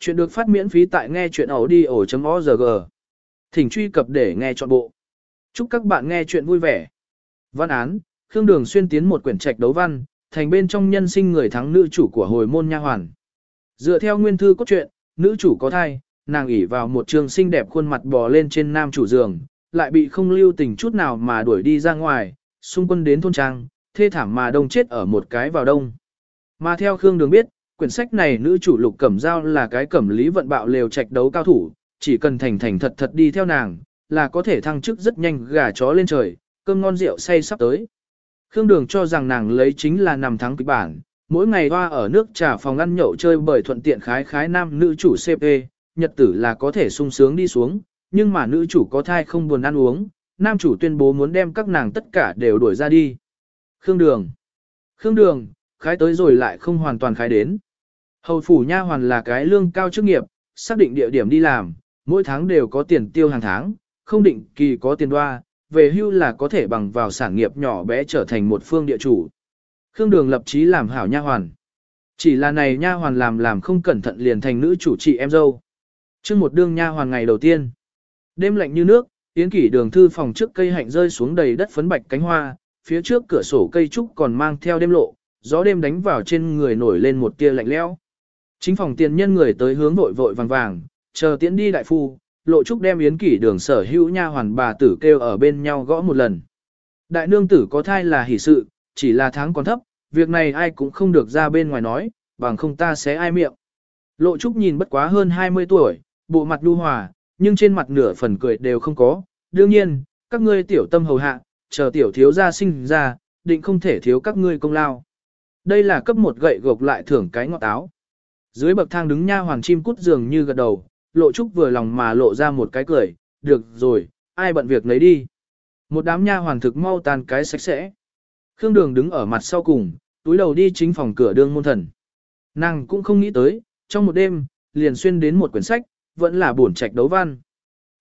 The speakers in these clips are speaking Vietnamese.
Chuyện được phát miễn phí tại nghe chuyện audio.org. Thỉnh truy cập để nghe trọn bộ. Chúc các bạn nghe chuyện vui vẻ. Văn án, Khương Đường xuyên tiến một quyển trạch đấu văn, thành bên trong nhân sinh người thắng nữ chủ của hồi môn nha hoàn. Dựa theo nguyên thư cốt truyện, nữ chủ có thai, nàng ỉ vào một trường xinh đẹp khuôn mặt bò lên trên nam chủ giường, lại bị không lưu tình chút nào mà đuổi đi ra ngoài, xung quân đến thôn trang, thê thảm mà đông chết ở một cái vào đông. Mà theo Khương Đường biết, quyển sách này nữ chủ lục cẩm giao là cái cẩm lý vận bạo lều trạch đấu cao thủ, chỉ cần thành thành thật thật đi theo nàng, là có thể thăng chức rất nhanh gà chó lên trời, cơm ngon rượu say sắp tới. Khương Đường cho rằng nàng lấy chính là nằm thắng kịch bản, mỗi ngày hoa ở nước trà phòng ăn nhậu chơi bởi thuận tiện khái khái nam nữ chủ CP, nhật tử là có thể sung sướng đi xuống, nhưng mà nữ chủ có thai không buồn ăn uống, nam chủ tuyên bố muốn đem các nàng tất cả đều đuổi ra đi. Khương Đường Khương Đường, khái tới rồi lại không hoàn toàn khái đến. Hầu phủ nha hoàn là cái lương cao chức nghiệp, xác định địa điểm đi làm, mỗi tháng đều có tiền tiêu hàng tháng, không định kỳ có tiền đoa, về hưu là có thể bằng vào sản nghiệp nhỏ bé trở thành một phương địa chủ. Khương Đường lập chí làm hảo nha hoàn. Chỉ là này nha hoàn làm làm không cẩn thận liền thành nữ chủ trị em dâu. Trước một đương nha hoàn ngày đầu tiên. Đêm lạnh như nước, Yến Kỷ đường thư phòng trước cây hạnh rơi xuống đầy đất phấn bạch cánh hoa, phía trước cửa sổ cây trúc còn mang theo đêm lộ, gió đêm đánh vào trên người nổi lên một tia lạnh lẽo. Chính phòng tiền nhân người tới hướng vội vội vàng vàng, chờ tiễn đi đại phu, lộ trúc đem yến kỷ đường sở hữu nha hoàn bà tử kêu ở bên nhau gõ một lần. Đại nương tử có thai là hỷ sự, chỉ là tháng còn thấp, việc này ai cũng không được ra bên ngoài nói, bằng không ta sẽ ai miệng. Lộ trúc nhìn bất quá hơn 20 tuổi, bộ mặt đu hòa, nhưng trên mặt nửa phần cười đều không có. Đương nhiên, các ngươi tiểu tâm hầu hạ, chờ tiểu thiếu gia sinh ra, định không thể thiếu các ngươi công lao. Đây là cấp một gậy gộc lại thưởng cái ngọt áo. Dưới bậc thang đứng nha hoàng chim cút dường như gật đầu, lộ trúc vừa lòng mà lộ ra một cái cười, được rồi, ai bận việc lấy đi. Một đám nha hoàng thực mau tan cái sạch sẽ. Khương Đường đứng ở mặt sau cùng, túi đầu đi chính phòng cửa đương môn thần. Nàng cũng không nghĩ tới, trong một đêm, liền xuyên đến một quyển sách, vẫn là bổn trạch đấu văn.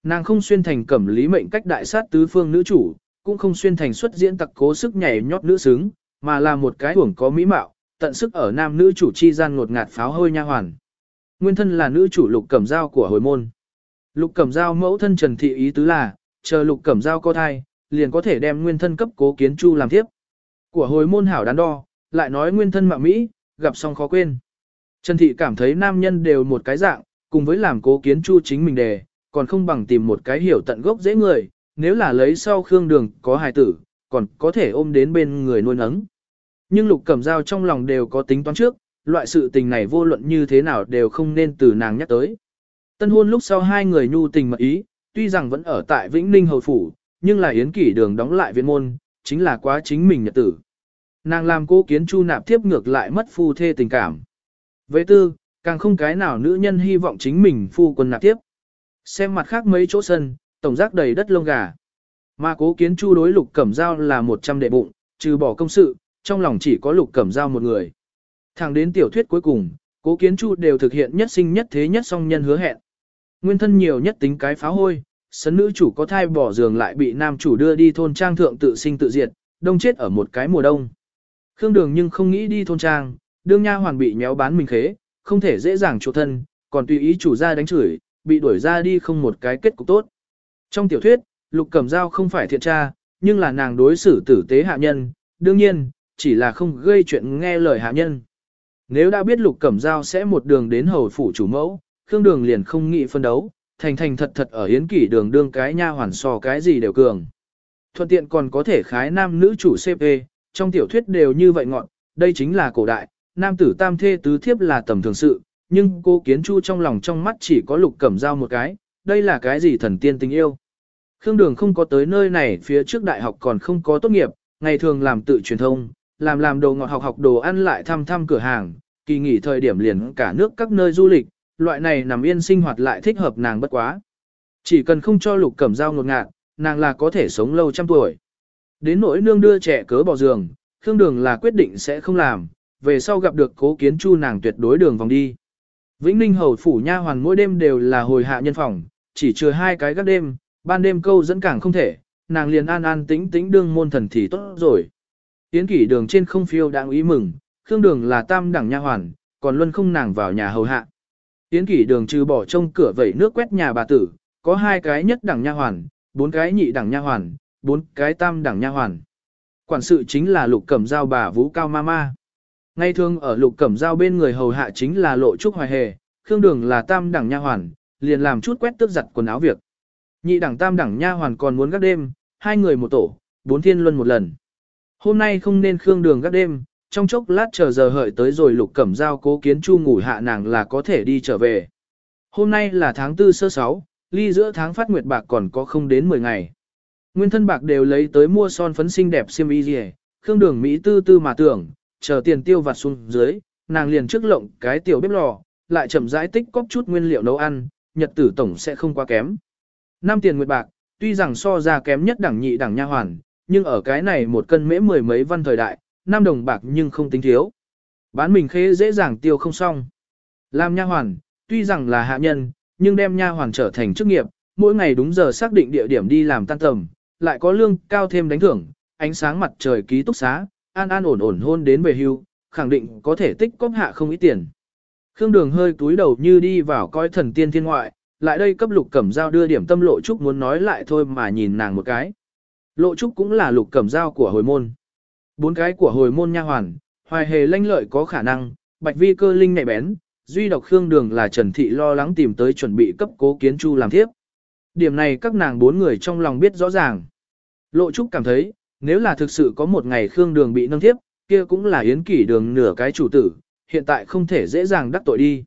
Nàng không xuyên thành cẩm lý mệnh cách đại sát tứ phương nữ chủ, cũng không xuyên thành xuất diễn tặc cố sức nhảy nhót nữ xứng, mà là một cái uổng có mỹ mạo, tận sức ở nam nữ chủ chi gian ngột ngạt pháo hôi nha hoàn. Nguyên thân là nữ chủ lục cẩm giao của hồi môn. Lục cẩm giao mẫu thân trần thị ý tứ là, chờ lục cẩm giao có thai, liền có thể đem nguyên thân cấp cố kiến chu làm tiếp. Của hồi môn hảo đắn đo, lại nói nguyên thân mạng Mỹ, gặp xong khó quên. Trần thị cảm thấy nam nhân đều một cái dạng, cùng với làm cố kiến chu chính mình đề, còn không bằng tìm một cái hiểu tận gốc dễ người, nếu là lấy sau khương đường có hài tử, còn có thể ôm đến bên người nuôi nấng. Nhưng lục cẩm dao trong lòng đều có tính toán trước, loại sự tình này vô luận như thế nào đều không nên từ nàng nhắc tới. Tân hôn lúc sau hai người nhu tình mật ý, tuy rằng vẫn ở tại Vĩnh Ninh Hầu Phủ, nhưng là Yến Kỷ đường đóng lại viện môn, chính là quá chính mình nhật tử. Nàng làm cô kiến chu nạp tiếp ngược lại mất phu thê tình cảm. Với tư, càng không cái nào nữ nhân hy vọng chính mình phu quân nạp tiếp. Xem mặt khác mấy chỗ sân, tổng giác đầy đất lông gà. Mà cố kiến chu đối lục cẩm dao là một trăm đệ bụng, trừ bỏ công sự, trong lòng chỉ có lục cẩm dao một người. Thẳng đến tiểu thuyết cuối cùng, cố kiến chu đều thực hiện nhất sinh nhất thế nhất song nhân hứa hẹn. Nguyên thân nhiều nhất tính cái phá hôi, sấn nữ chủ có thai bỏ giường lại bị nam chủ đưa đi thôn trang thượng tự sinh tự diệt, đông chết ở một cái mùa đông. Khương đường nhưng không nghĩ đi thôn trang, đương nha hoàn bị méo bán mình khế, không thể dễ dàng chỗ thân, còn tùy ý chủ ra đánh chửi, bị đuổi ra đi không một cái kết cục tốt. Trong tiểu thuyết, Lục Cẩm Giao không phải thiện tra, nhưng là nàng đối xử tử tế hạ nhân, đương nhiên, chỉ là không gây chuyện nghe lời hạ nhân. Nếu đã biết Lục Cẩm Giao sẽ một đường đến hầu phủ chủ mẫu, Khương Đường liền không nghĩ phân đấu, thành thành thật thật ở hiến kỷ đường đương cái nha hoàn so cái gì đều cường. Thuận tiện còn có thể khái nam nữ chủ CP, trong tiểu thuyết đều như vậy ngọn, đây chính là cổ đại, nam tử tam thê tứ thiếp là tầm thường sự, nhưng cô kiến chu trong lòng trong mắt chỉ có Lục Cẩm Giao một cái, đây là cái gì thần tiên tình yêu. Khương Đường không có tới nơi này phía trước đại học còn không có tốt nghiệp, ngày thường làm tự truyền thông, làm làm đồ ngọt học học đồ ăn lại thăm thăm cửa hàng, kỳ nghỉ thời điểm liền cả nước các nơi du lịch, loại này nằm yên sinh hoạt lại thích hợp nàng bất quá. Chỉ cần không cho lục cẩm dao ngột ngạt, nàng là có thể sống lâu trăm tuổi. Đến nỗi nương đưa trẻ cớ bỏ giường, Khương Đường là quyết định sẽ không làm, về sau gặp được cố kiến chu nàng tuyệt đối đường vòng đi. Vĩnh Ninh hầu phủ nha hoàn mỗi đêm đều là hồi hạ nhân phòng, chỉ trừ hai cái các đêm, ban đêm câu dẫn càng không thể, nàng liền an an tĩnh tĩnh đương môn thần thì tốt rồi. Tiến kỷ đường trên không phiêu đang ý mừng, Khương Đường là tam đẳng nha hoàn, còn luân không nàng vào nhà hầu hạ. Yến kỷ đường trừ bỏ trông cửa vẩy nước quét nhà bà tử, có hai cái nhất đẳng nha hoàn, bốn cái nhị đẳng nha hoàn, bốn cái tam đẳng nha hoàn. Quản sự chính là lục cẩm giao bà vũ cao ma ma. Ngay thường ở lục cẩm giao bên người hầu hạ chính là lộ trúc hoài hề, khương đường là tam đẳng nha hoàn, liền làm chút quét tước giặt quần áo việc. Nhị đẳng tam đẳng nha hoàn còn muốn gác đêm, hai người một tổ, bốn thiên luân một lần. Hôm nay không nên khương đường gác đêm, trong chốc lát chờ giờ hợi tới rồi lục cẩm giao cố kiến chu ngủ hạ nàng là có thể đi trở về. Hôm nay là tháng tư sơ sáu, ly giữa tháng phát nguyệt bạc còn có không đến 10 ngày. Nguyên thân bạc đều lấy tới mua son phấn xinh đẹp xiêm y gì, khương đường Mỹ tư tư mà tưởng, chờ tiền tiêu vặt xuống dưới, nàng liền trước lộng cái tiểu bếp lò, lại chậm rãi tích cóp chút nguyên liệu nấu ăn, nhật tử tổng sẽ không quá kém. Năm tiền nguyệt bạc, tuy rằng so ra kém nhất đẳng nhị đẳng nha hoàn, nhưng ở cái này một cân mễ mười mấy văn thời đại, năm đồng bạc nhưng không tính thiếu. Bán mình khế dễ dàng tiêu không xong. Làm nha hoàn, tuy rằng là hạ nhân, nhưng đem nha hoàn trở thành chức nghiệp, mỗi ngày đúng giờ xác định địa điểm đi làm tan tầm, lại có lương cao thêm đánh thưởng, ánh sáng mặt trời ký túc xá, an an ổn ổn hôn đến về hưu, khẳng định có thể tích cóp hạ không ít tiền. Khương Đường hơi túi đầu như đi vào coi thần tiên thiên ngoại, lại đây cấp lục cẩm dao đưa điểm tâm lộ chúc muốn nói lại thôi mà nhìn nàng một cái. Lộ trúc cũng là lục cẩm dao của hồi môn. Bốn cái của hồi môn nha hoàn, hoài hề lanh lợi có khả năng, bạch vi cơ linh nhạy bén, duy độc Khương Đường là Trần Thị lo lắng tìm tới chuẩn bị cấp cố kiến chu làm thiếp. Điểm này các nàng bốn người trong lòng biết rõ ràng. Lộ Trúc cảm thấy, nếu là thực sự có một ngày Khương Đường bị nâng thiếp, kia cũng là yến kỷ đường nửa cái chủ tử, hiện tại không thể dễ dàng đắc tội đi.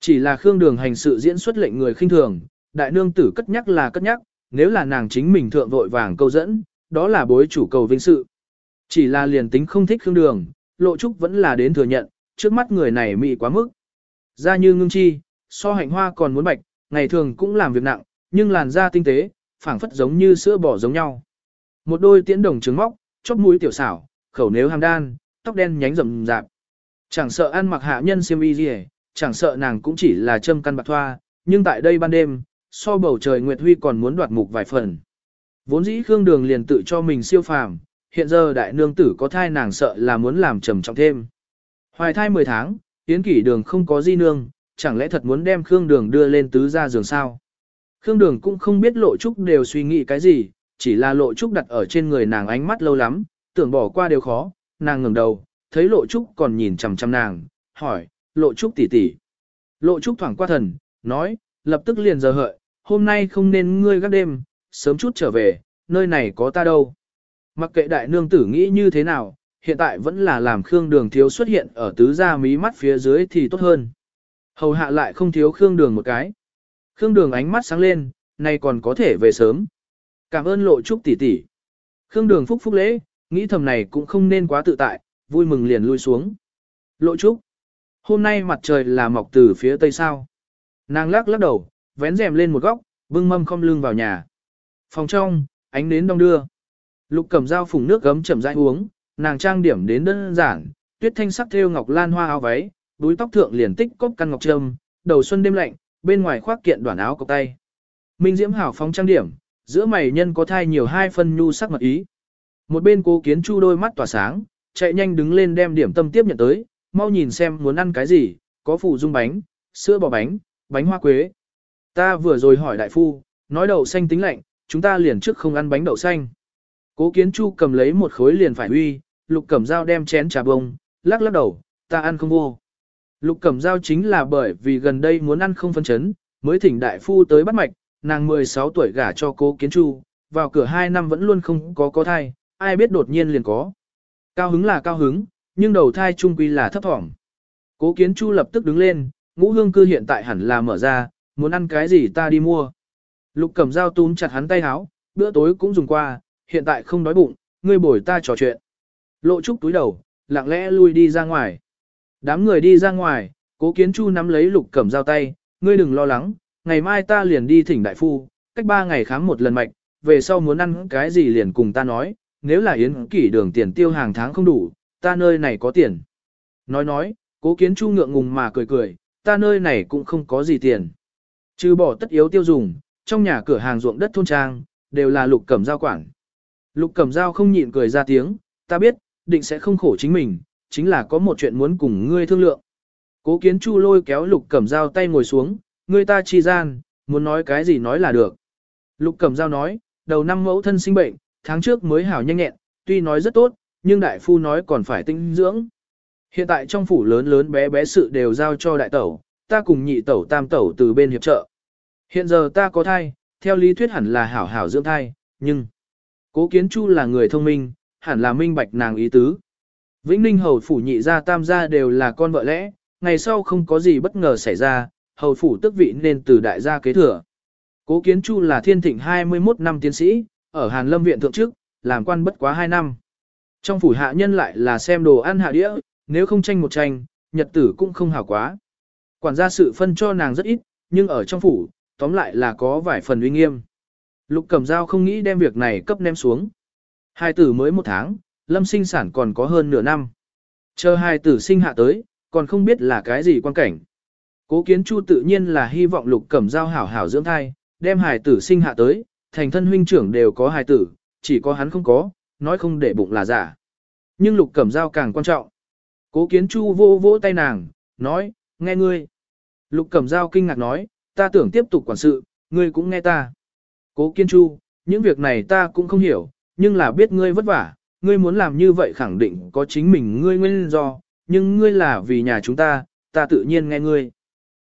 Chỉ là Khương Đường hành sự diễn xuất lệnh người khinh thường, đại nương tử cất nhắc là cất nhắc, nếu là nàng chính mình thượng vội vàng câu dẫn, đó là bối chủ cầu vinh sự. Chỉ là liền tính không thích Khương Đường, Lộ Trúc vẫn là đến thừa nhận, trước mắt người này mị quá mức. Da như ngưng chi, so hạnh hoa còn muốn bạch, ngày thường cũng làm việc nặng, nhưng làn da tinh tế, phảng phất giống như sữa bò giống nhau. Một đôi tiễn đồng trứng móc, chóp mũi tiểu xảo, khẩu nếu hàm đan, tóc đen nhánh rậm rạp. Chẳng sợ ăn mặc hạ nhân xiêm y gì, chẳng sợ nàng cũng chỉ là châm căn bạc thoa, nhưng tại đây ban đêm, so bầu trời Nguyệt Huy còn muốn đoạt mục vài phần. Vốn dĩ Khương Đường liền tự cho mình siêu phàm, hiện giờ đại nương tử có thai nàng sợ là muốn làm trầm trọng thêm. Hoài thai 10 tháng, Yến kỷ đường không có di nương, chẳng lẽ thật muốn đem Khương đường đưa lên tứ gia giường sao? Khương đường cũng không biết lộ trúc đều suy nghĩ cái gì, chỉ là lộ trúc đặt ở trên người nàng ánh mắt lâu lắm, tưởng bỏ qua đều khó, nàng ngẩng đầu, thấy lộ trúc còn nhìn chằm chằm nàng, hỏi, lộ trúc tỷ tỷ. Lộ trúc thoảng qua thần, nói, lập tức liền giờ hợi, hôm nay không nên ngươi gác đêm, sớm chút trở về, nơi này có ta đâu. Mặc kệ đại nương tử nghĩ như thế nào, hiện tại vẫn là làm Khương Đường thiếu xuất hiện ở tứ gia mí mắt phía dưới thì tốt hơn. Hầu hạ lại không thiếu Khương Đường một cái. Khương Đường ánh mắt sáng lên, nay còn có thể về sớm. Cảm ơn lộ trúc tỷ tỷ. Khương Đường phúc phúc lễ, nghĩ thầm này cũng không nên quá tự tại, vui mừng liền lui xuống. Lộ trúc. Hôm nay mặt trời là mọc từ phía tây sao. Nàng lắc lắc đầu, vén rèm lên một góc, bưng mâm không lưng vào nhà. Phòng trong, ánh nến đông đưa. Lục cầm dao phùng nước gấm chậm rãi uống, nàng trang điểm đến đơn giản, tuyết thanh sắc thêu ngọc lan hoa áo váy, đuôi tóc thượng liền tích cốc căn ngọc trâm, đầu xuân đêm lạnh, bên ngoài khoác kiện đoàn áo cộc tay. Minh Diễm hảo phóng trang điểm, giữa mày nhân có thai nhiều hai phân nhu sắc mật ý. Một bên cố kiến chu đôi mắt tỏa sáng, chạy nhanh đứng lên đem điểm tâm tiếp nhận tới, mau nhìn xem muốn ăn cái gì, có phụ dung bánh, sữa bò bánh, bánh hoa quế. Ta vừa rồi hỏi đại phu, nói đậu xanh tính lạnh, chúng ta liền trước không ăn bánh đậu xanh. Cố kiến chu cầm lấy một khối liền phải uy, lục cẩm dao đem chén trà bông, lắc lắc đầu, ta ăn không vô. Lục cẩm dao chính là bởi vì gần đây muốn ăn không phân chấn, mới thỉnh đại phu tới bắt mạch, nàng 16 tuổi gả cho cố kiến chu, vào cửa 2 năm vẫn luôn không có có thai, ai biết đột nhiên liền có. Cao hứng là cao hứng, nhưng đầu thai trung quy là thấp thỏm. Cố kiến chu lập tức đứng lên, ngũ hương cư hiện tại hẳn là mở ra, muốn ăn cái gì ta đi mua. Lục cẩm dao túm chặt hắn tay háo, bữa tối cũng dùng qua, hiện tại không đói bụng, ngươi bồi ta trò chuyện. Lộ trúc túi đầu, lặng lẽ lui đi ra ngoài. Đám người đi ra ngoài, cố kiến chu nắm lấy lục cẩm dao tay, ngươi đừng lo lắng, ngày mai ta liền đi thỉnh đại phu, cách ba ngày khám một lần mạch, về sau muốn ăn cái gì liền cùng ta nói, nếu là yến kỷ đường tiền tiêu hàng tháng không đủ, ta nơi này có tiền. Nói nói, cố kiến chu ngượng ngùng mà cười cười, ta nơi này cũng không có gì tiền. Trừ bỏ tất yếu tiêu dùng, trong nhà cửa hàng ruộng đất thôn trang, đều là lục cẩm giao quản. Lục cẩm giao không nhịn cười ra tiếng, ta biết, định sẽ không khổ chính mình, chính là có một chuyện muốn cùng ngươi thương lượng. Cố kiến chu lôi kéo lục cẩm dao tay ngồi xuống, ngươi ta chi gian, muốn nói cái gì nói là được. Lục cẩm dao nói, đầu năm mẫu thân sinh bệnh, tháng trước mới hảo nhanh nhẹn, tuy nói rất tốt, nhưng đại phu nói còn phải tinh dưỡng. Hiện tại trong phủ lớn lớn bé bé sự đều giao cho đại tẩu, ta cùng nhị tẩu tam tẩu từ bên hiệp trợ. Hiện giờ ta có thai, theo lý thuyết hẳn là hảo hảo dưỡng thai, nhưng cố kiến chu là người thông minh, hẳn là minh bạch nàng ý tứ. Vĩnh Ninh hầu phủ nhị gia tam gia đều là con vợ lẽ, ngày sau không có gì bất ngờ xảy ra, hầu phủ tức vị nên từ đại gia kế thừa. Cố Kiến Chu là thiên thịnh 21 năm tiến sĩ, ở Hàn Lâm viện thượng chức, làm quan bất quá 2 năm. Trong phủ hạ nhân lại là xem đồ ăn hạ đĩa, nếu không tranh một tranh, nhật tử cũng không hảo quá. Quản gia sự phân cho nàng rất ít, nhưng ở trong phủ, tóm lại là có vài phần uy nghiêm. Lục Cẩm Dao không nghĩ đem việc này cấp ném xuống. Hai tử mới một tháng, lâm sinh sản còn có hơn nửa năm. Chờ hai tử sinh hạ tới, còn không biết là cái gì quan cảnh. Cố kiến chu tự nhiên là hy vọng lục cẩm giao hảo hảo dưỡng thai, đem hài tử sinh hạ tới, thành thân huynh trưởng đều có hài tử, chỉ có hắn không có, nói không để bụng là giả. Nhưng lục cẩm giao càng quan trọng. Cố kiến chu vô vỗ tay nàng, nói, nghe ngươi. Lục cẩm giao kinh ngạc nói, ta tưởng tiếp tục quản sự, ngươi cũng nghe ta. Cố Kiên chu, những việc này ta cũng không hiểu, nhưng là biết ngươi vất vả, ngươi muốn làm như vậy khẳng định có chính mình ngươi nguyên do, nhưng ngươi là vì nhà chúng ta, ta tự nhiên nghe ngươi.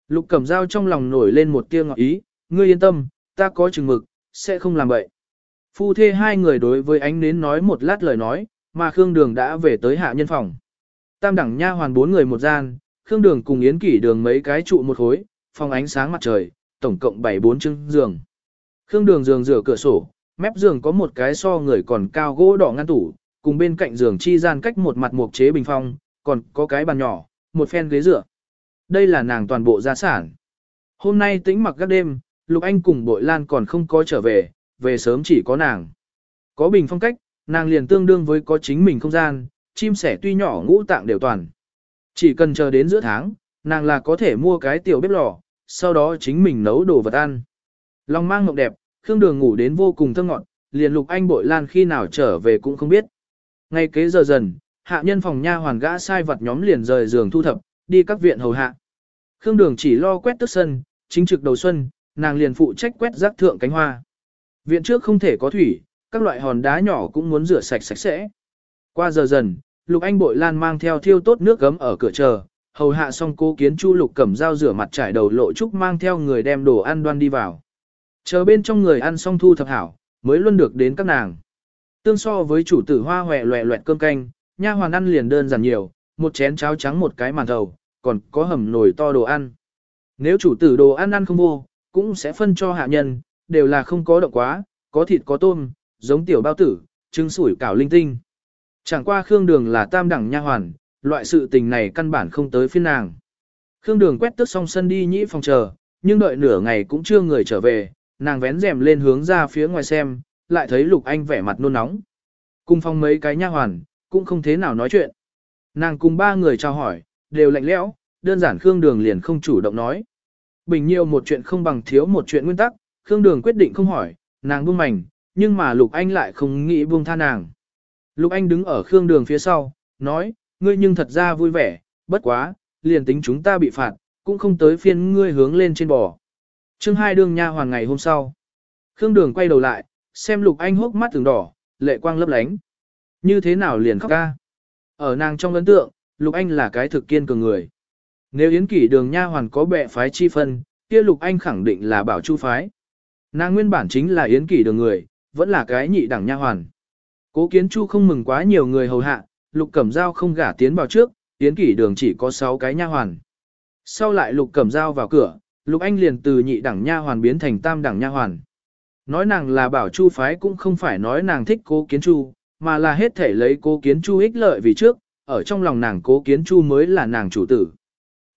Lục cẩm dao trong lòng nổi lên một tia ngọt ý, ngươi yên tâm, ta có chừng mực, sẽ không làm vậy. Phu thê hai người đối với ánh nến nói một lát lời nói, mà Khương Đường đã về tới hạ nhân phòng. Tam đẳng nha hoàn bốn người một gian, Khương Đường cùng Yến Kỷ Đường mấy cái trụ một khối, phòng ánh sáng mặt trời, tổng cộng 74 chương giường. Khương Đường giường rửa cửa sổ, mép giường có một cái so người còn cao gỗ đỏ ngăn tủ, cùng bên cạnh giường chi gian cách một mặt mục chế bình phong, còn có cái bàn nhỏ, một phen ghế dựa. Đây là nàng toàn bộ gia sản. Hôm nay tĩnh mặc các đêm, Lục Anh cùng Bội Lan còn không có trở về, về sớm chỉ có nàng. Có bình phong cách, nàng liền tương đương với có chính mình không gian, chim sẻ tuy nhỏ ngũ tạng đều toàn. Chỉ cần chờ đến giữa tháng, nàng là có thể mua cái tiểu bếp lò, sau đó chính mình nấu đồ vật ăn. Lòng mang mộng đẹp, Khương Đường ngủ đến vô cùng thơm ngọt, liền Lục Anh Bội Lan khi nào trở về cũng không biết. Ngay kế giờ dần, hạ nhân phòng nha hoàn gã sai vật nhóm liền rời giường thu thập, đi các viện hầu hạ. Khương Đường chỉ lo quét tức sân, chính trực đầu xuân, nàng liền phụ trách quét rác thượng cánh hoa. Viện trước không thể có thủy, các loại hòn đá nhỏ cũng muốn rửa sạch sạch sẽ. Qua giờ dần, Lục Anh Bội Lan mang theo thiêu tốt nước gấm ở cửa chờ, hầu hạ xong cô kiến Chu Lục cầm dao rửa mặt trải đầu lộ trúc mang theo người đem đồ ăn đoan đi vào. Chờ bên trong người ăn xong thu thập hảo, mới luôn được đến các nàng. Tương so với chủ tử hoa hòe loẹ loẹt cơm canh, nha hoàn ăn liền đơn giản nhiều, một chén cháo trắng một cái màn thầu, còn có hầm nồi to đồ ăn. Nếu chủ tử đồ ăn ăn không vô, cũng sẽ phân cho hạ nhân, đều là không có động quá, có thịt có tôm, giống tiểu bao tử, trứng sủi cảo linh tinh. Chẳng qua Khương Đường là tam đẳng nha hoàn, loại sự tình này căn bản không tới phiên nàng. Khương Đường quét tước xong sân đi nhĩ phòng chờ, nhưng đợi nửa ngày cũng chưa người trở về, nàng vén rèm lên hướng ra phía ngoài xem, lại thấy Lục Anh vẻ mặt nôn nóng. Cùng phong mấy cái nha hoàn, cũng không thế nào nói chuyện. Nàng cùng ba người chào hỏi, đều lạnh lẽo, đơn giản Khương Đường liền không chủ động nói. Bình nhiều một chuyện không bằng thiếu một chuyện nguyên tắc, Khương Đường quyết định không hỏi, nàng buông mảnh, nhưng mà Lục Anh lại không nghĩ buông tha nàng. Lục Anh đứng ở Khương Đường phía sau, nói, ngươi nhưng thật ra vui vẻ, bất quá, liền tính chúng ta bị phạt, cũng không tới phiên ngươi hướng lên trên bò. chương hai đương nha hoàng ngày hôm sau. Khương Đường quay đầu lại, xem Lục Anh hốc mắt từng đỏ, lệ quang lấp lánh. Như thế nào liền khóc ca? Ở nàng trong ấn tượng, Lục Anh là cái thực kiên cường người. Nếu Yến Kỷ đường nha hoàn có bệ phái chi phân, kia Lục Anh khẳng định là bảo chu phái. Nàng nguyên bản chính là Yến Kỷ đường người, vẫn là cái nhị đẳng nha hoàn. Cố Kiến Chu không mừng quá nhiều người hầu hạ, Lục Cẩm Dao không gả tiến vào trước, tiến Kỷ đường chỉ có 6 cái nha hoàn. Sau lại Lục Cẩm Dao vào cửa, Lục Anh liền từ nhị đẳng nha hoàn biến thành tam đẳng nha hoàn. Nói nàng là bảo chu phái cũng không phải nói nàng thích cố kiến chu, mà là hết thể lấy cố kiến chu ích lợi vì trước, ở trong lòng nàng cố kiến chu mới là nàng chủ tử.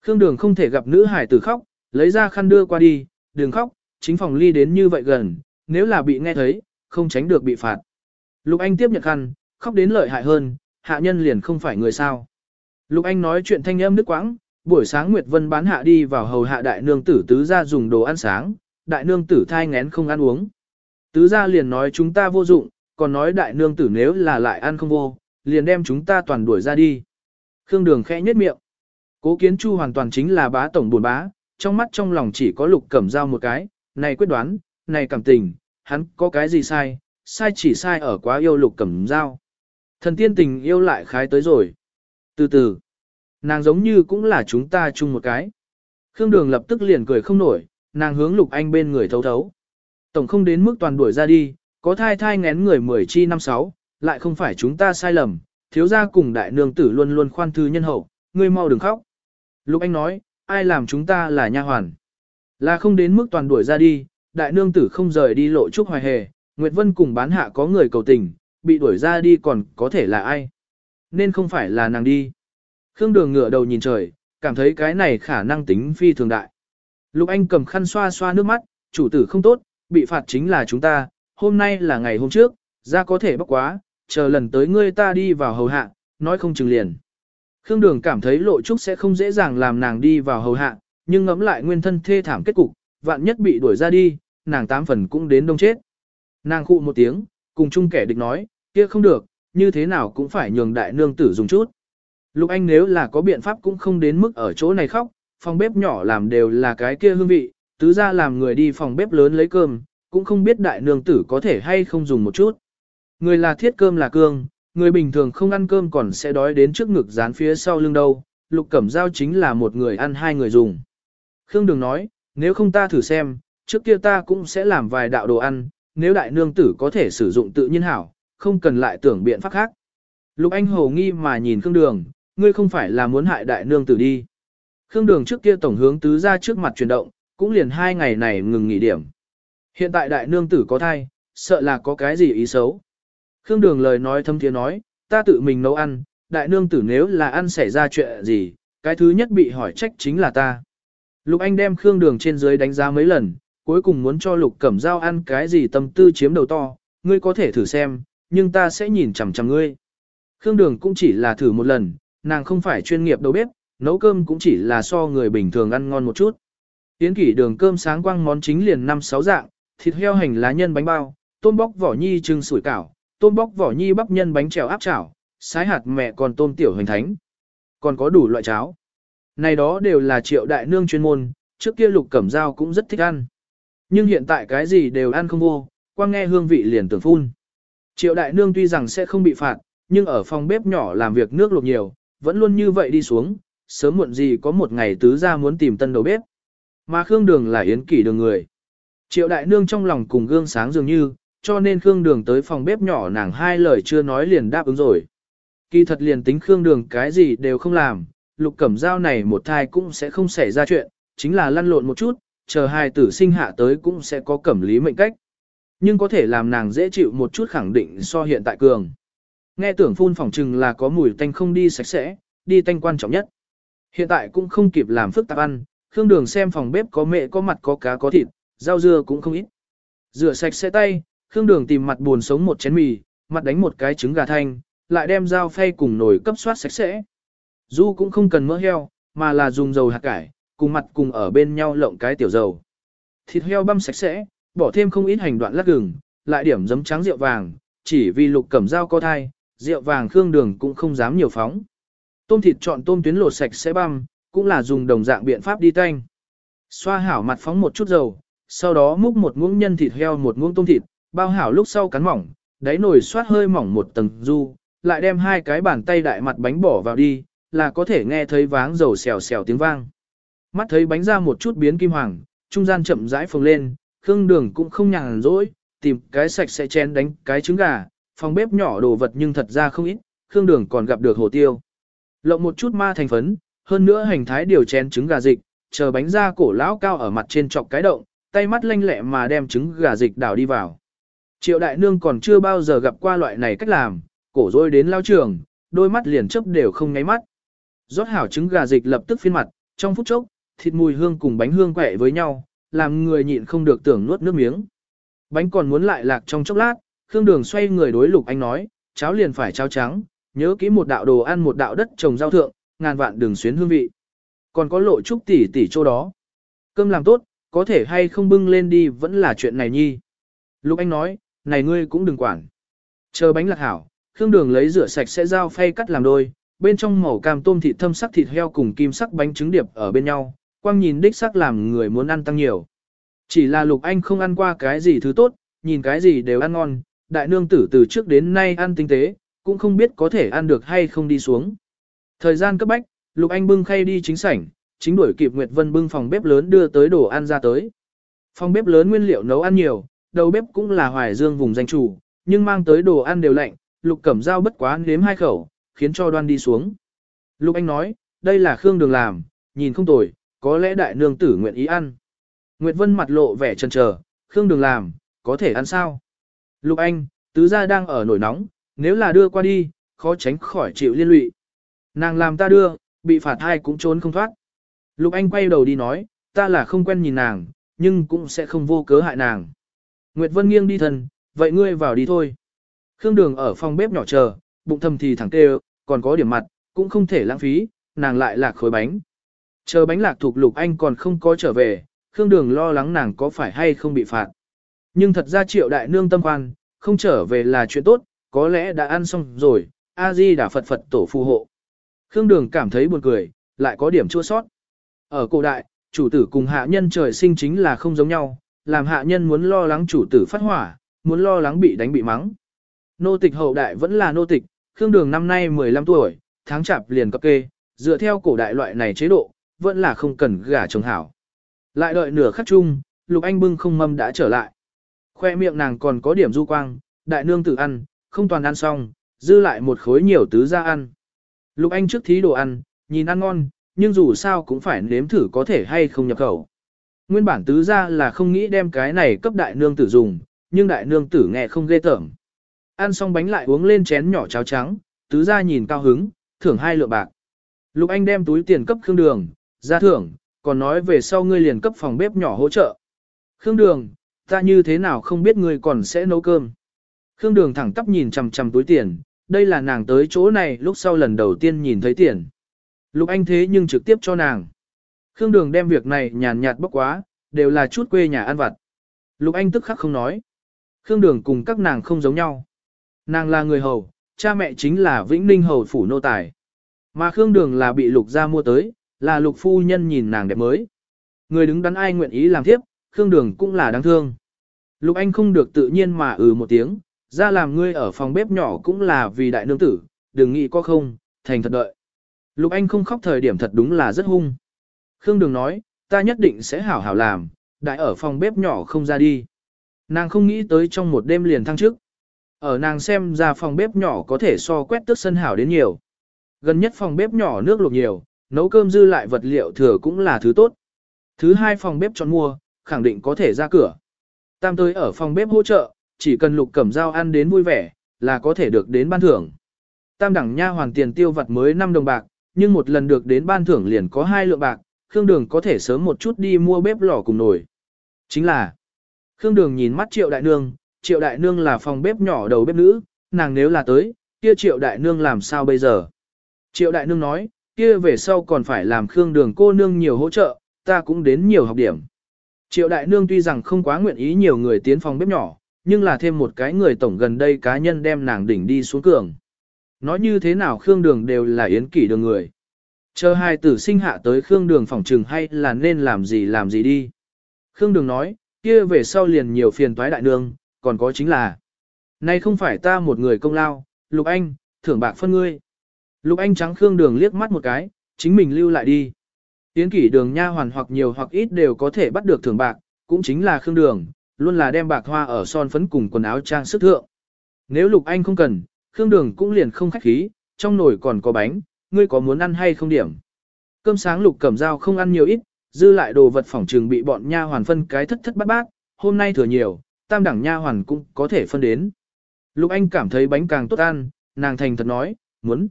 Khương Đường không thể gặp nữ hải tử khóc, lấy ra khăn đưa qua đi, đừng khóc, chính phòng ly đến như vậy gần, nếu là bị nghe thấy, không tránh được bị phạt. Lục Anh tiếp nhận khăn, khóc đến lợi hại hơn, hạ nhân liền không phải người sao. Lục Anh nói chuyện thanh âm đức quãng, buổi sáng Nguyệt Vân bán hạ đi vào hầu hạ đại nương tử tứ ra dùng đồ ăn sáng, đại nương tử thai ngén không ăn uống. Tứ gia liền nói chúng ta vô dụng, còn nói đại nương tử nếu là lại ăn không vô, liền đem chúng ta toàn đuổi ra đi. Khương Đường khẽ nhếch miệng. Cố kiến chu hoàn toàn chính là bá tổng buồn bá, trong mắt trong lòng chỉ có lục cẩm dao một cái, này quyết đoán, này cảm tình, hắn có cái gì sai, sai chỉ sai ở quá yêu lục cẩm dao. Thần tiên tình yêu lại khái tới rồi. Từ từ, nàng giống như cũng là chúng ta chung một cái. Khương Đường lập tức liền cười không nổi, nàng hướng Lục Anh bên người thấu thấu. Tổng không đến mức toàn đuổi ra đi, có thai thai ngén người mười chi năm sáu, lại không phải chúng ta sai lầm, thiếu gia cùng đại nương tử luôn luôn khoan thư nhân hậu, ngươi mau đừng khóc. Lục Anh nói, ai làm chúng ta là nha hoàn. Là không đến mức toàn đuổi ra đi, đại nương tử không rời đi lộ trúc hoài hề, Nguyệt Vân cùng bán hạ có người cầu tình, bị đuổi ra đi còn có thể là ai. Nên không phải là nàng đi. Khương Đường ngửa đầu nhìn trời, cảm thấy cái này khả năng tính phi thường đại. Lục Anh cầm khăn xoa xoa nước mắt, chủ tử không tốt, bị phạt chính là chúng ta, hôm nay là ngày hôm trước, ra có thể bốc quá, chờ lần tới ngươi ta đi vào hầu hạ, nói không chừng liền. Khương Đường cảm thấy lộ trúc sẽ không dễ dàng làm nàng đi vào hầu hạ, nhưng ngẫm lại nguyên thân thê thảm kết cục, vạn nhất bị đuổi ra đi, nàng tám phần cũng đến đông chết. Nàng khụ một tiếng, cùng chung kẻ địch nói, kia không được, như thế nào cũng phải nhường đại nương tử dùng chút. Lục Anh nếu là có biện pháp cũng không đến mức ở chỗ này khóc, phòng bếp nhỏ làm đều là cái kia hương vị, tứ ra làm người đi phòng bếp lớn lấy cơm, cũng không biết đại nương tử có thể hay không dùng một chút. Người là thiết cơm là cương, người bình thường không ăn cơm còn sẽ đói đến trước ngực dán phía sau lưng đâu, lục cẩm dao chính là một người ăn hai người dùng. Khương Đường nói, nếu không ta thử xem, trước kia ta cũng sẽ làm vài đạo đồ ăn, nếu đại nương tử có thể sử dụng tự nhiên hảo, không cần lại tưởng biện pháp khác. Lục Anh hồ nghi mà nhìn Khương Đường, ngươi không phải là muốn hại đại nương tử đi. Khương Đường trước kia tổng hướng tứ ra trước mặt chuyển động, cũng liền hai ngày này ngừng nghỉ điểm. Hiện tại đại nương tử có thai, sợ là có cái gì ý xấu. Khương Đường lời nói thâm tiếng nói, ta tự mình nấu ăn, đại nương tử nếu là ăn xảy ra chuyện gì, cái thứ nhất bị hỏi trách chính là ta. Lục Anh đem Khương Đường trên dưới đánh giá mấy lần, cuối cùng muốn cho Lục Cẩm Giao ăn cái gì tâm tư chiếm đầu to, ngươi có thể thử xem, nhưng ta sẽ nhìn chằm chằm ngươi. Khương Đường cũng chỉ là thử một lần, nàng không phải chuyên nghiệp đầu bếp, nấu cơm cũng chỉ là so người bình thường ăn ngon một chút. Tiến kỷ đường cơm sáng quang món chính liền 5-6 dạng, thịt heo hành lá nhân bánh bao, tôm bóc vỏ nhi trưng sủi cảo, tôm bóc vỏ nhi bắp nhân bánh trèo áp chảo, sái hạt mẹ còn tôm tiểu hình thánh. Còn có đủ loại cháo. Này đó đều là triệu đại nương chuyên môn, trước kia lục cẩm dao cũng rất thích ăn. Nhưng hiện tại cái gì đều ăn không vô, quang nghe hương vị liền tưởng phun. Triệu đại nương tuy rằng sẽ không bị phạt, nhưng ở phòng bếp nhỏ làm việc nước luộc nhiều, vẫn luôn như vậy đi xuống, sớm muộn gì có một ngày tứ ra muốn tìm tân đầu bếp. Mà Khương Đường là yến kỷ đường người. Triệu đại nương trong lòng cùng gương sáng dường như, cho nên Khương Đường tới phòng bếp nhỏ nàng hai lời chưa nói liền đáp ứng rồi. Kỳ thật liền tính Khương Đường cái gì đều không làm, lục cẩm dao này một thai cũng sẽ không xảy ra chuyện, chính là lăn lộn một chút, chờ hai tử sinh hạ tới cũng sẽ có cẩm lý mệnh cách. Nhưng có thể làm nàng dễ chịu một chút khẳng định so hiện tại cường. Nghe tưởng phun phòng trừng là có mùi tanh không đi sạch sẽ, đi tanh quan trọng nhất. Hiện tại cũng không kịp làm phức tạp ăn, Khương Đường xem phòng bếp có mẹ có mặt có cá có thịt, rau dưa cũng không ít. Rửa sạch sẽ tay, Khương Đường tìm mặt buồn sống một chén mì, mặt đánh một cái trứng gà thanh, lại đem dao phay cùng nồi cấp soát sạch sẽ. Du cũng không cần mỡ heo, mà là dùng dầu hạt cải, cùng mặt cùng ở bên nhau lộng cái tiểu dầu. Thịt heo băm sạch sẽ, bỏ thêm không ít hành đoạn lát gừng, lại điểm giấm trắng rượu vàng, chỉ vì lục cẩm dao có thai, rượu vàng khương đường cũng không dám nhiều phóng. Tôm thịt chọn tôm tuyến lột sạch sẽ băm, cũng là dùng đồng dạng biện pháp đi tanh. Xoa hảo mặt phóng một chút dầu, sau đó múc một muỗng nhân thịt heo một muỗng tôm thịt, bao hảo lúc sau cắn mỏng, đáy nồi xoát hơi mỏng một tầng du, lại đem hai cái bàn tay đại mặt bánh bỏ vào đi, là có thể nghe thấy váng dầu xèo xèo tiếng vang. Mắt thấy bánh ra một chút biến kim hoàng, trung gian chậm rãi phồng lên, khương đường cũng không nhàn rỗi, tìm cái sạch sẽ chén đánh cái trứng gà, phòng bếp nhỏ đồ vật nhưng thật ra không ít, khương đường còn gặp được hồ tiêu. Lộng một chút ma thành phấn, hơn nữa hành thái điều chén trứng gà dịch, chờ bánh ra cổ lão cao ở mặt trên chọc cái động, tay mắt lanh lẹ mà đem trứng gà dịch đảo đi vào. Triệu đại nương còn chưa bao giờ gặp qua loại này cách làm, cổ rôi đến lao trường, đôi mắt liền chấp đều không nháy mắt. Rót hảo trứng gà dịch lập tức phiên mặt, trong phút chốc, thịt mùi hương cùng bánh hương quẹ với nhau, làm người nhịn không được tưởng nuốt nước miếng. Bánh còn muốn lại lạc trong chốc lát, Khương Đường xoay người đối Lục Anh nói, cháo liền phải cháo trắng, nhớ kỹ một đạo đồ ăn một đạo đất trồng rau thượng, ngàn vạn đường xuyến hương vị. Còn có lộ trúc tỷ tỷ chỗ đó. Cơm làm tốt, có thể hay không bưng lên đi vẫn là chuyện này nhi. Lục Anh nói, này ngươi cũng đừng quản. Chờ bánh lạc hảo, Khương Đường lấy rửa sạch sẽ dao phay cắt làm đôi, bên trong màu cam tôm thịt thâm sắc thịt heo cùng kim sắc bánh trứng điệp ở bên nhau, quang nhìn đích sắc làm người muốn ăn tăng nhiều. Chỉ là Lục Anh không ăn qua cái gì thứ tốt, nhìn cái gì đều ăn ngon, đại nương tử từ trước đến nay ăn tinh tế, cũng không biết có thể ăn được hay không đi xuống. Thời gian cấp bách, Lục Anh bưng khay đi chính sảnh, chính đuổi kịp Nguyệt Vân bưng phòng bếp lớn đưa tới đồ ăn ra tới. Phòng bếp lớn nguyên liệu nấu ăn nhiều, đầu bếp cũng là Hoài Dương vùng danh chủ, nhưng mang tới đồ ăn đều lạnh, Lục Cẩm Dao bất quá nếm hai khẩu, khiến cho đoan đi xuống. Lục Anh nói, đây là Khương Đường làm, nhìn không tồi, có lẽ đại nương tử nguyện ý ăn. Nguyệt Vân mặt lộ vẻ chần chờ, Khương Đường làm, có thể ăn sao? Lục Anh, tứ gia đang ở nổi nóng, nếu là đưa qua đi, khó tránh khỏi chịu liên lụy. Nàng làm ta đưa, bị phạt hai cũng trốn không thoát. Lục Anh quay đầu đi nói, ta là không quen nhìn nàng, nhưng cũng sẽ không vô cớ hại nàng. Nguyệt Vân nghiêng đi thần, vậy ngươi vào đi thôi. Khương Đường ở phòng bếp nhỏ chờ, bụng thầm thì thẳng tê còn có điểm mặt, cũng không thể lãng phí, nàng lại lạc khối bánh. Chờ bánh lạc thuộc Lục Anh còn không có trở về, Khương Đường lo lắng nàng có phải hay không bị phạt. Nhưng thật ra triệu đại nương tâm khoan, không trở về là chuyện tốt, có lẽ đã ăn xong rồi, A-di đã Phật Phật tổ phù hộ. Khương Đường cảm thấy buồn cười, lại có điểm chua sót. Ở cổ đại, chủ tử cùng hạ nhân trời sinh chính là không giống nhau, làm hạ nhân muốn lo lắng chủ tử phát hỏa, muốn lo lắng bị đánh bị mắng. Nô tịch hậu đại vẫn là nô tịch, Khương Đường năm nay 15 tuổi, tháng chạp liền cấp kê, dựa theo cổ đại loại này chế độ, vẫn là không cần gả chồng hảo. Lại đợi nửa khắc chung, Lục Anh bưng không mâm đã trở lại. Khoe miệng nàng còn có điểm du quang, đại nương tự ăn, không toàn ăn xong, dư lại một khối nhiều tứ ra ăn. Lục Anh trước thí đồ ăn, nhìn ăn ngon, nhưng dù sao cũng phải nếm thử có thể hay không nhập khẩu. Nguyên bản tứ ra là không nghĩ đem cái này cấp đại nương tử dùng, nhưng đại nương tử nghe không ghê tởm. Ăn xong bánh lại uống lên chén nhỏ cháo trắng, tứ ra nhìn cao hứng, thưởng hai lượng bạc. Lục Anh đem túi tiền cấp Khương Đường, ra thưởng, còn nói về sau ngươi liền cấp phòng bếp nhỏ hỗ trợ. Khương Đường, ta như thế nào không biết ngươi còn sẽ nấu cơm. Khương Đường thẳng tắp nhìn chằm chằm túi tiền, đây là nàng tới chỗ này lúc sau lần đầu tiên nhìn thấy tiền. Lục Anh thế nhưng trực tiếp cho nàng. Khương Đường đem việc này nhàn nhạt bốc quá, đều là chút quê nhà ăn vặt. Lục Anh tức khắc không nói. Khương Đường cùng các nàng không giống nhau. Nàng là người hầu, cha mẹ chính là Vĩnh Ninh hầu phủ nô tài. Mà Khương Đường là bị Lục gia mua tới, là Lục phu nhân nhìn nàng đẹp mới. Người đứng đắn ai nguyện ý làm tiếp, Khương Đường cũng là đáng thương. Lục Anh không được tự nhiên mà ừ một tiếng, ra làm ngươi ở phòng bếp nhỏ cũng là vì đại nương tử, đừng nghĩ có không, thành thật đợi. Lục Anh không khóc thời điểm thật đúng là rất hung. Khương Đường nói, ta nhất định sẽ hảo hảo làm, đại ở phòng bếp nhỏ không ra đi. Nàng không nghĩ tới trong một đêm liền thăng chức. Ở nàng xem ra phòng bếp nhỏ có thể so quét tước sân hảo đến nhiều. Gần nhất phòng bếp nhỏ nước luộc nhiều, nấu cơm dư lại vật liệu thừa cũng là thứ tốt. Thứ hai phòng bếp chọn mua, khẳng định có thể ra cửa. Tam tới ở phòng bếp hỗ trợ, chỉ cần lục cẩm dao ăn đến vui vẻ, là có thể được đến ban thưởng. Tam đẳng nha hoàn tiền tiêu vặt mới 5 đồng bạc, nhưng một lần được đến ban thưởng liền có hai lượng bạc, Khương Đường có thể sớm một chút đi mua bếp lò cùng nồi. Chính là, Khương Đường nhìn mắt Triệu Đại Nương, Triệu Đại Nương là phòng bếp nhỏ đầu bếp nữ, nàng nếu là tới, kia Triệu Đại Nương làm sao bây giờ? Triệu Đại Nương nói, kia về sau còn phải làm Khương Đường cô nương nhiều hỗ trợ, ta cũng đến nhiều học điểm. Triệu Đại Nương tuy rằng không quá nguyện ý nhiều người tiến phòng bếp nhỏ, nhưng là thêm một cái người tổng gần đây cá nhân đem nàng đỉnh đi xuống cường. Nói như thế nào Khương Đường đều là yến kỷ đường người. Chờ hai tử sinh hạ tới Khương Đường phỏng trừng hay là nên làm gì làm gì đi. Khương Đường nói, kia về sau liền nhiều phiền toái đại nương, còn có chính là. Nay không phải ta một người công lao, Lục Anh, thưởng bạc phân ngươi. Lục Anh trắng Khương Đường liếc mắt một cái, chính mình lưu lại đi. Tiến kỷ đường nha hoàn hoặc nhiều hoặc ít đều có thể bắt được thưởng bạc, cũng chính là Khương Đường, luôn là đem bạc hoa ở son phấn cùng quần áo trang sức thượng. Nếu Lục Anh không cần, Khương Đường cũng liền không khách khí, trong nồi còn có bánh, ngươi có muốn ăn hay không điểm. Cơm sáng Lục Cẩm Dao không ăn nhiều ít, dư lại đồ vật phòng trường bị bọn nha hoàn phân cái thất thất bát bát, hôm nay thừa nhiều, tam đẳng nha hoàn cũng có thể phân đến. Lục Anh cảm thấy bánh càng tốt ăn, nàng thành thật nói, muốn.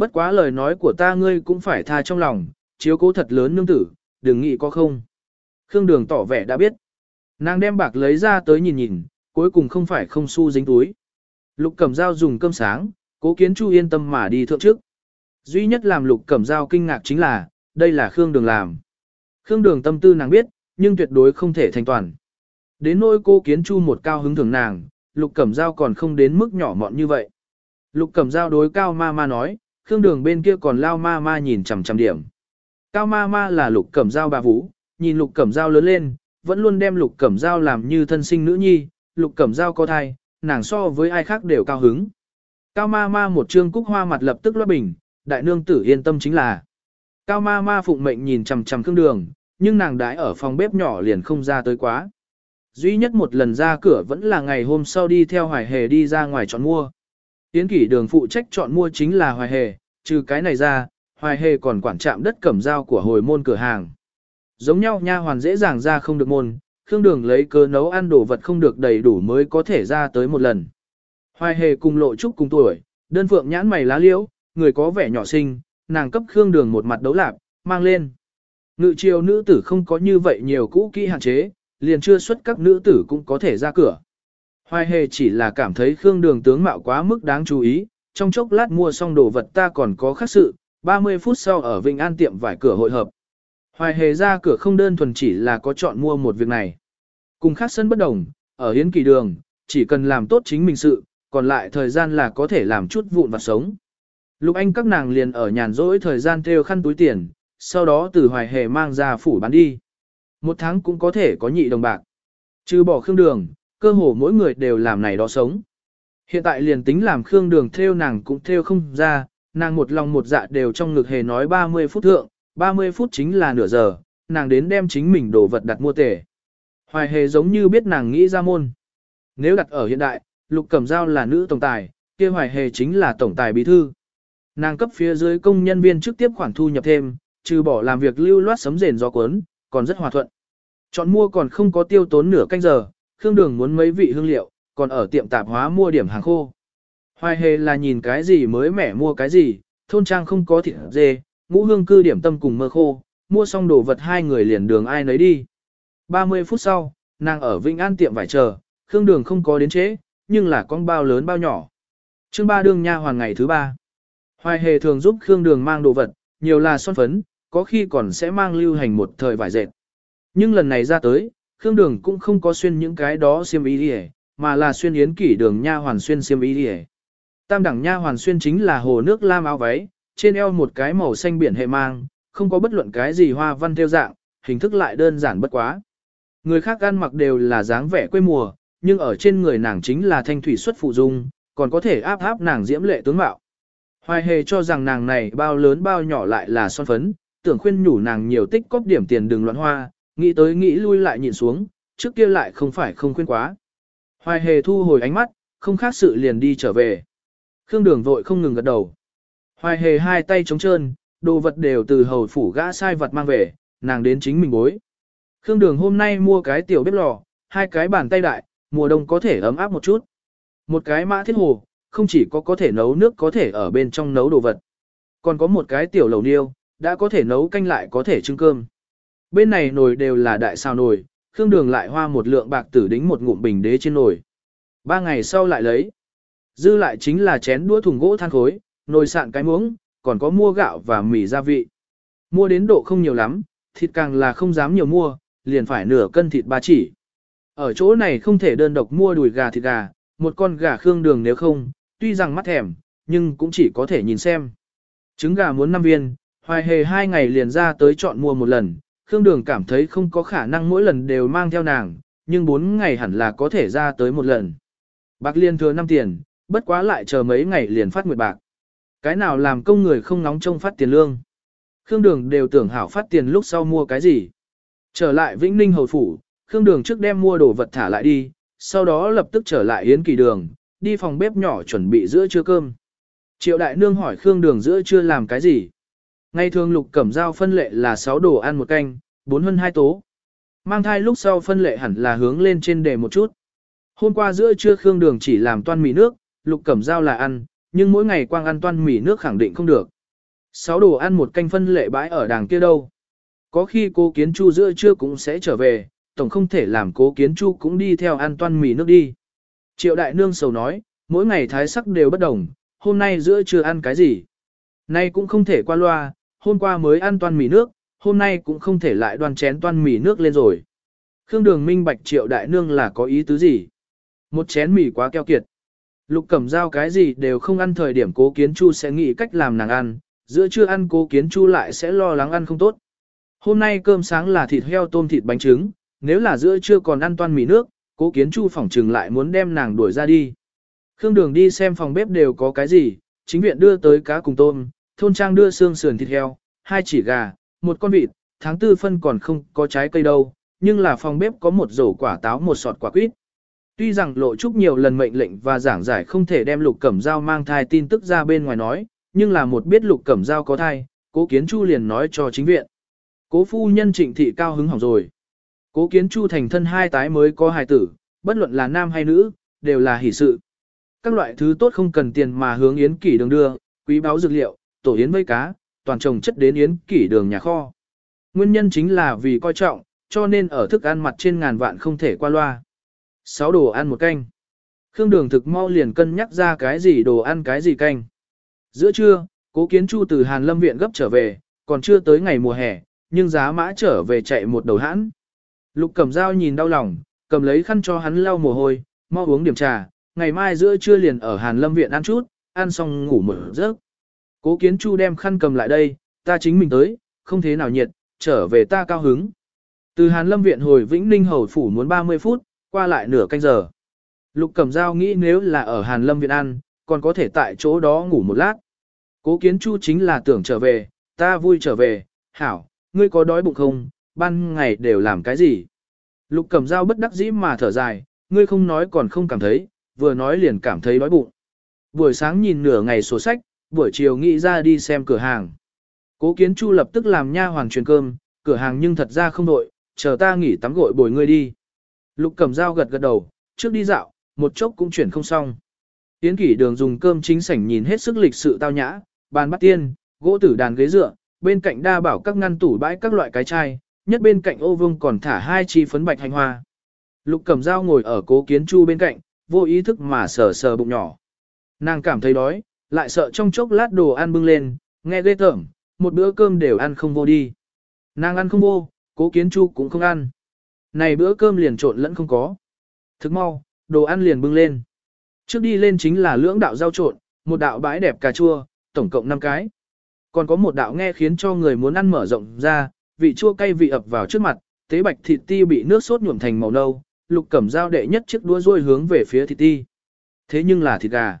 Bất quá lời nói của ta ngươi cũng phải tha trong lòng, chiếu cố thật lớn nương tử, đừng nghĩ có không. Khương Đường tỏ vẻ đã biết. Nàng đem bạc lấy ra tới nhìn nhìn, cuối cùng không phải không xu dính túi. Lục Cẩm Dao dùng cơm sáng, cố kiến Chu yên tâm mà đi thượng trước. Duy nhất làm Lục Cẩm Dao kinh ngạc chính là, đây là Khương Đường làm. Khương Đường tâm tư nàng biết, nhưng tuyệt đối không thể thành toàn. Đến nỗi cô kiến Chu một cao hứng thưởng nàng, Lục Cẩm Dao còn không đến mức nhỏ mọn như vậy. Lục Cẩm Dao đối cao ma ma nói, Khương Đường bên kia còn lao ma ma nhìn chằm chằm điểm. Cao ma ma là lục cẩm dao bà vũ, nhìn lục cẩm dao lớn lên, vẫn luôn đem lục cẩm dao làm như thân sinh nữ nhi, lục cẩm dao có thai, nàng so với ai khác đều cao hứng. Cao ma ma một trương cúc hoa mặt lập tức loa bình, đại nương tử yên tâm chính là. Cao ma ma phụng mệnh nhìn chằm chằm Khương Đường, nhưng nàng đãi ở phòng bếp nhỏ liền không ra tới quá. Duy nhất một lần ra cửa vẫn là ngày hôm sau đi theo Hoài Hề đi ra ngoài chọn mua. Tiến kỷ đường phụ trách chọn mua chính là Hoài Hề, trừ cái này ra, Hoài Hề còn quản trạm đất cẩm dao của hồi môn cửa hàng. Giống nhau nha hoàn dễ dàng ra không được môn, Khương Đường lấy cơ nấu ăn đồ vật không được đầy đủ mới có thể ra tới một lần. Hoài Hề cùng lộ trúc cùng tuổi, đơn phượng nhãn mày lá liễu, người có vẻ nhỏ xinh, nàng cấp Khương Đường một mặt đấu lạp, mang lên. Ngự triều nữ tử không có như vậy nhiều cũ kỹ hạn chế, liền chưa xuất các nữ tử cũng có thể ra cửa. Hoài hề chỉ là cảm thấy Khương Đường tướng mạo quá mức đáng chú ý, trong chốc lát mua xong đồ vật ta còn có khác sự, 30 phút sau ở Vinh An tiệm vải cửa hội hợp. Hoài hề ra cửa không đơn thuần chỉ là có chọn mua một việc này. Cùng khác sân bất đồng, ở hiến kỳ đường, chỉ cần làm tốt chính mình sự, còn lại thời gian là có thể làm chút vụn vặt sống. Lục Anh các nàng liền ở nhàn rỗi thời gian theo khăn túi tiền, sau đó từ hoài hề mang ra phủ bán đi. Một tháng cũng có thể có nhị đồng bạc. Trừ bỏ khương đường, cơ hồ mỗi người đều làm này đó sống. Hiện tại liền tính làm khương đường theo nàng cũng theo không ra, nàng một lòng một dạ đều trong ngực hề nói 30 phút thượng, 30 phút chính là nửa giờ, nàng đến đem chính mình đồ vật đặt mua tể. Hoài hề giống như biết nàng nghĩ ra môn. Nếu đặt ở hiện đại, lục cẩm dao là nữ tổng tài, kia hoài hề chính là tổng tài bí thư. Nàng cấp phía dưới công nhân viên trực tiếp khoản thu nhập thêm, trừ bỏ làm việc lưu loát sấm rền gió cuốn, còn rất hòa thuận. Chọn mua còn không có tiêu tốn nửa canh giờ, Khương Đường muốn mấy vị hương liệu, còn ở tiệm tạp hóa mua điểm hàng khô. Hoài hề là nhìn cái gì mới mẻ mua cái gì, thôn trang không có thịt dê, ngũ hương cư điểm tâm cùng mơ khô, mua xong đồ vật hai người liền đường ai nấy đi. 30 phút sau, nàng ở Vĩnh An tiệm vải chờ, Khương Đường không có đến chế, nhưng là con bao lớn bao nhỏ. Chương ba đương nha hoàn ngày thứ ba. Hoài hề thường giúp Khương Đường mang đồ vật, nhiều là son phấn, có khi còn sẽ mang lưu hành một thời vải dệt. Nhưng lần này ra tới, Khương Đường cũng không có xuyên những cái đó xiêm y đi mà là xuyên yến kỷ đường nha hoàn xuyên xiêm y đi Tam đẳng nha hoàn xuyên chính là hồ nước lam áo váy, trên eo một cái màu xanh biển hệ mang, không có bất luận cái gì hoa văn theo dạng, hình thức lại đơn giản bất quá. Người khác ăn mặc đều là dáng vẻ quê mùa, nhưng ở trên người nàng chính là thanh thủy xuất phụ dung, còn có thể áp áp nàng diễm lệ tướng mạo. Hoài hề cho rằng nàng này bao lớn bao nhỏ lại là son phấn, tưởng khuyên nhủ nàng nhiều tích cóp điểm tiền đừng loạn hoa, nghĩ tới nghĩ lui lại nhìn xuống, trước kia lại không phải không khuyên quá. Hoài hề thu hồi ánh mắt, không khác sự liền đi trở về. Khương đường vội không ngừng gật đầu. Hoài hề hai tay trống trơn, đồ vật đều từ hầu phủ gã sai vật mang về, nàng đến chính mình bối. Khương đường hôm nay mua cái tiểu bếp lò, hai cái bàn tay đại, mùa đông có thể ấm áp một chút. Một cái mã thiết hồ, không chỉ có có thể nấu nước có thể ở bên trong nấu đồ vật. Còn có một cái tiểu lầu niêu, đã có thể nấu canh lại có thể trưng cơm. Bên này nồi đều là đại sao nồi, Khương Đường lại hoa một lượng bạc tử đính một ngụm bình đế trên nồi. Ba ngày sau lại lấy. Dư lại chính là chén đũa thùng gỗ than khối, nồi sạn cái muỗng, còn có mua gạo và mì gia vị. Mua đến độ không nhiều lắm, thịt càng là không dám nhiều mua, liền phải nửa cân thịt ba chỉ. Ở chỗ này không thể đơn độc mua đùi gà thịt gà, một con gà khương đường nếu không, tuy rằng mắt thèm, nhưng cũng chỉ có thể nhìn xem. Trứng gà muốn 5 viên, hoài hề hai ngày liền ra tới chọn mua một lần, Khương Đường cảm thấy không có khả năng mỗi lần đều mang theo nàng, nhưng 4 ngày hẳn là có thể ra tới một lần. Bạc liên thừa 5 tiền, bất quá lại chờ mấy ngày liền phát nguyệt bạc. Cái nào làm công người không nóng trông phát tiền lương. Khương Đường đều tưởng hảo phát tiền lúc sau mua cái gì. Trở lại Vĩnh Ninh Hầu Phủ, Khương Đường trước đem mua đồ vật thả lại đi, sau đó lập tức trở lại Yến Kỳ Đường, đi phòng bếp nhỏ chuẩn bị giữa trưa cơm. Triệu Đại Nương hỏi Khương Đường giữa trưa làm cái gì? Ngày thường lục cẩm giao phân lệ là 6 đồ ăn một canh, 4 hơn 2 tố. Mang thai lúc sau phân lệ hẳn là hướng lên trên đề một chút. Hôm qua giữa trưa Khương Đường chỉ làm toan mì nước, lục cẩm giao là ăn, nhưng mỗi ngày quang ăn toan mì nước khẳng định không được. 6 đồ ăn một canh phân lệ bãi ở đàng kia đâu. Có khi cô kiến chu giữa trưa cũng sẽ trở về, tổng không thể làm cố kiến chu cũng đi theo ăn toan mì nước đi. Triệu đại nương sầu nói, mỗi ngày thái sắc đều bất đồng, hôm nay giữa trưa ăn cái gì. Nay cũng không thể qua loa, hôm qua mới ăn toan mì nước, hôm nay cũng không thể lại đoan chén toan mì nước lên rồi. Khương đường minh bạch triệu đại nương là có ý tứ gì? Một chén mì quá keo kiệt. Lục Cẩm Giao cái gì đều không ăn thời điểm cố kiến chu sẽ nghĩ cách làm nàng ăn, giữa trưa ăn cố kiến chu lại sẽ lo lắng ăn không tốt. Hôm nay cơm sáng là thịt heo tôm thịt bánh trứng, nếu là giữa trưa còn ăn toan mì nước, cố kiến chu phỏng trừng lại muốn đem nàng đuổi ra đi. Khương Đường đi xem phòng bếp đều có cái gì, chính viện đưa tới cá cùng tôm, thôn trang đưa xương sườn thịt heo, hai chỉ gà, một con vịt, tháng tư phân còn không có trái cây đâu, nhưng là phòng bếp có một rổ quả táo một sọt quả quýt. Tuy rằng lộ trúc nhiều lần mệnh lệnh và giảng giải không thể đem lục cẩm dao mang thai tin tức ra bên ngoài nói, nhưng là một biết lục cẩm dao có thai, cố kiến chu liền nói cho chính viện. Cố phu nhân trịnh thị cao hứng hỏng rồi. Cố kiến chu thành thân hai tái mới có hài tử, bất luận là nam hay nữ, đều là hỷ sự. Các loại thứ tốt không cần tiền mà hướng yến kỷ đường đưa, quý báo dược liệu, tổ yến vây cá, toàn trồng chất đến yến kỷ đường nhà kho. Nguyên nhân chính là vì coi trọng, cho nên ở thức ăn mặt trên ngàn vạn không thể qua loa. Sáu đồ ăn một canh. Khương đường thực mau liền cân nhắc ra cái gì đồ ăn cái gì canh. Giữa trưa, cố kiến chu từ Hàn Lâm Viện gấp trở về, còn chưa tới ngày mùa hè, nhưng giá mã trở về chạy một đầu hãn. Lục cầm dao nhìn đau lòng, cầm lấy khăn cho hắn lau mồ hôi, mau uống điểm trà, ngày mai giữa trưa liền ở Hàn Lâm Viện ăn chút, ăn xong ngủ mở giấc. Cố kiến chu đem khăn cầm lại đây, ta chính mình tới, không thế nào nhiệt, trở về ta cao hứng. Từ Hàn Lâm Viện hồi Vĩnh Ninh Hầu Phủ muốn 30 phút, qua lại nửa canh giờ. Lục Cẩm Giao nghĩ nếu là ở Hàn Lâm Viện ăn, còn có thể tại chỗ đó ngủ một lát. Cố Kiến Chu chính là tưởng trở về, ta vui trở về, hảo, ngươi có đói bụng không, ban ngày đều làm cái gì. Lục Cẩm Giao bất đắc dĩ mà thở dài, ngươi không nói còn không cảm thấy, vừa nói liền cảm thấy đói bụng. Buổi sáng nhìn nửa ngày sổ sách, buổi chiều nghĩ ra đi xem cửa hàng. Cố Kiến Chu lập tức làm nha hoàng truyền cơm, cửa hàng nhưng thật ra không đội, chờ ta nghỉ tắm gội bồi ngươi đi. Lục Cẩm Dao gật gật đầu, trước đi dạo, một chốc cũng chuyển không xong. Tiến kỷ đường dùng cơm chính sảnh nhìn hết sức lịch sự tao nhã, bàn bắt tiên, gỗ tử đàn ghế dựa, bên cạnh đa bảo các ngăn tủ bãi các loại cái chai, nhất bên cạnh ô vương còn thả hai chi phấn bạch hành hoa. Lục Cẩm Dao ngồi ở cố kiến chu bên cạnh, vô ý thức mà sờ sờ bụng nhỏ. Nàng cảm thấy đói, lại sợ trong chốc lát đồ ăn bưng lên, nghe ghê tởm, một bữa cơm đều ăn không vô đi. Nàng ăn không vô, cố kiến chu cũng không ăn. Này bữa cơm liền trộn lẫn không có. Thức mau, đồ ăn liền bưng lên. Trước đi lên chính là lưỡng đạo rau trộn, một đạo bãi đẹp cà chua, tổng cộng 5 cái. Còn có một đạo nghe khiến cho người muốn ăn mở rộng ra, vị chua cay vị ập vào trước mặt, tế bạch thịt ti bị nước sốt nhuộm thành màu nâu, lục cẩm dao đệ nhất chiếc đũa ruôi hướng về phía thịt ti. Thế nhưng là thịt gà.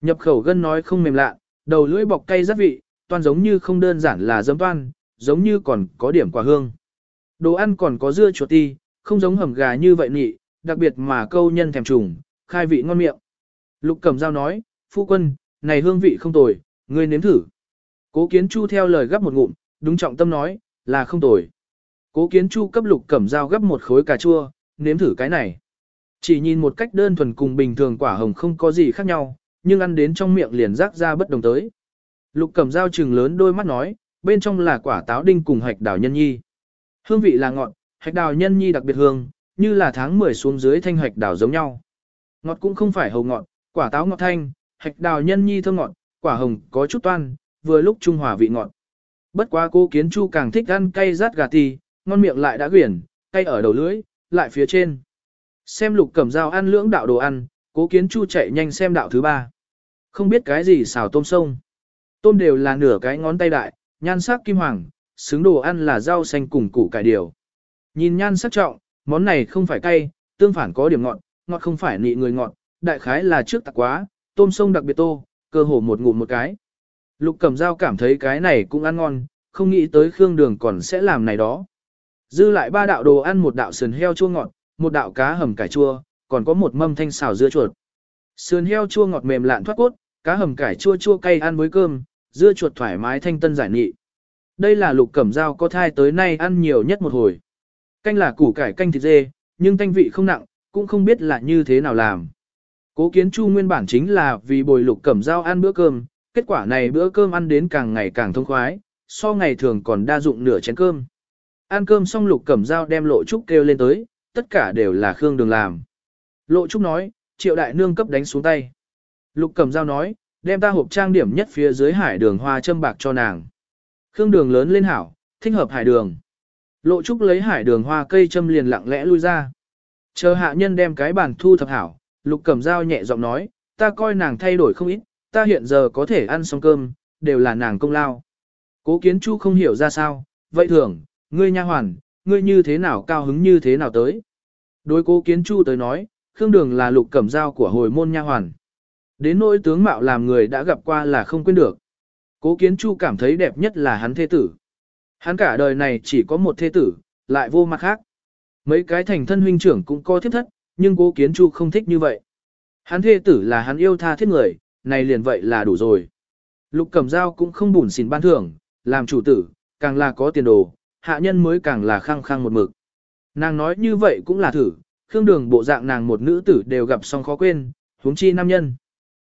Nhập khẩu gân nói không mềm lạ, đầu lưỡi bọc cay rất vị, toàn giống như không đơn giản là dấm toan, giống như còn có điểm quả hương. Đồ ăn còn có dưa chuột ti, không giống hầm gà như vậy nhị, đặc biệt mà câu nhân thèm trùng, khai vị ngon miệng. Lục cầm dao nói, phu quân, này hương vị không tồi, ngươi nếm thử. Cố kiến chu theo lời gấp một ngụm, đúng trọng tâm nói, là không tồi. Cố kiến chu cấp lục cẩm dao gấp một khối cà chua, nếm thử cái này. Chỉ nhìn một cách đơn thuần cùng bình thường quả hồng không có gì khác nhau, nhưng ăn đến trong miệng liền rác ra bất đồng tới. Lục cẩm dao trừng lớn đôi mắt nói, bên trong là quả táo đinh cùng hạch đào nhân nhi. Hương vị là ngọt, hạch đào nhân nhi đặc biệt hương, như là tháng 10 xuống dưới thanh hạch đào giống nhau. Ngọt cũng không phải hầu ngọt, quả táo ngọt thanh, hạch đào nhân nhi thơm ngọt, quả hồng có chút toan, vừa lúc trung hòa vị ngọt. Bất quá cô kiến chu càng thích ăn cay rát gà tì, ngon miệng lại đã quyển, cay ở đầu lưỡi, lại phía trên. Xem lục cẩm dao ăn lưỡng đạo đồ ăn, cố kiến chu chạy nhanh xem đạo thứ ba. Không biết cái gì xào tôm sông. Tôm đều là nửa cái ngón tay đại, nhan sắc kim hoàng, xứng đồ ăn là rau xanh cùng củ cải điều. Nhìn nhan sắc trọng, món này không phải cay, tương phản có điểm ngọt, ngọt không phải nị người ngọt, đại khái là trước tạc quá, tôm sông đặc biệt tô, cơ hồ một ngụm một cái. Lục cầm dao cảm thấy cái này cũng ăn ngon, không nghĩ tới khương đường còn sẽ làm này đó. Dư lại ba đạo đồ ăn một đạo sườn heo chua ngọt, một đạo cá hầm cải chua, còn có một mâm thanh xào dưa chuột. Sườn heo chua ngọt mềm lạn thoát cốt, cá hầm cải chua chua cay ăn với cơm, dưa chuột thoải mái thanh tân giải nghị. Đây là lục cẩm dao có thai tới nay ăn nhiều nhất một hồi. Canh là củ cải canh thịt dê, nhưng thanh vị không nặng, cũng không biết là như thế nào làm. Cố kiến chu nguyên bản chính là vì bồi lục cẩm dao ăn bữa cơm, kết quả này bữa cơm ăn đến càng ngày càng thông khoái, so ngày thường còn đa dụng nửa chén cơm. Ăn cơm xong lục cẩm dao đem lộ trúc kêu lên tới, tất cả đều là Khương Đường làm. Lộ trúc nói, triệu đại nương cấp đánh xuống tay. Lục cẩm dao nói, đem ta hộp trang điểm nhất phía dưới hải đường hoa châm bạc cho nàng. Khương đường lớn lên hảo, thích hợp hải đường. Lộ trúc lấy hải đường hoa cây châm liền lặng lẽ lui ra. Chờ hạ nhân đem cái bàn thu thập hảo, lục cẩm dao nhẹ giọng nói, ta coi nàng thay đổi không ít, ta hiện giờ có thể ăn xong cơm, đều là nàng công lao. Cố kiến chu không hiểu ra sao, vậy thường, ngươi nha hoàn, ngươi như thế nào cao hứng như thế nào tới. Đối cố kiến chu tới nói, Khương Đường là lục cẩm dao của hồi môn nha hoàn. Đến nỗi tướng mạo làm người đã gặp qua là không quên được. Cố kiến chu cảm thấy đẹp nhất là hắn thế tử. Hắn cả đời này chỉ có một thế tử, lại vô mặt khác. Mấy cái thành thân huynh trưởng cũng có thiết thất, nhưng cố kiến chu không thích như vậy. Hắn thê tử là hắn yêu tha thiết người, này liền vậy là đủ rồi. Lục cẩm dao cũng không bùn xỉn ban thưởng, làm chủ tử, càng là có tiền đồ, hạ nhân mới càng là khăng khăng một mực. Nàng nói như vậy cũng là thử, khương đường bộ dạng nàng một nữ tử đều gặp xong khó quên, huống chi nam nhân.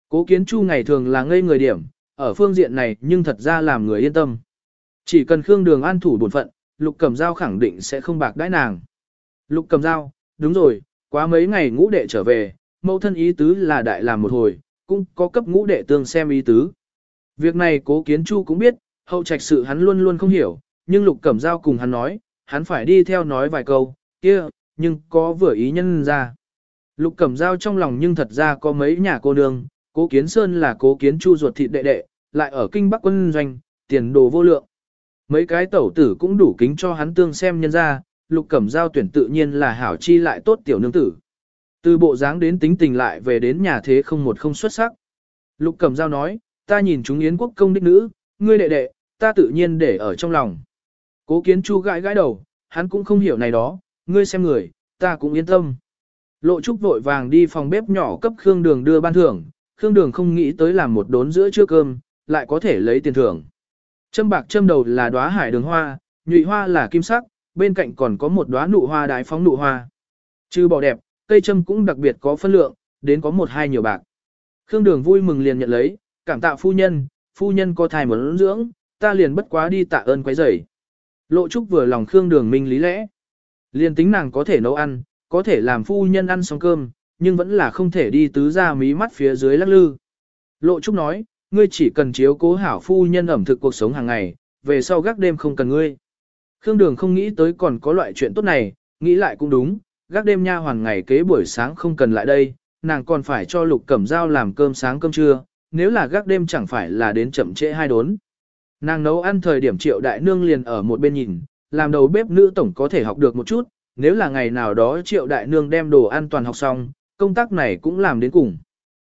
Cố kiến chu ngày thường là ngây người điểm, ở phương diện này nhưng thật ra làm người yên tâm. Chỉ cần khương đường an thủ bổn phận, lục Cẩm Giao khẳng định sẽ không bạc đãi nàng. Lục Cẩm Giao, đúng rồi, quá mấy ngày ngũ đệ trở về, mẫu thân ý tứ là đại làm một hồi, cũng có cấp ngũ đệ tương xem ý tứ. Việc này cố kiến chu cũng biết, hậu trạch sự hắn luôn luôn không hiểu, nhưng lục cẩm Giao cùng hắn nói, hắn phải đi theo nói vài câu, kia, nhưng có vừa ý nhân ra. Lục cẩm Giao trong lòng nhưng thật ra có mấy nhà cô nương, cố kiến sơn là cố kiến chu ruột thịt đệ đệ, lại ở kinh bắc quân doanh, tiền đồ vô lượng. Mấy cái tẩu tử cũng đủ kính cho hắn tương xem nhân ra, lục cẩm giao tuyển tự nhiên là hảo chi lại tốt tiểu nương tử. Từ bộ dáng đến tính tình lại về đến nhà thế không một không xuất sắc. Lục cẩm giao nói, ta nhìn chúng yến quốc công đích nữ, ngươi đệ đệ, ta tự nhiên để ở trong lòng. Cố kiến chu gãi gãi đầu, hắn cũng không hiểu này đó, ngươi xem người, ta cũng yên tâm. Lộ trúc vội vàng đi phòng bếp nhỏ cấp Khương Đường đưa ban thưởng, Khương Đường không nghĩ tới làm một đốn giữa trưa cơm, lại có thể lấy tiền thưởng. Châm bạc châm đầu là đóa hải đường hoa, nhụy hoa là kim sắc, bên cạnh còn có một đóa nụ hoa đái phóng nụ hoa. Trừ bỏ đẹp, cây châm cũng đặc biệt có phân lượng, đến có một hai nhiều bạc. Khương Đường vui mừng liền nhận lấy, cảm tạ phu nhân, phu nhân có thai muốn dưỡng, ta liền bất quá đi tạ ơn quấy rầy. Lộ Trúc vừa lòng Khương Đường minh lý lẽ. Liền tính nàng có thể nấu ăn, có thể làm phu nhân ăn xong cơm, nhưng vẫn là không thể đi tứ ra mí mắt phía dưới lắc lư. Lộ Trúc nói, ngươi chỉ cần chiếu cố hảo phu nhân ẩm thực cuộc sống hàng ngày, về sau gác đêm không cần ngươi. Khương Đường không nghĩ tới còn có loại chuyện tốt này, nghĩ lại cũng đúng, gác đêm nha hoàn ngày kế buổi sáng không cần lại đây, nàng còn phải cho Lục Cẩm Dao làm cơm sáng cơm trưa, nếu là gác đêm chẳng phải là đến chậm trễ hai đốn. Nàng nấu ăn thời điểm triệu đại nương liền ở một bên nhìn, làm đầu bếp nữ tổng có thể học được một chút, nếu là ngày nào đó triệu đại nương đem đồ ăn toàn học xong, công tác này cũng làm đến cùng.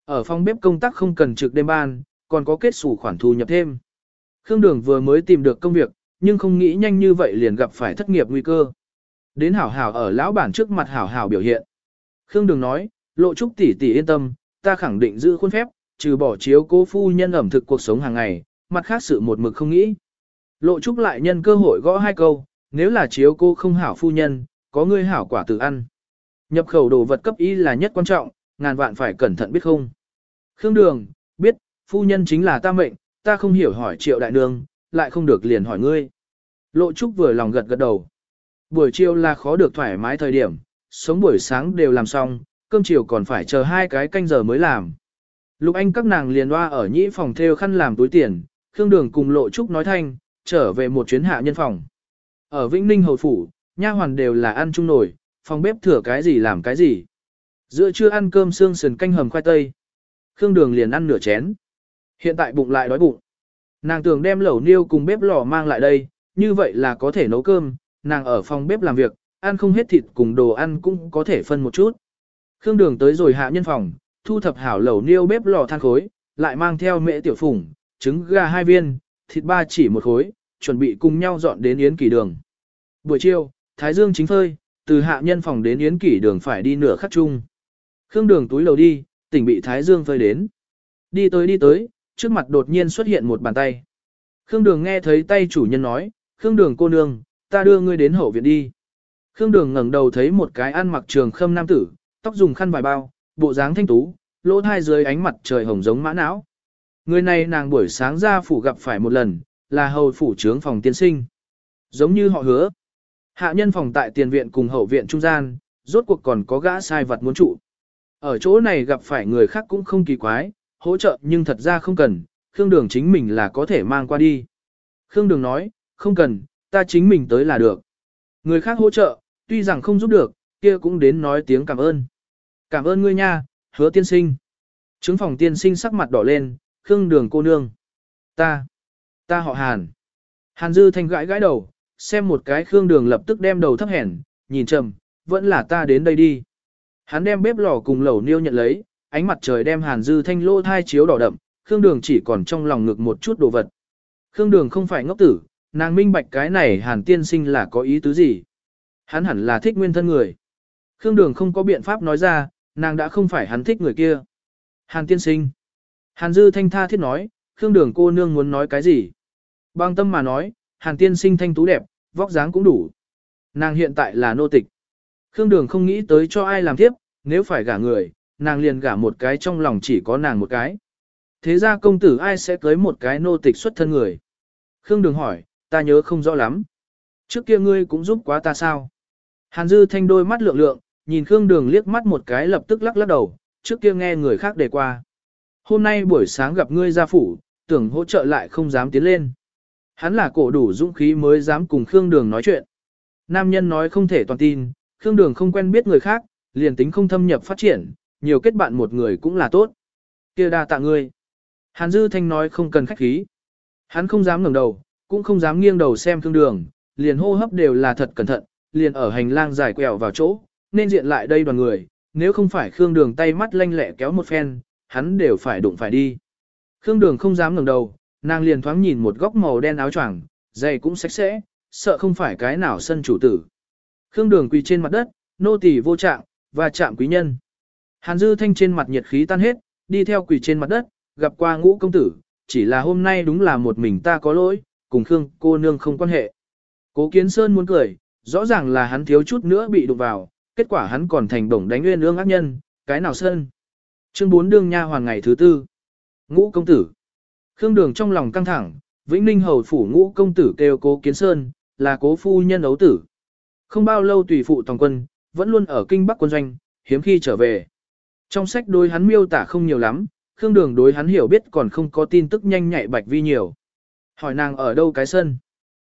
Ở phòng bếp công tác không cần trực đêm ban, còn có kết sủ khoản thu nhập thêm. Khương Đường vừa mới tìm được công việc, nhưng không nghĩ nhanh như vậy liền gặp phải thất nghiệp nguy cơ. Đến hảo hảo ở lão bản trước mặt hảo hảo biểu hiện. Khương Đường nói, lộ trúc tỷ tỷ yên tâm, ta khẳng định giữ khuôn phép, trừ bỏ chiếu cố phu nhân ẩm thực cuộc sống hàng ngày, mặt khác sự một mực không nghĩ. Lộ trúc lại nhân cơ hội gõ hai câu, nếu là chiếu cô không hảo phu nhân, có ngươi hảo quả tự ăn. Nhập khẩu đồ vật cấp y là nhất quan trọng, ngàn vạn phải cẩn thận biết không. Khương Đường, biết, phu nhân chính là ta mệnh, ta không hiểu hỏi triệu đại nương, lại không được liền hỏi ngươi. Lộ Trúc vừa lòng gật gật đầu. Buổi chiều là khó được thoải mái thời điểm, sống buổi sáng đều làm xong, cơm chiều còn phải chờ hai cái canh giờ mới làm. Lục Anh các nàng liền loa ở nhĩ phòng theo khăn làm túi tiền, Khương Đường cùng Lộ Trúc nói thanh, trở về một chuyến hạ nhân phòng. Ở Vĩnh Ninh Hầu Phủ, nha hoàn đều là ăn chung nổi, phòng bếp thừa cái gì làm cái gì. Giữa trưa ăn cơm xương sườn canh hầm khoai tây. Khương Đường liền ăn nửa chén. Hiện tại bụng lại đói bụng. Nàng tưởng đem lẩu niêu cùng bếp lò mang lại đây, như vậy là có thể nấu cơm, nàng ở phòng bếp làm việc, ăn không hết thịt cùng đồ ăn cũng có thể phân một chút. Khương Đường tới rồi hạ nhân phòng, thu thập hảo lẩu niêu bếp lò than khối, lại mang theo mẹ tiểu phủng, trứng gà hai viên, thịt ba chỉ một khối, chuẩn bị cùng nhau dọn đến Yến Kỳ Đường. Buổi chiều, Thái Dương chính phơi, từ hạ nhân phòng đến Yến kỷ Đường phải đi nửa khắc chung. Khương Đường túi lầu đi, tỉnh bị Thái Dương phơi đến. Đi tới đi tới, trước mặt đột nhiên xuất hiện một bàn tay. Khương Đường nghe thấy tay chủ nhân nói, Khương Đường cô nương, ta đưa ngươi đến hậu viện đi. Khương Đường ngẩng đầu thấy một cái ăn mặc trường khâm nam tử, tóc dùng khăn vải bao, bộ dáng thanh tú, lỗ thai dưới ánh mặt trời hồng giống mã não. Người này nàng buổi sáng ra phủ gặp phải một lần, là hầu phủ trướng phòng tiên sinh. Giống như họ hứa. Hạ nhân phòng tại tiền viện cùng hậu viện trung gian, rốt cuộc còn có gã sai vật muốn trụ. Ở chỗ này gặp phải người khác cũng không kỳ quái, hỗ trợ nhưng thật ra không cần, Khương Đường chính mình là có thể mang qua đi. Khương Đường nói, không cần, ta chính mình tới là được. Người khác hỗ trợ, tuy rằng không giúp được, kia cũng đến nói tiếng cảm ơn. Cảm ơn ngươi nha, hứa tiên sinh. Trứng phòng tiên sinh sắc mặt đỏ lên, Khương Đường cô nương. Ta, ta họ Hàn. Hàn Dư Thanh gãi gãi đầu, xem một cái Khương Đường lập tức đem đầu thấp hèn, nhìn trầm, vẫn là ta đến đây đi. Hắn đem bếp lò cùng lẩu niêu nhận lấy, ánh mặt trời đem Hàn Dư Thanh lô thai chiếu đỏ đậm, Khương Đường chỉ còn trong lòng ngực một chút đồ vật. Khương Đường không phải ngốc tử, nàng minh bạch cái này Hàn tiên sinh là có ý tứ gì. Hắn hẳn là thích nguyên thân người. Khương Đường không có biện pháp nói ra, nàng đã không phải hắn thích người kia. Hàn tiên sinh. Hàn Dư Thanh tha thiết nói, Khương Đường cô nương muốn nói cái gì? Bằng tâm mà nói, Hàn tiên sinh thanh tú đẹp, vóc dáng cũng đủ. Nàng hiện tại là nô tịch. Khương Đường không nghĩ tới cho ai làm tiếp, nếu phải gả người, nàng liền gả một cái trong lòng chỉ có nàng một cái. Thế ra công tử ai sẽ cưới một cái nô tịch xuất thân người? Khương Đường hỏi, ta nhớ không rõ lắm. Trước kia ngươi cũng giúp quá ta sao? Hàn Dư thanh đôi mắt lượng lượng, nhìn Khương Đường liếc mắt một cái lập tức lắc lắc đầu, trước kia nghe người khác đề qua. Hôm nay buổi sáng gặp ngươi ra phủ, tưởng hỗ trợ lại không dám tiến lên. Hắn là cổ đủ dũng khí mới dám cùng Khương Đường nói chuyện. Nam nhân nói không thể toàn tin, Khương Đường không quen biết người khác, liền tính không thâm nhập phát triển, nhiều kết bạn một người cũng là tốt. Kia đa tạ ngươi. Hàn Dư Thanh nói không cần khách khí. Hắn không dám ngẩng đầu, cũng không dám nghiêng đầu xem Khương Đường, liền hô hấp đều là thật cẩn thận, liền ở hành lang dài quẹo vào chỗ, nên diện lại đây đoàn người, nếu không phải Khương Đường tay mắt lanh lẹ kéo một phen, hắn đều phải đụng phải đi. Khương Đường không dám ngẩng đầu, nàng liền thoáng nhìn một góc màu đen áo choàng, giày cũng sạch sẽ, sợ không phải cái nào sân chủ tử. Khương Đường quỳ trên mặt đất, nô tỳ vô trạng, và chạm quý nhân. Hàn Dư Thanh trên mặt nhiệt khí tan hết, đi theo quỳ trên mặt đất, gặp qua ngũ công tử, chỉ là hôm nay đúng là một mình ta có lỗi, cùng Khương cô nương không quan hệ. Cố Kiến Sơn muốn cười, rõ ràng là hắn thiếu chút nữa bị đụng vào, kết quả hắn còn thành đồng đánh nguyên ương ác nhân, cái nào sơn. Chương 4 đương nha hoàng ngày thứ tư. Ngũ công tử. Khương Đường trong lòng căng thẳng, Vĩnh Ninh hầu phủ ngũ công tử kêu cố kiến sơn, là cố phu nhân ấu tử. Không bao lâu tùy phụ toàn quân, vẫn luôn ở kinh bắc quân doanh, hiếm khi trở về. Trong sách đối hắn miêu tả không nhiều lắm, Khương Đường đối hắn hiểu biết còn không có tin tức nhanh nhạy bạch vi nhiều. Hỏi nàng ở đâu cái sân?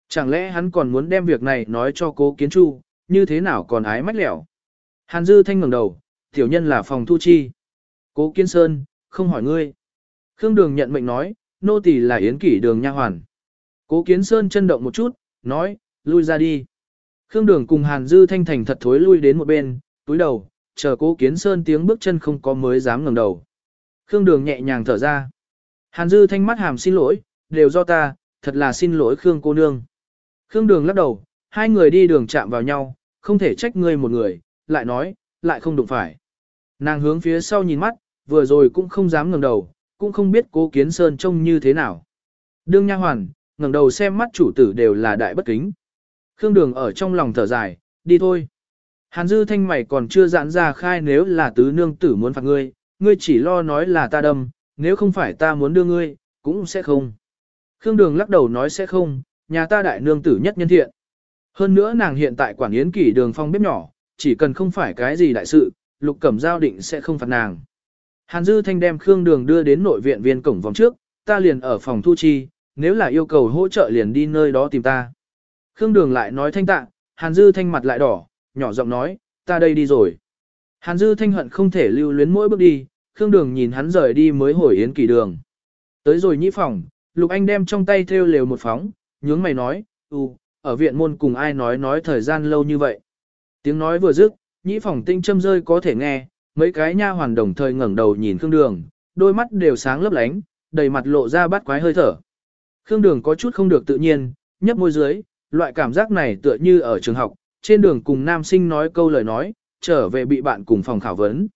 Chẳng lẽ hắn còn muốn đem việc này nói cho cố kiến chu, như thế nào còn ái mách lẻo? Hàn Dư Thanh ngẩng đầu, tiểu nhân là phòng thu chi. Cố Kiến Sơn, không hỏi ngươi. Khương Đường nhận mệnh nói, nô tỳ là yến kỷ đường nha hoàn. Cố Kiến Sơn chân động một chút, nói, lui ra đi. Khương Đường cùng Hàn Dư Thanh thành thật thối lui đến một bên, túi đầu, chờ Cố Kiến Sơn tiếng bước chân không có mới dám ngẩng đầu. Khương Đường nhẹ nhàng thở ra. Hàn Dư Thanh mắt hàm xin lỗi, đều do ta, thật là xin lỗi Khương cô nương. Khương Đường lắc đầu, hai người đi đường chạm vào nhau, không thể trách ngươi một người, lại nói, lại không đụng phải. Nàng hướng phía sau nhìn mắt, vừa rồi cũng không dám ngẩng đầu, cũng không biết cố kiến sơn trông như thế nào. Đương nha hoàn, ngẩng đầu xem mắt chủ tử đều là đại bất kính. Khương Đường ở trong lòng thở dài, đi thôi. Hàn dư thanh mày còn chưa giãn ra khai nếu là tứ nương tử muốn phạt ngươi, ngươi chỉ lo nói là ta đâm, nếu không phải ta muốn đưa ngươi, cũng sẽ không. Khương Đường lắc đầu nói sẽ không, nhà ta đại nương tử nhất nhân thiện. Hơn nữa nàng hiện tại quản yến kỷ đường phong bếp nhỏ, chỉ cần không phải cái gì đại sự, lục cẩm giao định sẽ không phạt nàng. Hàn Dư Thanh đem Khương Đường đưa đến nội viện viên cổng vòng trước, ta liền ở phòng thu chi, nếu là yêu cầu hỗ trợ liền đi nơi đó tìm ta. Khương Đường lại nói thanh tạ, Hàn Dư Thanh mặt lại đỏ, nhỏ giọng nói, ta đây đi rồi. Hàn Dư Thanh hận không thể lưu luyến mỗi bước đi, Khương Đường nhìn hắn rời đi mới hồi yến kỳ đường. Tới rồi nhĩ phòng, Lục Anh đem trong tay theo lều một phóng, nhướng mày nói, ừ, ở viện môn cùng ai nói nói thời gian lâu như vậy. Tiếng nói vừa dứt, nhĩ phòng tinh châm rơi có thể nghe, mấy cái nha hoàn đồng thời ngẩng đầu nhìn Khương Đường, đôi mắt đều sáng lấp lánh, đầy mặt lộ ra bát quái hơi thở. Khương Đường có chút không được tự nhiên, nhấp môi dưới, loại cảm giác này tựa như ở trường học, trên đường cùng nam sinh nói câu lời nói, trở về bị bạn cùng phòng khảo vấn.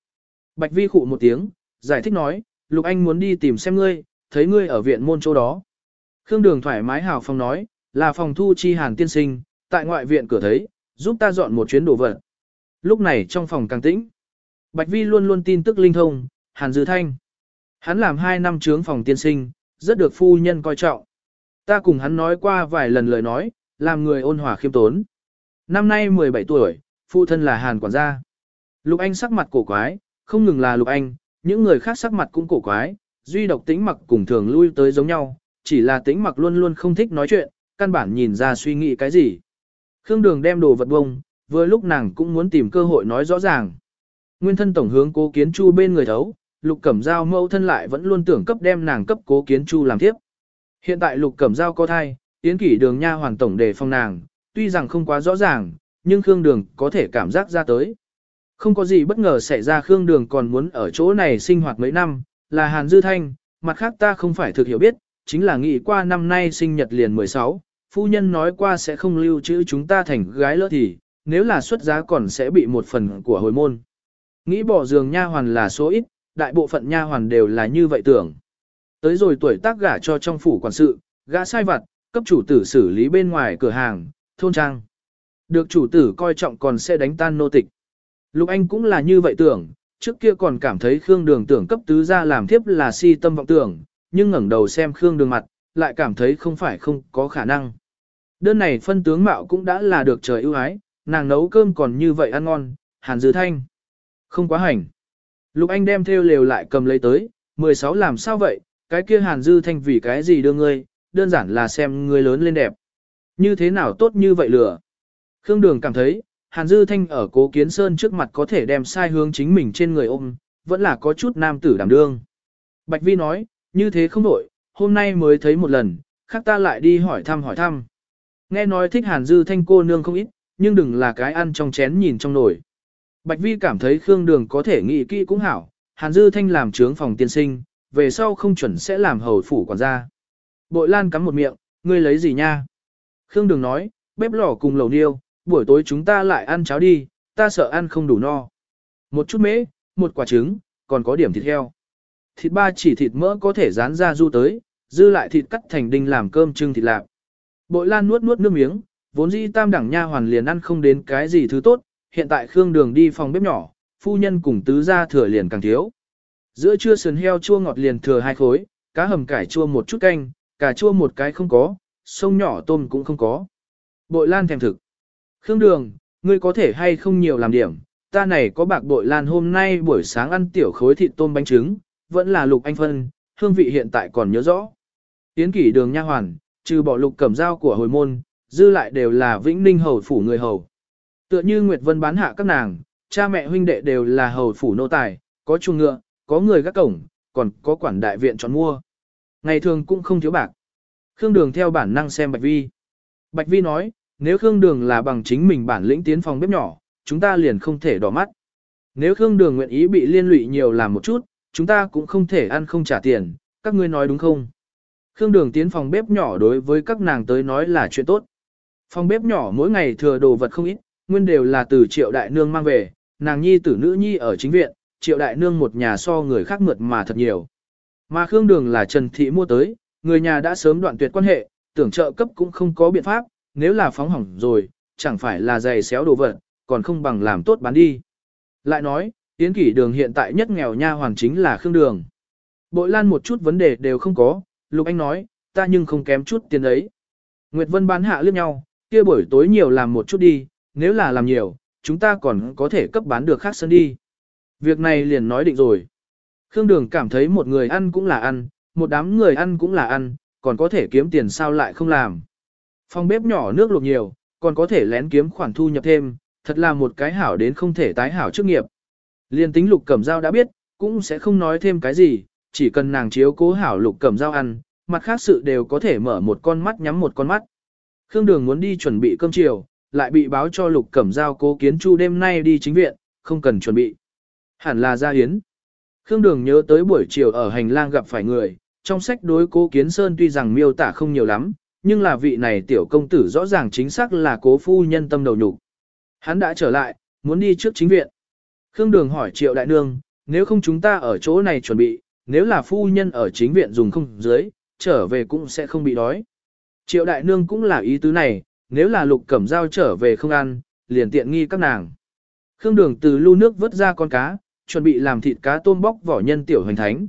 Bạch Vi khụ một tiếng, giải thích nói, Lục Anh muốn đi tìm xem ngươi, thấy ngươi ở viện môn chỗ đó. Khương Đường thoải mái hào phong nói, là phòng thu chi hàn tiên sinh, tại ngoại viện cửa thấy, giúp ta dọn một chuyến đồ vật. Lúc này trong phòng càng tĩnh. Bạch Vi luôn luôn tin tức linh thông, Hàn Dư Thanh. Hắn làm 2 năm trướng phòng tiên sinh, rất được phu nhân coi trọng. Ta cùng hắn nói qua vài lần lời nói, làm người ôn hòa khiêm tốn. Năm nay 17 tuổi, phụ thân là Hàn quản gia. Lục Anh sắc mặt cổ quái, không ngừng là Lục Anh, những người khác sắc mặt cũng cổ quái, duy độc tĩnh mặc cùng thường lui tới giống nhau, chỉ là tĩnh mặc luôn luôn không thích nói chuyện, căn bản nhìn ra suy nghĩ cái gì. Khương Đường đem đồ vật bông, vừa lúc nàng cũng muốn tìm cơ hội nói rõ ràng. Nguyên thân tổng hướng cố kiến chu bên người thấu, Lục Cẩm Giao mẫu thân lại vẫn luôn tưởng cấp đem nàng cấp cố kiến chu làm tiếp. Hiện tại Lục Cẩm Giao có thai, tiến Kỷ Đường nha hoàn tổng đề phong nàng, tuy rằng không quá rõ ràng, nhưng Khương Đường có thể cảm giác ra tới. Không có gì bất ngờ xảy ra Khương Đường còn muốn ở chỗ này sinh hoạt mấy năm, là Hàn Dư Thanh, mặt khác ta không phải thực hiểu biết, chính là nghĩ qua năm nay sinh nhật liền 16, phu nhân nói qua sẽ không lưu trữ chúng ta thành gái lỡ thì, nếu là xuất giá còn sẽ bị một phần của hồi môn. Nghĩ bỏ giường nha hoàn là số ít, đại bộ phận nha hoàn đều là như vậy tưởng. Tới rồi tuổi tác gả cho trong phủ quản sự, gã sai vặt, cấp chủ tử xử lý bên ngoài cửa hàng, thôn trang. Được chủ tử coi trọng còn sẽ đánh tan nô tịch. Lục Anh cũng là như vậy tưởng, trước kia còn cảm thấy Khương Đường tưởng cấp tứ ra làm thiếp là si tâm vọng tưởng, nhưng ngẩng đầu xem Khương Đường mặt, lại cảm thấy không phải không có khả năng. Đơn này phân tướng mạo cũng đã là được trời ưu ái, nàng nấu cơm còn như vậy ăn ngon, hàn dư thanh. Không quá hành. Lục Anh đem theo lều lại cầm lấy tới, 16 làm sao vậy, cái kia hàn dư thanh vì cái gì đưa ngươi, đơn giản là xem ngươi lớn lên đẹp. Như thế nào tốt như vậy lửa. Khương Đường cảm thấy, hàn dư thanh ở cố kiến sơn trước mặt có thể đem sai hướng chính mình trên người ôm, vẫn là có chút nam tử đảm đương. Bạch Vi nói, như thế không đổi, hôm nay mới thấy một lần, khác ta lại đi hỏi thăm hỏi thăm. Nghe nói thích hàn dư thanh cô nương không ít, nhưng đừng là cái ăn trong chén nhìn trong nồi. Bạch Vi cảm thấy Khương Đường có thể nghĩ kỹ cũng hảo, Hàn Dư Thanh làm trướng phòng tiên sinh, về sau không chuẩn sẽ làm hầu phủ quản gia. Bội Lan cắm một miệng, ngươi lấy gì nha? Khương Đường nói, bếp lò cùng lầu niêu, buổi tối chúng ta lại ăn cháo đi, ta sợ ăn không đủ no. Một chút mễ, một quả trứng, còn có điểm thịt heo. Thịt ba chỉ thịt mỡ có thể dán ra du tới, dư lại thịt cắt thành đinh làm cơm trưng thịt lạp. Bội Lan nuốt nuốt nước miếng, vốn dĩ tam đẳng nha hoàn liền ăn không đến cái gì thứ tốt, hiện tại Khương Đường đi phòng bếp nhỏ, phu nhân cùng tứ gia thừa liền càng thiếu. Giữa trưa sườn heo chua ngọt liền thừa hai khối, cá hầm cải chua một chút canh, cà chua một cái không có, sông nhỏ tôm cũng không có. Bội Lan thèm thực. Khương Đường, ngươi có thể hay không nhiều làm điểm, ta này có bạc bội Lan hôm nay buổi sáng ăn tiểu khối thịt tôm bánh trứng, vẫn là lục anh phân, hương vị hiện tại còn nhớ rõ. Tiến kỷ đường nha hoàn, trừ bỏ lục cẩm dao của hồi môn, dư lại đều là vĩnh ninh hầu phủ người hầu. Tựa như Nguyệt Vân bán hạ các nàng, cha mẹ huynh đệ đều là hầu phủ nô tài, có chuồng ngựa, có người gác cổng, còn có quản đại viện chọn mua. Ngày thường cũng không thiếu bạc. Khương Đường theo bản năng xem Bạch Vi. Bạch Vi nói, nếu Khương Đường là bằng chính mình bản lĩnh tiến phòng bếp nhỏ, chúng ta liền không thể đỏ mắt. Nếu Khương Đường nguyện ý bị liên lụy nhiều làm một chút, chúng ta cũng không thể ăn không trả tiền, các ngươi nói đúng không? Khương Đường tiến phòng bếp nhỏ đối với các nàng tới nói là chuyện tốt. Phòng bếp nhỏ mỗi ngày thừa đồ vật không ít, nguyên đều là từ triệu đại nương mang về, nàng nhi tử nữ nhi ở chính viện, triệu đại nương một nhà so người khác mượt mà thật nhiều. Mà Khương Đường là Trần Thị mua tới, người nhà đã sớm đoạn tuyệt quan hệ, tưởng trợ cấp cũng không có biện pháp, nếu là phóng hỏng rồi, chẳng phải là giày xéo đồ vật, còn không bằng làm tốt bán đi. Lại nói, Yến Kỷ Đường hiện tại nhất nghèo nha hoàn chính là Khương Đường. Bội Lan một chút vấn đề đều không có, Lục Anh nói, ta nhưng không kém chút tiền ấy. Nguyệt Vân bán hạ liếc nhau, kia buổi tối nhiều làm một chút đi, nếu là làm nhiều, chúng ta còn có thể cấp bán được khác sân đi. Việc này liền nói định rồi. Khương Đường cảm thấy một người ăn cũng là ăn, một đám người ăn cũng là ăn, còn có thể kiếm tiền sao lại không làm. Phòng bếp nhỏ nước luộc nhiều, còn có thể lén kiếm khoản thu nhập thêm, thật là một cái hảo đến không thể tái hảo trước nghiệp. Liên tính lục cẩm dao đã biết, cũng sẽ không nói thêm cái gì, chỉ cần nàng chiếu cố hảo lục cẩm dao ăn, mặt khác sự đều có thể mở một con mắt nhắm một con mắt. Khương Đường muốn đi chuẩn bị cơm chiều, lại bị báo cho Lục Cẩm Giao cố kiến chu đêm nay đi chính viện, không cần chuẩn bị. Hẳn là ra hiến. Khương Đường nhớ tới buổi chiều ở hành lang gặp phải người, trong sách đối cố kiến sơn tuy rằng miêu tả không nhiều lắm, nhưng là vị này tiểu công tử rõ ràng chính xác là cố phu nhân tâm đầu nhục. Hắn đã trở lại, muốn đi trước chính viện. Khương Đường hỏi triệu đại nương, nếu không chúng ta ở chỗ này chuẩn bị, nếu là phu nhân ở chính viện dùng không dưới, trở về cũng sẽ không bị đói. Triệu đại nương cũng là ý tứ này, nếu là lục cẩm dao trở về không ăn, liền tiện nghi các nàng. Khương đường từ lưu nước vớt ra con cá, chuẩn bị làm thịt cá tôm bóc vỏ nhân tiểu hoành thánh.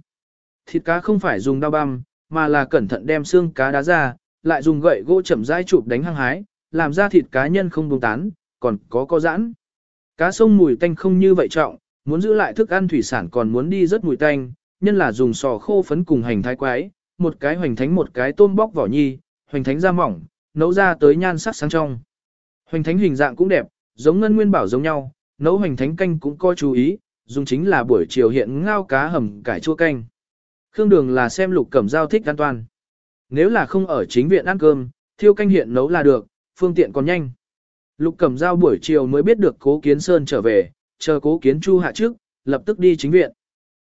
Thịt cá không phải dùng dao băm, mà là cẩn thận đem xương cá đá ra, lại dùng gậy gỗ chậm rãi chụp đánh hăng hái, làm ra thịt cá nhân không bùng tán, còn có có giãn. Cá sông mùi tanh không như vậy trọng, muốn giữ lại thức ăn thủy sản còn muốn đi rất mùi tanh, nhân là dùng sò khô phấn cùng hành thái quái, một cái hoành thánh một cái tôm bóc vỏ nhi, hoành thánh da mỏng, nấu ra tới nhan sắc sáng trong. Hoành thánh hình dạng cũng đẹp, giống ngân nguyên bảo giống nhau, nấu hoành thánh canh cũng coi chú ý, dùng chính là buổi chiều hiện ngao cá hầm cải chua canh. Khương Đường là xem Lục Cẩm Giao thích an toàn. Nếu là không ở chính viện ăn cơm, thiêu canh hiện nấu là được, phương tiện còn nhanh. Lục Cẩm Giao buổi chiều mới biết được Cố Kiến Sơn trở về, chờ Cố Kiến Chu hạ trước, lập tức đi chính viện.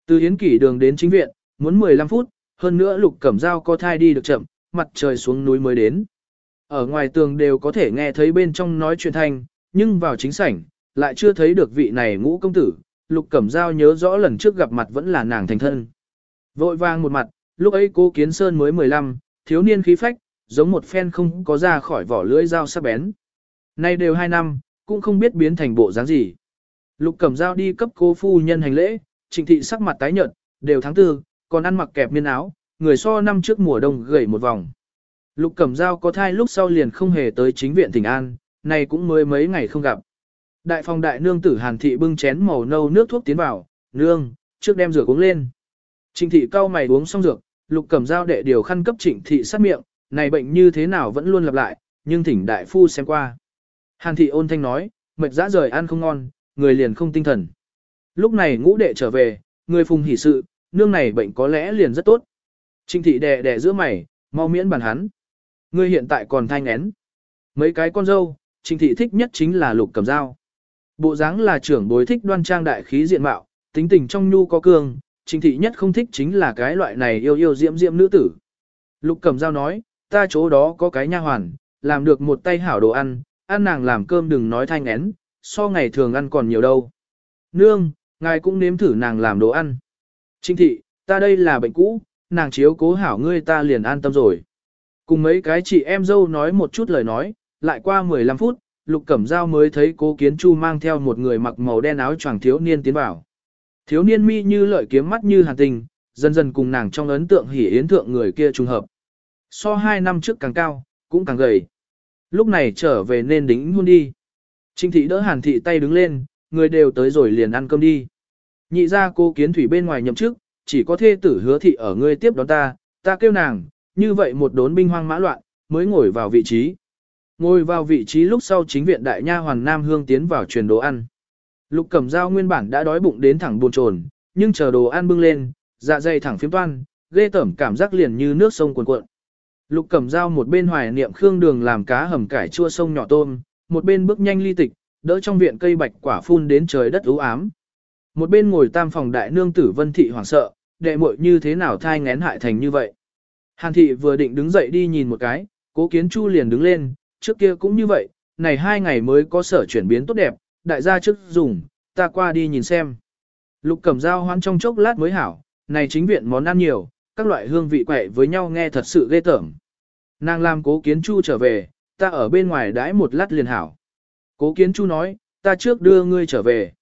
Từ Yến Kỷ đường đến chính viện, muốn 15 phút, hơn nữa Lục Cẩm Giao có thai đi được chậm, mặt trời xuống núi mới đến. Ở ngoài tường đều có thể nghe thấy bên trong nói chuyện thanh, nhưng vào chính sảnh, lại chưa thấy được vị này ngũ công tử, Lục Cẩm Giao nhớ rõ lần trước gặp mặt vẫn là nàng thành thân. Vội vàng một mặt, lúc ấy cô Kiến Sơn mới 15, thiếu niên khí phách, giống một phen không có ra khỏi vỏ lưỡi dao sắc bén. Nay đều 2 năm, cũng không biết biến thành bộ dáng gì. Lục Cẩm Giao đi cấp cô phu nhân hành lễ, trịnh thị sắc mặt tái nhợt, đều tháng tư, còn ăn mặc kẹp miên áo, người so năm trước mùa đông gầy một vòng. Lục Cẩm Giao có thai lúc sau liền không hề tới chính viện tỉnh An, này cũng mới mấy ngày không gặp. Đại phòng đại nương tử Hàn thị bưng chén màu nâu nước thuốc tiến vào, nương, trước đem rửa uống lên. Trịnh thị cau mày uống xong dược, Lục Cẩm Giao đệ điều khăn cấp Trịnh thị sát miệng, này bệnh như thế nào vẫn luôn lặp lại, nhưng thỉnh đại phu xem qua. Hàn thị ôn thanh nói, mệt dã rời ăn không ngon, người liền không tinh thần. Lúc này ngũ đệ trở về, người phùng hỉ sự, nương này bệnh có lẽ liền rất tốt. Trịnh thị đè đè giữa mày, mau miễn bàn hắn. Ngươi hiện tại còn thanh én. Mấy cái con dâu, Trình thị thích nhất chính là lục cầm dao. Bộ dáng là trưởng bối thích đoan trang đại khí diện mạo, tính tình trong nhu có cương, Trình thị nhất không thích chính là cái loại này yêu yêu diễm diễm nữ tử. Lục cầm dao nói, ta chỗ đó có cái nha hoàn, làm được một tay hảo đồ ăn, ăn nàng làm cơm đừng nói thanh én, so ngày thường ăn còn nhiều đâu. Nương, ngài cũng nếm thử nàng làm đồ ăn. Trình thị, ta đây là bệnh cũ, nàng chiếu cố hảo ngươi ta liền an tâm rồi. Cùng mấy cái chị em dâu nói một chút lời nói, lại qua 15 phút, Lục Cẩm Giao mới thấy cố Kiến Chu mang theo một người mặc màu đen áo choàng thiếu niên tiến vào. Thiếu niên mi như lợi kiếm mắt như hàn tình, dần dần cùng nàng trong ấn tượng hỉ yến thượng người kia trùng hợp. So hai năm trước càng cao, cũng càng gầy. Lúc này trở về nên đính hôn đi. Trinh thị đỡ hàn thị tay đứng lên, người đều tới rồi liền ăn cơm đi. Nhị ra cô kiến thủy bên ngoài nhậm chức, chỉ có thê tử hứa thị ở ngươi tiếp đón ta, ta kêu nàng, như vậy một đốn binh hoang mã loạn, mới ngồi vào vị trí. Ngồi vào vị trí lúc sau chính viện đại nha hoàng Nam Hương tiến vào truyền đồ ăn. Lục cẩm dao nguyên bản đã đói bụng đến thẳng buồn trồn, nhưng chờ đồ ăn bưng lên, dạ dày thẳng phiếm toan, ghê tẩm cảm giác liền như nước sông cuồn cuộn. Lục cẩm dao một bên hoài niệm khương đường làm cá hầm cải chua sông nhỏ tôm, một bên bước nhanh ly tịch, đỡ trong viện cây bạch quả phun đến trời đất u ám. Một bên ngồi tam phòng đại nương tử vân thị hoảng sợ, đệ muội như thế nào thai ngén hại thành như vậy. Hàn thị vừa định đứng dậy đi nhìn một cái, cố kiến chu liền đứng lên, trước kia cũng như vậy, này hai ngày mới có sở chuyển biến tốt đẹp, đại gia trước dùng, ta qua đi nhìn xem. Lục cẩm dao hoan trong chốc lát mới hảo, này chính viện món ăn nhiều, các loại hương vị quậy với nhau nghe thật sự ghê tởm. Nàng làm cố kiến chu trở về, ta ở bên ngoài đãi một lát liền hảo. Cố kiến chu nói, ta trước đưa ngươi trở về.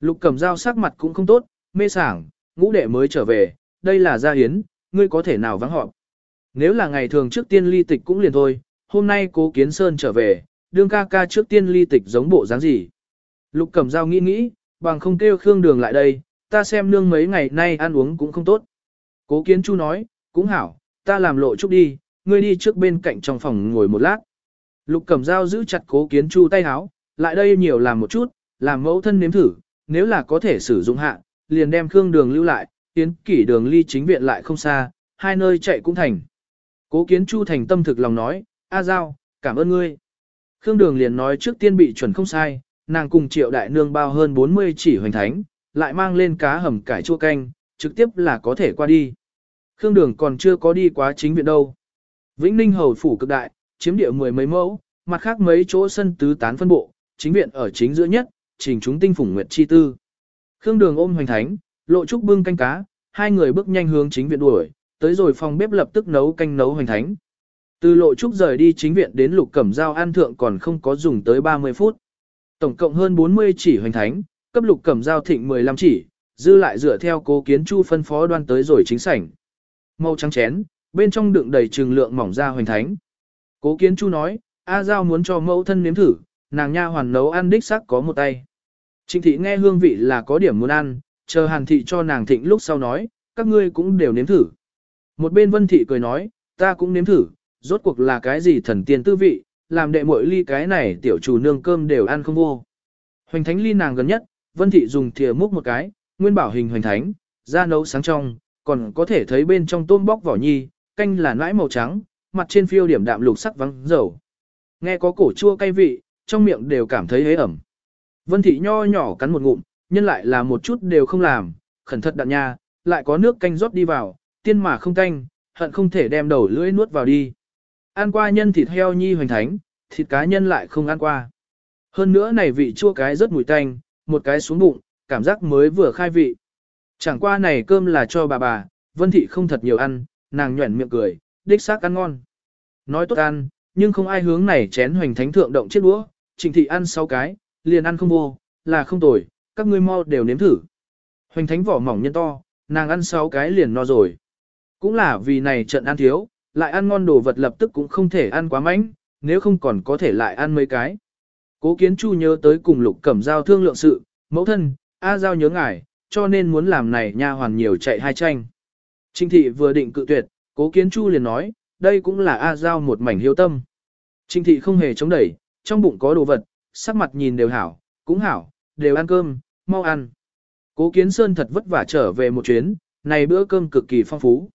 Lục cẩm dao sắc mặt cũng không tốt, mê sảng, ngũ đệ mới trở về, đây là gia hiến, ngươi có thể nào vắng họp. Nếu là ngày thường trước tiên ly tịch cũng liền thôi, hôm nay cố kiến sơn trở về, đương ca ca trước tiên ly tịch giống bộ dáng gì. Lục cẩm dao nghĩ nghĩ, bằng không kêu Khương Đường lại đây, ta xem nương mấy ngày nay ăn uống cũng không tốt. Cố kiến chu nói, cũng hảo, ta làm lộ chút đi, ngươi đi trước bên cạnh trong phòng ngồi một lát. Lục cẩm dao giữ chặt cố kiến chu tay háo, lại đây nhiều làm một chút, làm mẫu thân nếm thử, nếu là có thể sử dụng hạ, liền đem Khương Đường lưu lại, tiến kỷ đường ly chính viện lại không xa, hai nơi chạy cũng thành. Cố kiến chu thành tâm thực lòng nói, A Giao, cảm ơn ngươi. Khương Đường liền nói trước tiên bị chuẩn không sai, nàng cùng triệu đại nương bao hơn 40 chỉ hoành thánh, lại mang lên cá hầm cải chua canh, trực tiếp là có thể qua đi. Khương Đường còn chưa có đi quá chính viện đâu. Vĩnh Ninh hầu phủ cực đại, chiếm địa mười mấy mẫu, mặt khác mấy chỗ sân tứ tán phân bộ, chính viện ở chính giữa nhất, trình chúng tinh phủng nguyệt chi tư. Khương Đường ôm hoành thánh, lộ trúc bưng canh cá, hai người bước nhanh hướng chính viện đuổi, tới rồi phòng bếp lập tức nấu canh nấu hoành thánh. Từ lộ trúc rời đi chính viện đến lục cẩm dao an thượng còn không có dùng tới 30 phút. Tổng cộng hơn 40 chỉ hoành thánh, cấp lục cẩm dao thịnh 15 chỉ, dư lại dựa theo cố kiến chu phân phó đoan tới rồi chính sảnh. Màu trắng chén, bên trong đựng đầy trừng lượng mỏng ra hoành thánh. Cố kiến chu nói, A Giao muốn cho mẫu thân nếm thử, nàng nha hoàn nấu ăn đích sắc có một tay. Trịnh thị nghe hương vị là có điểm muốn ăn, chờ hàn thị cho nàng thịnh lúc sau nói, các ngươi cũng đều nếm thử. Một bên vân thị cười nói, ta cũng nếm thử, rốt cuộc là cái gì thần tiên tư vị, làm đệ muội ly cái này tiểu chủ nương cơm đều ăn không vô. Hoành thánh ly nàng gần nhất, Vân Thị dùng thìa múc một cái, nguyên bảo hình hoành thánh, da nấu sáng trong, còn có thể thấy bên trong tôm bóc vỏ nhi, canh là nãi màu trắng, mặt trên phiêu điểm đạm lục sắc vắng dầu. Nghe có cổ chua cay vị, trong miệng đều cảm thấy hế ẩm. Vân Thị nho nhỏ cắn một ngụm, nhân lại là một chút đều không làm, khẩn thật đạn nha, lại có nước canh rót đi vào, tiên mà không tanh, hận không thể đem đầu lưỡi nuốt vào đi. Ăn qua nhân thịt heo nhi hoành thánh, thịt cá nhân lại không ăn qua. Hơn nữa này vị chua cái rất mùi tanh, một cái xuống bụng, cảm giác mới vừa khai vị. Chẳng qua này cơm là cho bà bà, Vân Thị không thật nhiều ăn, nàng nhuẩn miệng cười, đích xác ăn ngon. Nói tốt ăn, nhưng không ai hướng này chén hoành thánh thượng động chiếc đũa, Trịnh Thị ăn 6 cái, liền ăn không vô, là không tồi, các ngươi mau đều nếm thử. Hoành thánh vỏ mỏng nhân to, nàng ăn 6 cái liền no rồi. Cũng là vì này trận ăn thiếu, lại ăn ngon đồ vật lập tức cũng không thể ăn quá mạnh, nếu không còn có thể lại ăn mấy cái. Cố kiến chu nhớ tới cùng lục cẩm giao thương lượng sự, mẫu thân, A giao nhớ ngài, cho nên muốn làm này nha hoàn nhiều chạy hai tranh. Trinh thị vừa định cự tuyệt, cố kiến chu liền nói, đây cũng là A giao một mảnh hiếu tâm. Trinh thị không hề chống đẩy, trong bụng có đồ vật, sắc mặt nhìn đều hảo, cũng hảo, đều ăn cơm, mau ăn. Cố kiến sơn thật vất vả trở về một chuyến, này bữa cơm cực kỳ phong phú.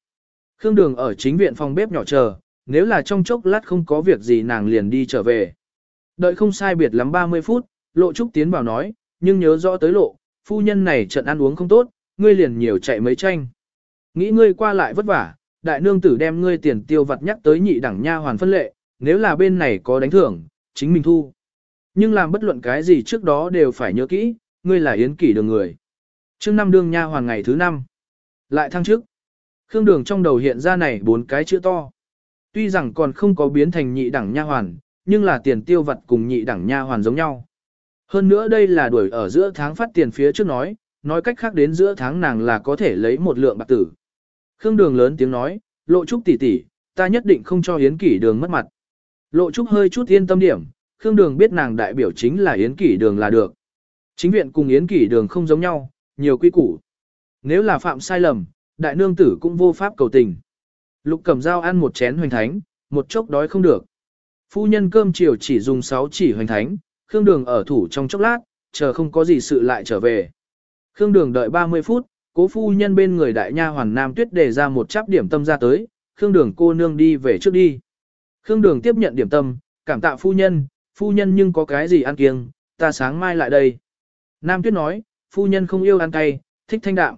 Khương Đường ở chính viện phòng bếp nhỏ chờ, nếu là trong chốc lát không có việc gì nàng liền đi trở về. Đợi không sai biệt lắm 30 phút, Lộ Trúc tiến vào nói, nhưng nhớ rõ tới lộ, phu nhân này trận ăn uống không tốt, ngươi liền nhiều chạy mấy tranh. Nghĩ ngươi qua lại vất vả, đại nương tử đem ngươi tiền tiêu vặt nhắc tới nhị đẳng nha hoàn phân lệ, nếu là bên này có đánh thưởng, chính mình thu. Nhưng làm bất luận cái gì trước đó đều phải nhớ kỹ, ngươi là yến kỷ đường người. Trước năm đương nha hoàn ngày thứ năm. Lại thăng trước. Khương đường trong đầu hiện ra này bốn cái chữ to. Tuy rằng còn không có biến thành nhị đẳng nha hoàn, nhưng là tiền tiêu vật cùng nhị đẳng nha hoàn giống nhau. Hơn nữa đây là đuổi ở giữa tháng phát tiền phía trước nói, nói cách khác đến giữa tháng nàng là có thể lấy một lượng bạc tử. Khương đường lớn tiếng nói, lộ trúc tỷ tỷ, ta nhất định không cho Yến Kỷ đường mất mặt. Lộ trúc hơi chút yên tâm điểm, Khương đường biết nàng đại biểu chính là Yến Kỷ đường là được. Chính viện cùng Yến Kỷ đường không giống nhau, nhiều quy củ. Nếu là phạm sai lầm, đại nương tử cũng vô pháp cầu tình. Lục cầm dao ăn một chén hoành thánh, một chốc đói không được. Phu nhân cơm chiều chỉ dùng 6 chỉ hoành thánh, Khương Đường ở thủ trong chốc lát, chờ không có gì sự lại trở về. Khương Đường đợi 30 phút, cố phu nhân bên người đại nha hoàn Nam Tuyết đề ra một chắp điểm tâm ra tới, Khương Đường cô nương đi về trước đi. Khương Đường tiếp nhận điểm tâm, cảm tạ phu nhân, phu nhân nhưng có cái gì ăn kiêng, ta sáng mai lại đây. Nam Tuyết nói, phu nhân không yêu ăn cay, thích thanh đạm.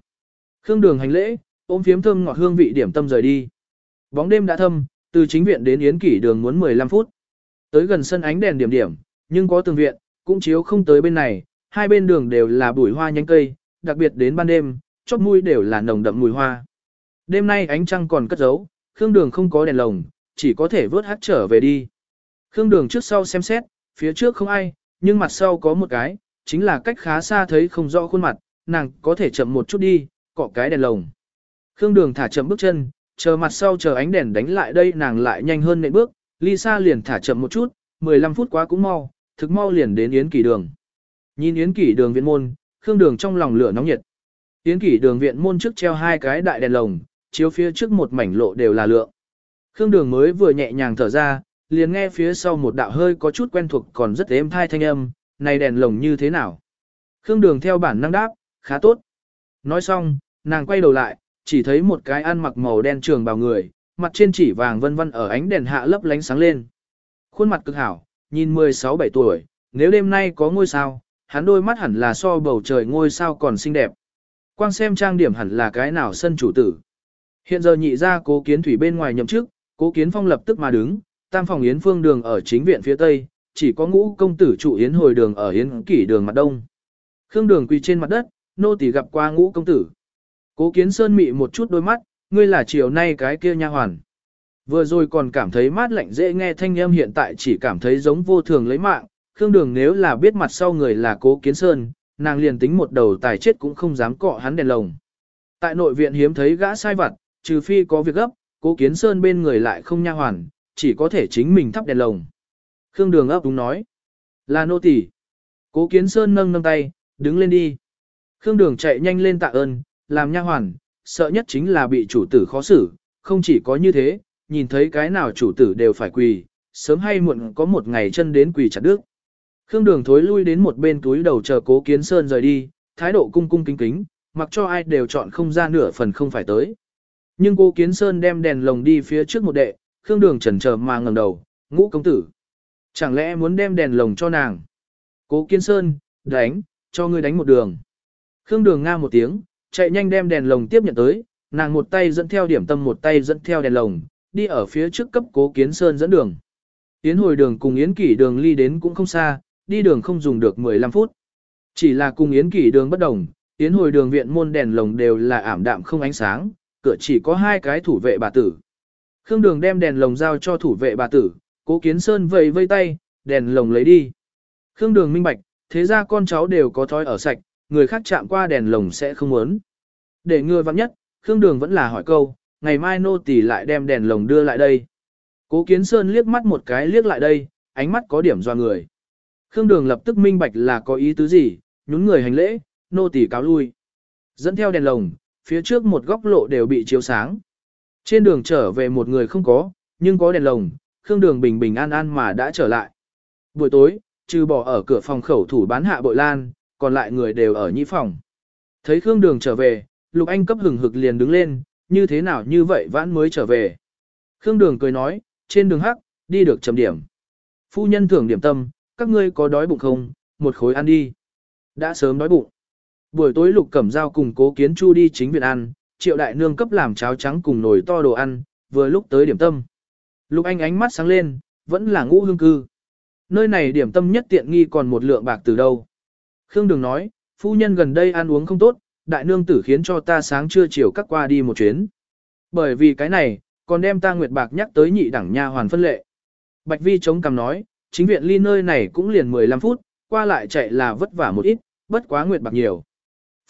Khương Đường hành lễ, ôm phiếm thơm ngọt hương vị điểm tâm rời đi. Bóng đêm đã thâm, từ chính viện đến Yến Kỷ đường muốn 15 phút. Tới gần sân ánh đèn điểm điểm, nhưng có tường viện, cũng chiếu không tới bên này, hai bên đường đều là bụi hoa nhánh cây, đặc biệt đến ban đêm, chóp mũi đều là nồng đậm mùi hoa. Đêm nay ánh trăng còn cất giấu, Khương Đường không có đèn lồng, chỉ có thể vớt hát trở về đi. Khương Đường trước sau xem xét, phía trước không ai, nhưng mặt sau có một cái, chính là cách khá xa thấy không rõ khuôn mặt, nàng có thể chậm một chút đi, cọ cái đèn lồng. Khương Đường thả chậm bước chân, chờ mặt sau chờ ánh đèn đánh lại đây nàng lại nhanh hơn nệm bước, Lisa liền thả chậm một chút, 15 phút quá cũng mau, thực mau liền đến Yến Kỷ Đường. Nhìn Yến Kỷ Đường viện môn, Khương Đường trong lòng lửa nóng nhiệt. Yến Kỷ Đường viện môn trước treo hai cái đại đèn lồng, chiếu phía trước một mảnh lộ đều là lượng. Khương Đường mới vừa nhẹ nhàng thở ra, liền nghe phía sau một đạo hơi có chút quen thuộc còn rất êm thai thanh âm, này đèn lồng như thế nào? Khương Đường theo bản năng đáp, khá tốt. Nói xong, nàng quay đầu lại, chỉ thấy một cái ăn mặc màu đen trường bào người, mặt trên chỉ vàng vân vân ở ánh đèn hạ lấp lánh sáng lên. Khuôn mặt cực hảo, nhìn 16-17 tuổi, nếu đêm nay có ngôi sao, hắn đôi mắt hẳn là so bầu trời ngôi sao còn xinh đẹp. Quang xem trang điểm hẳn là cái nào sân chủ tử. Hiện giờ nhị ra cố kiến thủy bên ngoài nhậm chức, cố kiến phong lập tức mà đứng, tam phòng yến phương đường ở chính viện phía tây, chỉ có ngũ công tử trụ yến hồi đường ở yến kỷ đường mặt đông. Khương đường quỳ trên mặt đất, nô tỳ gặp qua ngũ công tử. Cố kiến sơn mị một chút đôi mắt, ngươi là chiều nay cái kia nha hoàn. Vừa rồi còn cảm thấy mát lạnh dễ nghe thanh âm hiện tại chỉ cảm thấy giống vô thường lấy mạng, Khương Đường nếu là biết mặt sau người là Cố Kiến Sơn, nàng liền tính một đầu tài chết cũng không dám cọ hắn đèn lồng. Tại nội viện hiếm thấy gã sai vặt, trừ phi có việc gấp, Cố Kiến Sơn bên người lại không nha hoàn, chỉ có thể chính mình thắp đèn lồng. Khương Đường ấp đúng nói, là nô tỳ. Cố Kiến Sơn nâng nâng tay, đứng lên đi. Khương Đường chạy nhanh lên tạ ơn, làm nha hoàn, sợ nhất chính là bị chủ tử khó xử, không chỉ có như thế, nhìn thấy cái nào chủ tử đều phải quỳ, sớm hay muộn có một ngày chân đến quỳ chặt đứt. Khương Đường thối lui đến một bên túi đầu chờ Cố Kiến Sơn rời đi, thái độ cung cung kính kính, mặc cho ai đều chọn không ra nửa phần không phải tới. Nhưng cô Kiến Sơn đem đèn lồng đi phía trước một đệ, Khương Đường chần chờ mà ngẩng đầu, ngũ công tử. Chẳng lẽ muốn đem đèn lồng cho nàng? Cố Kiến Sơn, đánh, cho ngươi đánh một đường. Khương Đường nga một tiếng, chạy nhanh đem đèn lồng tiếp nhận tới, nàng một tay dẫn theo điểm tâm một tay dẫn theo đèn lồng, đi ở phía trước cấp Cố Kiến Sơn dẫn đường. Yến hồi đường cùng Yến kỷ đường ly đến cũng không xa, đi đường không dùng được 15 phút. Chỉ là cùng Yến kỷ đường bất đồng, Yến hồi đường viện môn đèn lồng đều là ảm đạm không ánh sáng, cửa chỉ có hai cái thủ vệ bà tử. Khương đường đem đèn lồng giao cho thủ vệ bà tử, cố kiến sơn vầy vây tay, đèn lồng lấy đi. Khương đường minh bạch, thế ra con cháu đều có thói ở sạch, người khác chạm qua đèn lồng sẽ không muốn. Để ngừa vắng nhất, Khương đường vẫn là hỏi câu, ngày mai nô tỳ lại đem đèn lồng đưa lại đây. Cố Kiến Sơn liếc mắt một cái liếc lại đây, ánh mắt có điểm doa người. Khương Đường lập tức minh bạch là có ý tứ gì, nhún người hành lễ, nô tỳ cáo lui. Dẫn theo đèn lồng, phía trước một góc lộ đều bị chiếu sáng. Trên đường trở về một người không có, nhưng có đèn lồng, Khương Đường bình bình an an mà đã trở lại. Buổi tối, trừ bỏ ở cửa phòng khẩu thủ bán hạ bội lan, còn lại người đều ở nhĩ phòng. Thấy Khương Đường trở về, Lục Anh cấp hừng hực liền đứng lên, như thế nào như vậy vãn mới trở về. Khương Đường cười nói, trên đường hắc, đi được chấm điểm. Phu nhân thưởng điểm tâm, các ngươi có đói bụng không, một khối ăn đi. Đã sớm đói bụng. Buổi tối lục cẩm dao cùng cố kiến chu đi chính viện ăn, triệu đại nương cấp làm cháo trắng cùng nồi to đồ ăn, vừa lúc tới điểm tâm. Lục anh ánh mắt sáng lên, vẫn là ngũ hương cư. Nơi này điểm tâm nhất tiện nghi còn một lượng bạc từ đâu. Khương Đường nói, phu nhân gần đây ăn uống không tốt, đại nương tử khiến cho ta sáng trưa chiều cắt qua đi một chuyến. Bởi vì cái này, còn đem ta nguyệt bạc nhắc tới nhị đẳng nha hoàn phân lệ. Bạch Vi chống cằm nói, chính viện ly nơi này cũng liền 15 phút, qua lại chạy là vất vả một ít, bất quá nguyệt bạc nhiều.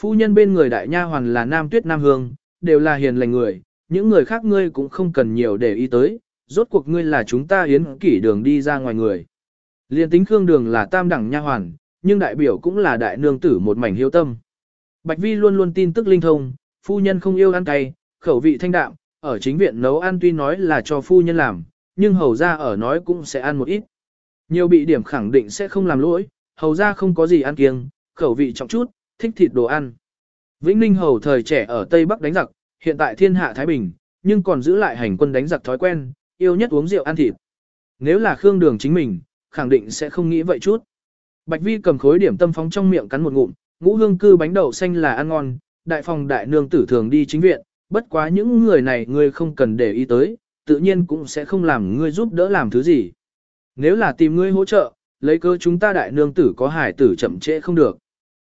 Phu nhân bên người đại nha hoàn là Nam Tuyết Nam Hương, đều là hiền lành người, những người khác ngươi cũng không cần nhiều để ý tới, rốt cuộc ngươi là chúng ta hiến kỷ đường đi ra ngoài người. Liên tính Khương Đường là tam đẳng nha hoàn, nhưng đại biểu cũng là đại nương tử một mảnh hiếu tâm. Bạch Vi luôn luôn tin tức linh thông, phu nhân không yêu ăn cay, khẩu vị thanh đạm, ở chính viện nấu ăn tuy nói là cho phu nhân làm, nhưng hầu ra ở nói cũng sẽ ăn một ít. Nhiều bị điểm khẳng định sẽ không làm lỗi, hầu ra không có gì ăn kiêng, khẩu vị trọng chút, thích thịt đồ ăn. Vĩnh Ninh hầu thời trẻ ở Tây Bắc đánh giặc, hiện tại thiên hạ Thái Bình, nhưng còn giữ lại hành quân đánh giặc thói quen, yêu nhất uống rượu ăn thịt. Nếu là Khương Đường chính mình, khẳng định sẽ không nghĩ vậy chút. Bạch Vi cầm khối điểm tâm phóng trong miệng cắn một ngụm, ngũ hương cư bánh đậu xanh là ăn ngon, đại phòng đại nương tử thường đi chính viện, bất quá những người này ngươi không cần để ý tới, tự nhiên cũng sẽ không làm ngươi giúp đỡ làm thứ gì. Nếu là tìm ngươi hỗ trợ, lấy cơ chúng ta đại nương tử có hải tử chậm trễ không được.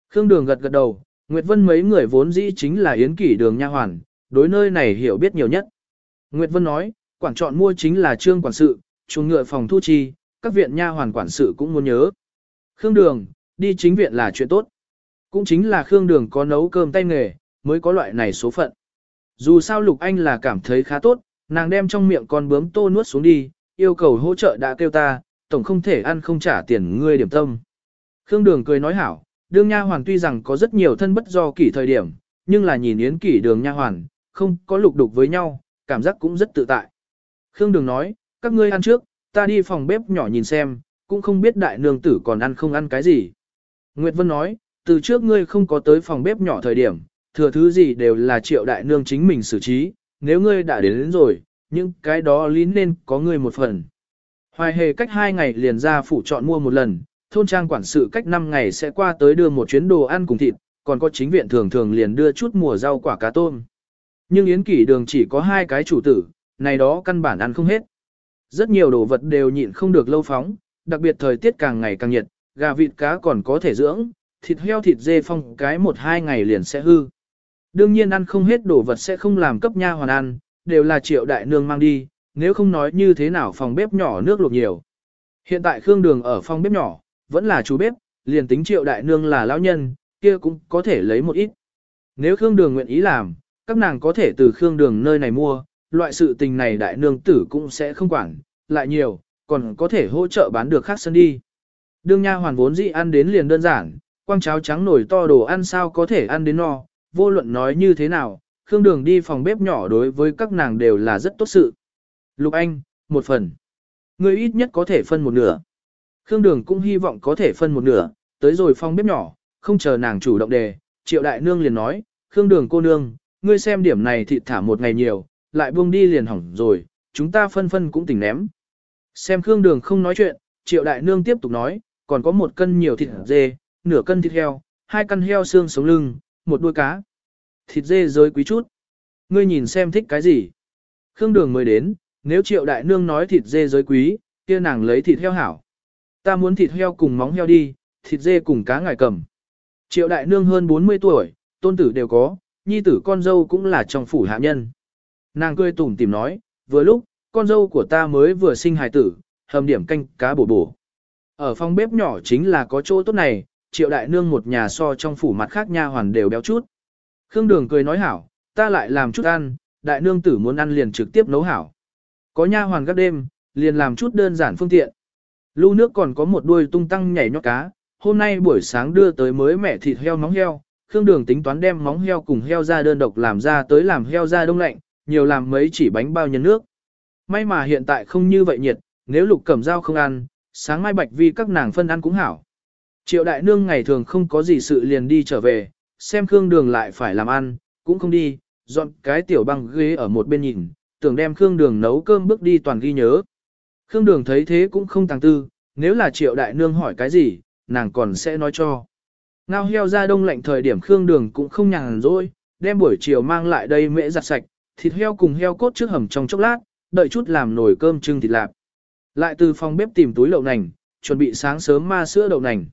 Khương Đường gật gật đầu, Nguyệt Vân mấy người vốn dĩ chính là yến kỷ đường nha hoàn, đối nơi này hiểu biết nhiều nhất. Nguyệt Vân nói, quản chọn mua chính là trương quản sự, chuồng ngựa phòng thu chi, các viện nha hoàn quản sự cũng muốn nhớ. Khương Đường, đi chính viện là chuyện tốt. Cũng chính là Khương Đường có nấu cơm tay nghề, mới có loại này số phận. Dù sao Lục Anh là cảm thấy khá tốt, nàng đem trong miệng con bướm tô nuốt xuống đi, yêu cầu hỗ trợ đã kêu ta, tổng không thể ăn không trả tiền ngươi điểm tâm. Khương Đường cười nói hảo, đương nha hoàn tuy rằng có rất nhiều thân bất do kỷ thời điểm, nhưng là nhìn yến kỷ đường nha hoàn, không có lục đục với nhau, cảm giác cũng rất tự tại. Khương Đường nói, các ngươi ăn trước, ta đi phòng bếp nhỏ nhìn xem, cũng không biết đại nương tử còn ăn không ăn cái gì. Nguyệt Vân nói, từ trước ngươi không có tới phòng bếp nhỏ thời điểm, thừa thứ gì đều là triệu đại nương chính mình xử trí, nếu ngươi đã đến, đến rồi, những cái đó lý nên có ngươi một phần. Hoài hề cách hai ngày liền ra phủ chọn mua một lần, thôn trang quản sự cách 5 ngày sẽ qua tới đưa một chuyến đồ ăn cùng thịt, còn có chính viện thường thường liền đưa chút mùa rau quả cá tôm. Nhưng Yến Kỷ đường chỉ có hai cái chủ tử, này đó căn bản ăn không hết. Rất nhiều đồ vật đều nhịn không được lâu phóng, đặc biệt thời tiết càng ngày càng nhiệt, gà vịt cá còn có thể dưỡng, thịt heo thịt dê phong cái một hai ngày liền sẽ hư. Đương nhiên ăn không hết đồ vật sẽ không làm cấp nha hoàn ăn, đều là triệu đại nương mang đi, nếu không nói như thế nào phòng bếp nhỏ nước luộc nhiều. Hiện tại Khương Đường ở phòng bếp nhỏ, vẫn là chú bếp, liền tính triệu đại nương là lão nhân, kia cũng có thể lấy một ít. Nếu Khương Đường nguyện ý làm, các nàng có thể từ Khương Đường nơi này mua, loại sự tình này đại nương tử cũng sẽ không quản, lại nhiều, còn có thể hỗ trợ bán được khác sân đi. Đương nha hoàn vốn dĩ ăn đến liền đơn giản, quang cháo trắng nổi to đồ ăn sao có thể ăn đến no, vô luận nói như thế nào, Khương Đường đi phòng bếp nhỏ đối với các nàng đều là rất tốt sự. Lục Anh, một phần. Người ít nhất có thể phân một nửa. Khương Đường cũng hy vọng có thể phân một nửa, tới rồi phòng bếp nhỏ, không chờ nàng chủ động đề, triệu đại nương liền nói, Khương đường cô nương, ngươi xem điểm này thịt thả một ngày nhiều, lại buông đi liền hỏng rồi, chúng ta phân phân cũng tỉnh ném. Xem Khương đường không nói chuyện, triệu đại nương tiếp tục nói, còn có một cân nhiều thịt dê, nửa cân thịt heo, hai cân heo xương sống lưng, một đuôi cá. Thịt dê rơi quý chút. Ngươi nhìn xem thích cái gì. Khương đường mới đến, nếu triệu đại nương nói thịt dê giới quý, kia nàng lấy thịt heo hảo. Ta muốn thịt heo cùng móng heo đi, thịt dê cùng cá ngải cầm. Triệu đại nương hơn 40 tuổi, tôn tử đều có, nhi tử con dâu cũng là trong phủ hạ nhân. Nàng cười tủm tìm nói, vừa lúc, con dâu của ta mới vừa sinh hài tử, hầm điểm canh cá bổ bổ. Ở phòng bếp nhỏ chính là có chỗ tốt này, triệu đại nương một nhà so trong phủ mặt khác nha hoàn đều béo chút. Khương Đường cười nói hảo, ta lại làm chút ăn, đại nương tử muốn ăn liền trực tiếp nấu hảo. Có nha hoàn gác đêm, liền làm chút đơn giản phương tiện. Lưu nước còn có một đuôi tung tăng nhảy nhót cá, hôm nay buổi sáng đưa tới mới mẻ thịt heo móng heo, Khương Đường tính toán đem móng heo cùng heo ra đơn độc làm ra tới làm heo ra đông lạnh, nhiều làm mấy chỉ bánh bao nhân nước. May mà hiện tại không như vậy nhiệt, nếu lục cẩm dao không ăn, sáng mai bạch vi các nàng phân ăn cũng hảo. Triệu đại nương ngày thường không có gì sự liền đi trở về, xem Khương Đường lại phải làm ăn, cũng không đi, dọn cái tiểu băng ghế ở một bên nhìn, tưởng đem Khương Đường nấu cơm bước đi toàn ghi nhớ. Khương Đường thấy thế cũng không tàng tư, nếu là triệu đại nương hỏi cái gì, nàng còn sẽ nói cho. Ngao heo ra đông lạnh thời điểm Khương Đường cũng không nhàn rỗi, đem buổi chiều mang lại đây mễ giặt sạch, thịt heo cùng heo cốt trước hầm trong chốc lát, đợi chút làm nồi cơm trưng thịt lạp. Lại từ phòng bếp tìm túi đậu nành, chuẩn bị sáng sớm ma sữa đậu nành.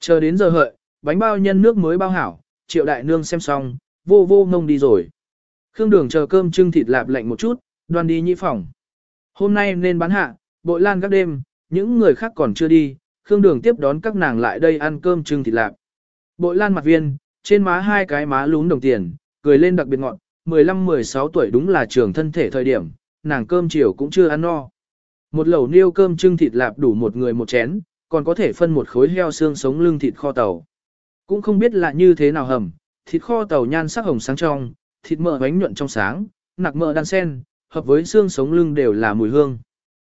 Chờ đến giờ hợi, bánh bao nhân nước mới bao hảo, triệu đại nương xem xong, vô vô ngông đi rồi. Khương Đường chờ cơm trưng thịt lạp lạnh một chút, đoan đi nhị phòng. Hôm nay nên bán hạ, bội lan các đêm, những người khác còn chưa đi, Khương Đường tiếp đón các nàng lại đây ăn cơm trưng thịt lạp. Bội lan mặt viên, trên má hai cái má lún đồng tiền, cười lên đặc biệt ngọn, 15-16 tuổi đúng là trường thân thể thời điểm, nàng cơm chiều cũng chưa ăn no. Một lẩu niêu cơm trưng thịt lạp đủ một người một chén, còn có thể phân một khối heo xương sống lưng thịt kho tàu. Cũng không biết là như thế nào hầm, thịt kho tàu nhan sắc hồng sáng trong, thịt mỡ bánh nhuận trong sáng, nạc mỡ đan sen, hợp với xương sống lưng đều là mùi hương.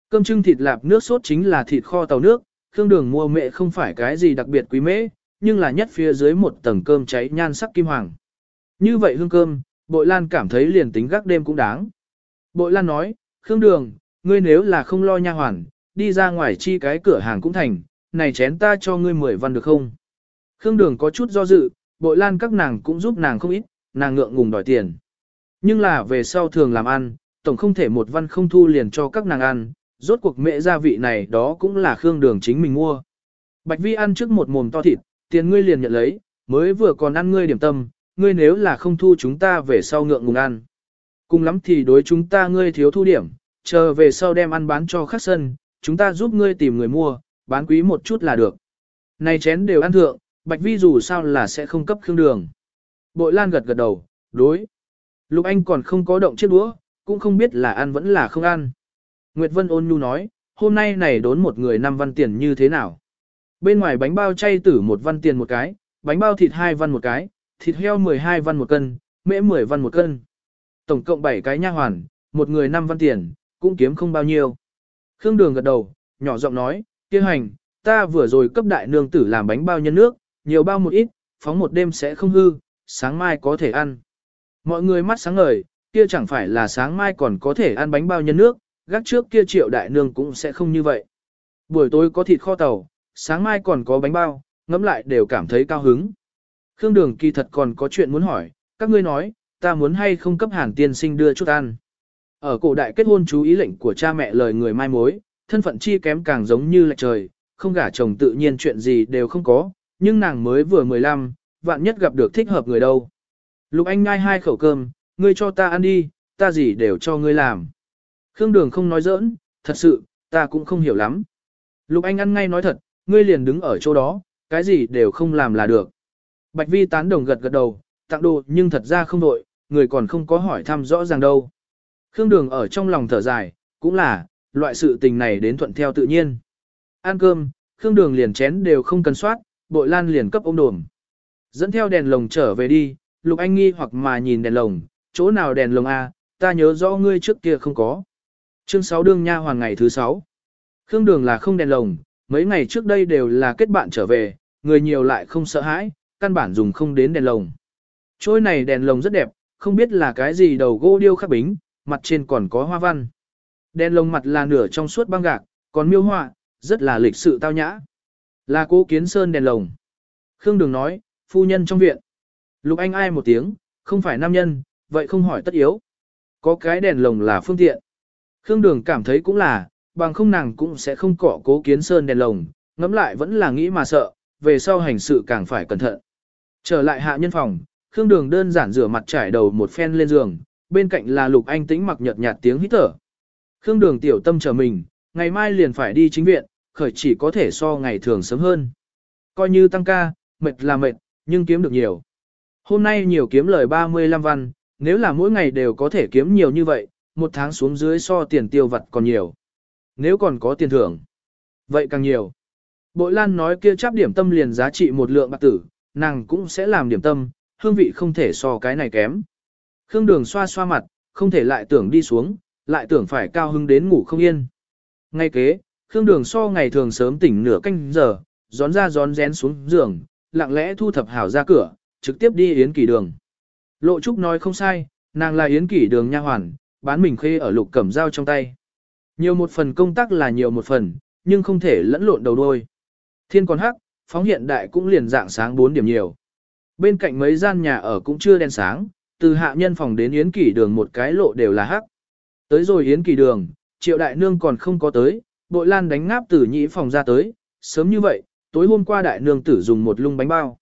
Cơm trưng thịt lạp nước sốt chính là thịt kho tàu nước, khương đường mua mẹ không phải cái gì đặc biệt quý mễ, nhưng là nhất phía dưới một tầng cơm cháy nhan sắc kim hoàng. Như vậy hương cơm, bội lan cảm thấy liền tính gác đêm cũng đáng. Bội lan nói, khương đường, ngươi nếu là không lo nha hoàn, đi ra ngoài chi cái cửa hàng cũng thành, này chén ta cho ngươi mười văn được không? Khương đường có chút do dự, bội lan các nàng cũng giúp nàng không ít, nàng ngượng ngùng đòi tiền. Nhưng là về sau thường làm ăn, tổng không thể một văn không thu liền cho các nàng ăn, rốt cuộc mẹ gia vị này đó cũng là khương đường chính mình mua. Bạch Vi ăn trước một mồm to thịt, tiền ngươi liền nhận lấy, mới vừa còn ăn ngươi điểm tâm, ngươi nếu là không thu chúng ta về sau ngượng ngùng ăn. Cùng lắm thì đối chúng ta ngươi thiếu thu điểm, chờ về sau đem ăn bán cho khách sân, chúng ta giúp ngươi tìm người mua, bán quý một chút là được. Này chén đều ăn thượng, Bạch Vi dù sao là sẽ không cấp khương đường. Bội Lan gật gật đầu, đối. Lục Anh còn không có động chiếc đũa, cũng không biết là ăn vẫn là không ăn. Nguyệt Vân ôn nhu nói, hôm nay này đốn một người năm văn tiền như thế nào. Bên ngoài bánh bao chay tử một văn tiền một cái, bánh bao thịt hai văn một cái, thịt heo 12 văn một cân, mễ 10 văn một cân. Tổng cộng 7 cái nha hoàn, một người năm văn tiền, cũng kiếm không bao nhiêu. Khương Đường gật đầu, nhỏ giọng nói, kia hành, ta vừa rồi cấp đại nương tử làm bánh bao nhân nước, nhiều bao một ít, phóng một đêm sẽ không hư, sáng mai có thể ăn. Mọi người mắt sáng ngời, kia chẳng phải là sáng mai còn có thể ăn bánh bao nhân nước, gác trước kia triệu đại nương cũng sẽ không như vậy. Buổi tối có thịt kho tàu, sáng mai còn có bánh bao, ngẫm lại đều cảm thấy cao hứng. Khương Đường kỳ thật còn có chuyện muốn hỏi, các ngươi nói, ta muốn hay không cấp hàn tiên sinh đưa chút ăn. Ở cổ đại kết hôn chú ý lệnh của cha mẹ lời người mai mối, thân phận chi kém càng giống như lệch trời, không gả chồng tự nhiên chuyện gì đều không có, nhưng nàng mới vừa 15, vạn nhất gặp được thích hợp người đâu. Lục Anh ngai hai khẩu cơm, ngươi cho ta ăn đi, ta gì đều cho ngươi làm. Khương Đường không nói giỡn, thật sự, ta cũng không hiểu lắm. Lục Anh ăn ngay nói thật, ngươi liền đứng ở chỗ đó, cái gì đều không làm là được. Bạch Vi tán đồng gật gật đầu, tặng đồ nhưng thật ra không đội, người còn không có hỏi thăm rõ ràng đâu. Khương Đường ở trong lòng thở dài, cũng là, loại sự tình này đến thuận theo tự nhiên. Ăn cơm, Khương Đường liền chén đều không cần soát, bội lan liền cấp ôm đồm. Dẫn theo đèn lồng trở về đi, Lục Anh nghi hoặc mà nhìn đèn lồng, chỗ nào đèn lồng a? ta nhớ rõ ngươi trước kia không có. Chương 6 đương nha hoàng ngày thứ 6. Khương Đường là không đèn lồng, mấy ngày trước đây đều là kết bạn trở về, người nhiều lại không sợ hãi, căn bản dùng không đến đèn lồng. Trôi này đèn lồng rất đẹp, không biết là cái gì đầu gỗ điêu khắc bính, mặt trên còn có hoa văn. Đèn lồng mặt là nửa trong suốt băng gạc, còn miêu họa, rất là lịch sự tao nhã. Là cố kiến sơn đèn lồng. Khương Đường nói, phu nhân trong viện. Lục Anh ai một tiếng, không phải nam nhân, vậy không hỏi tất yếu. Có cái đèn lồng là phương tiện. Khương Đường cảm thấy cũng là, bằng không nàng cũng sẽ không cọ cố kiến sơn đèn lồng, ngẫm lại vẫn là nghĩ mà sợ, về sau hành sự càng phải cẩn thận. Trở lại hạ nhân phòng, Khương Đường đơn giản rửa mặt trải đầu một phen lên giường, bên cạnh là Lục Anh tĩnh mặc nhợt nhạt tiếng hít thở. Khương Đường tiểu tâm chờ mình, ngày mai liền phải đi chính viện, khởi chỉ có thể so ngày thường sớm hơn. Coi như tăng ca, mệt là mệt, nhưng kiếm được nhiều. Hôm nay nhiều kiếm lời 35 văn, nếu là mỗi ngày đều có thể kiếm nhiều như vậy, một tháng xuống dưới so tiền tiêu vặt còn nhiều. Nếu còn có tiền thưởng, vậy càng nhiều. Bội Lan nói kia chắp điểm tâm liền giá trị một lượng bạc tử, nàng cũng sẽ làm điểm tâm, hương vị không thể so cái này kém. Khương Đường xoa xoa mặt, không thể lại tưởng đi xuống, lại tưởng phải cao hưng đến ngủ không yên. Ngay kế, Khương Đường so ngày thường sớm tỉnh nửa canh giờ, gión ra gión rén xuống giường, lặng lẽ thu thập hảo ra cửa, trực tiếp đi Yến Kỷ Đường. Lộ Trúc nói không sai, nàng là Yến Kỷ Đường nha hoàn, bán mình khê ở lục cẩm dao trong tay. Nhiều một phần công tác là nhiều một phần, nhưng không thể lẫn lộn đầu đôi. Thiên còn hắc, phóng hiện đại cũng liền dạng sáng 4 điểm nhiều. Bên cạnh mấy gian nhà ở cũng chưa đèn sáng, từ hạ nhân phòng đến Yến kỳ Đường một cái lộ đều là hắc. Tới rồi Yến kỳ Đường, Triệu Đại Nương còn không có tới, Bội Lan đánh ngáp từ nhĩ phòng ra tới, sớm như vậy, tối hôm qua Đại Nương tử dùng một lung bánh bao.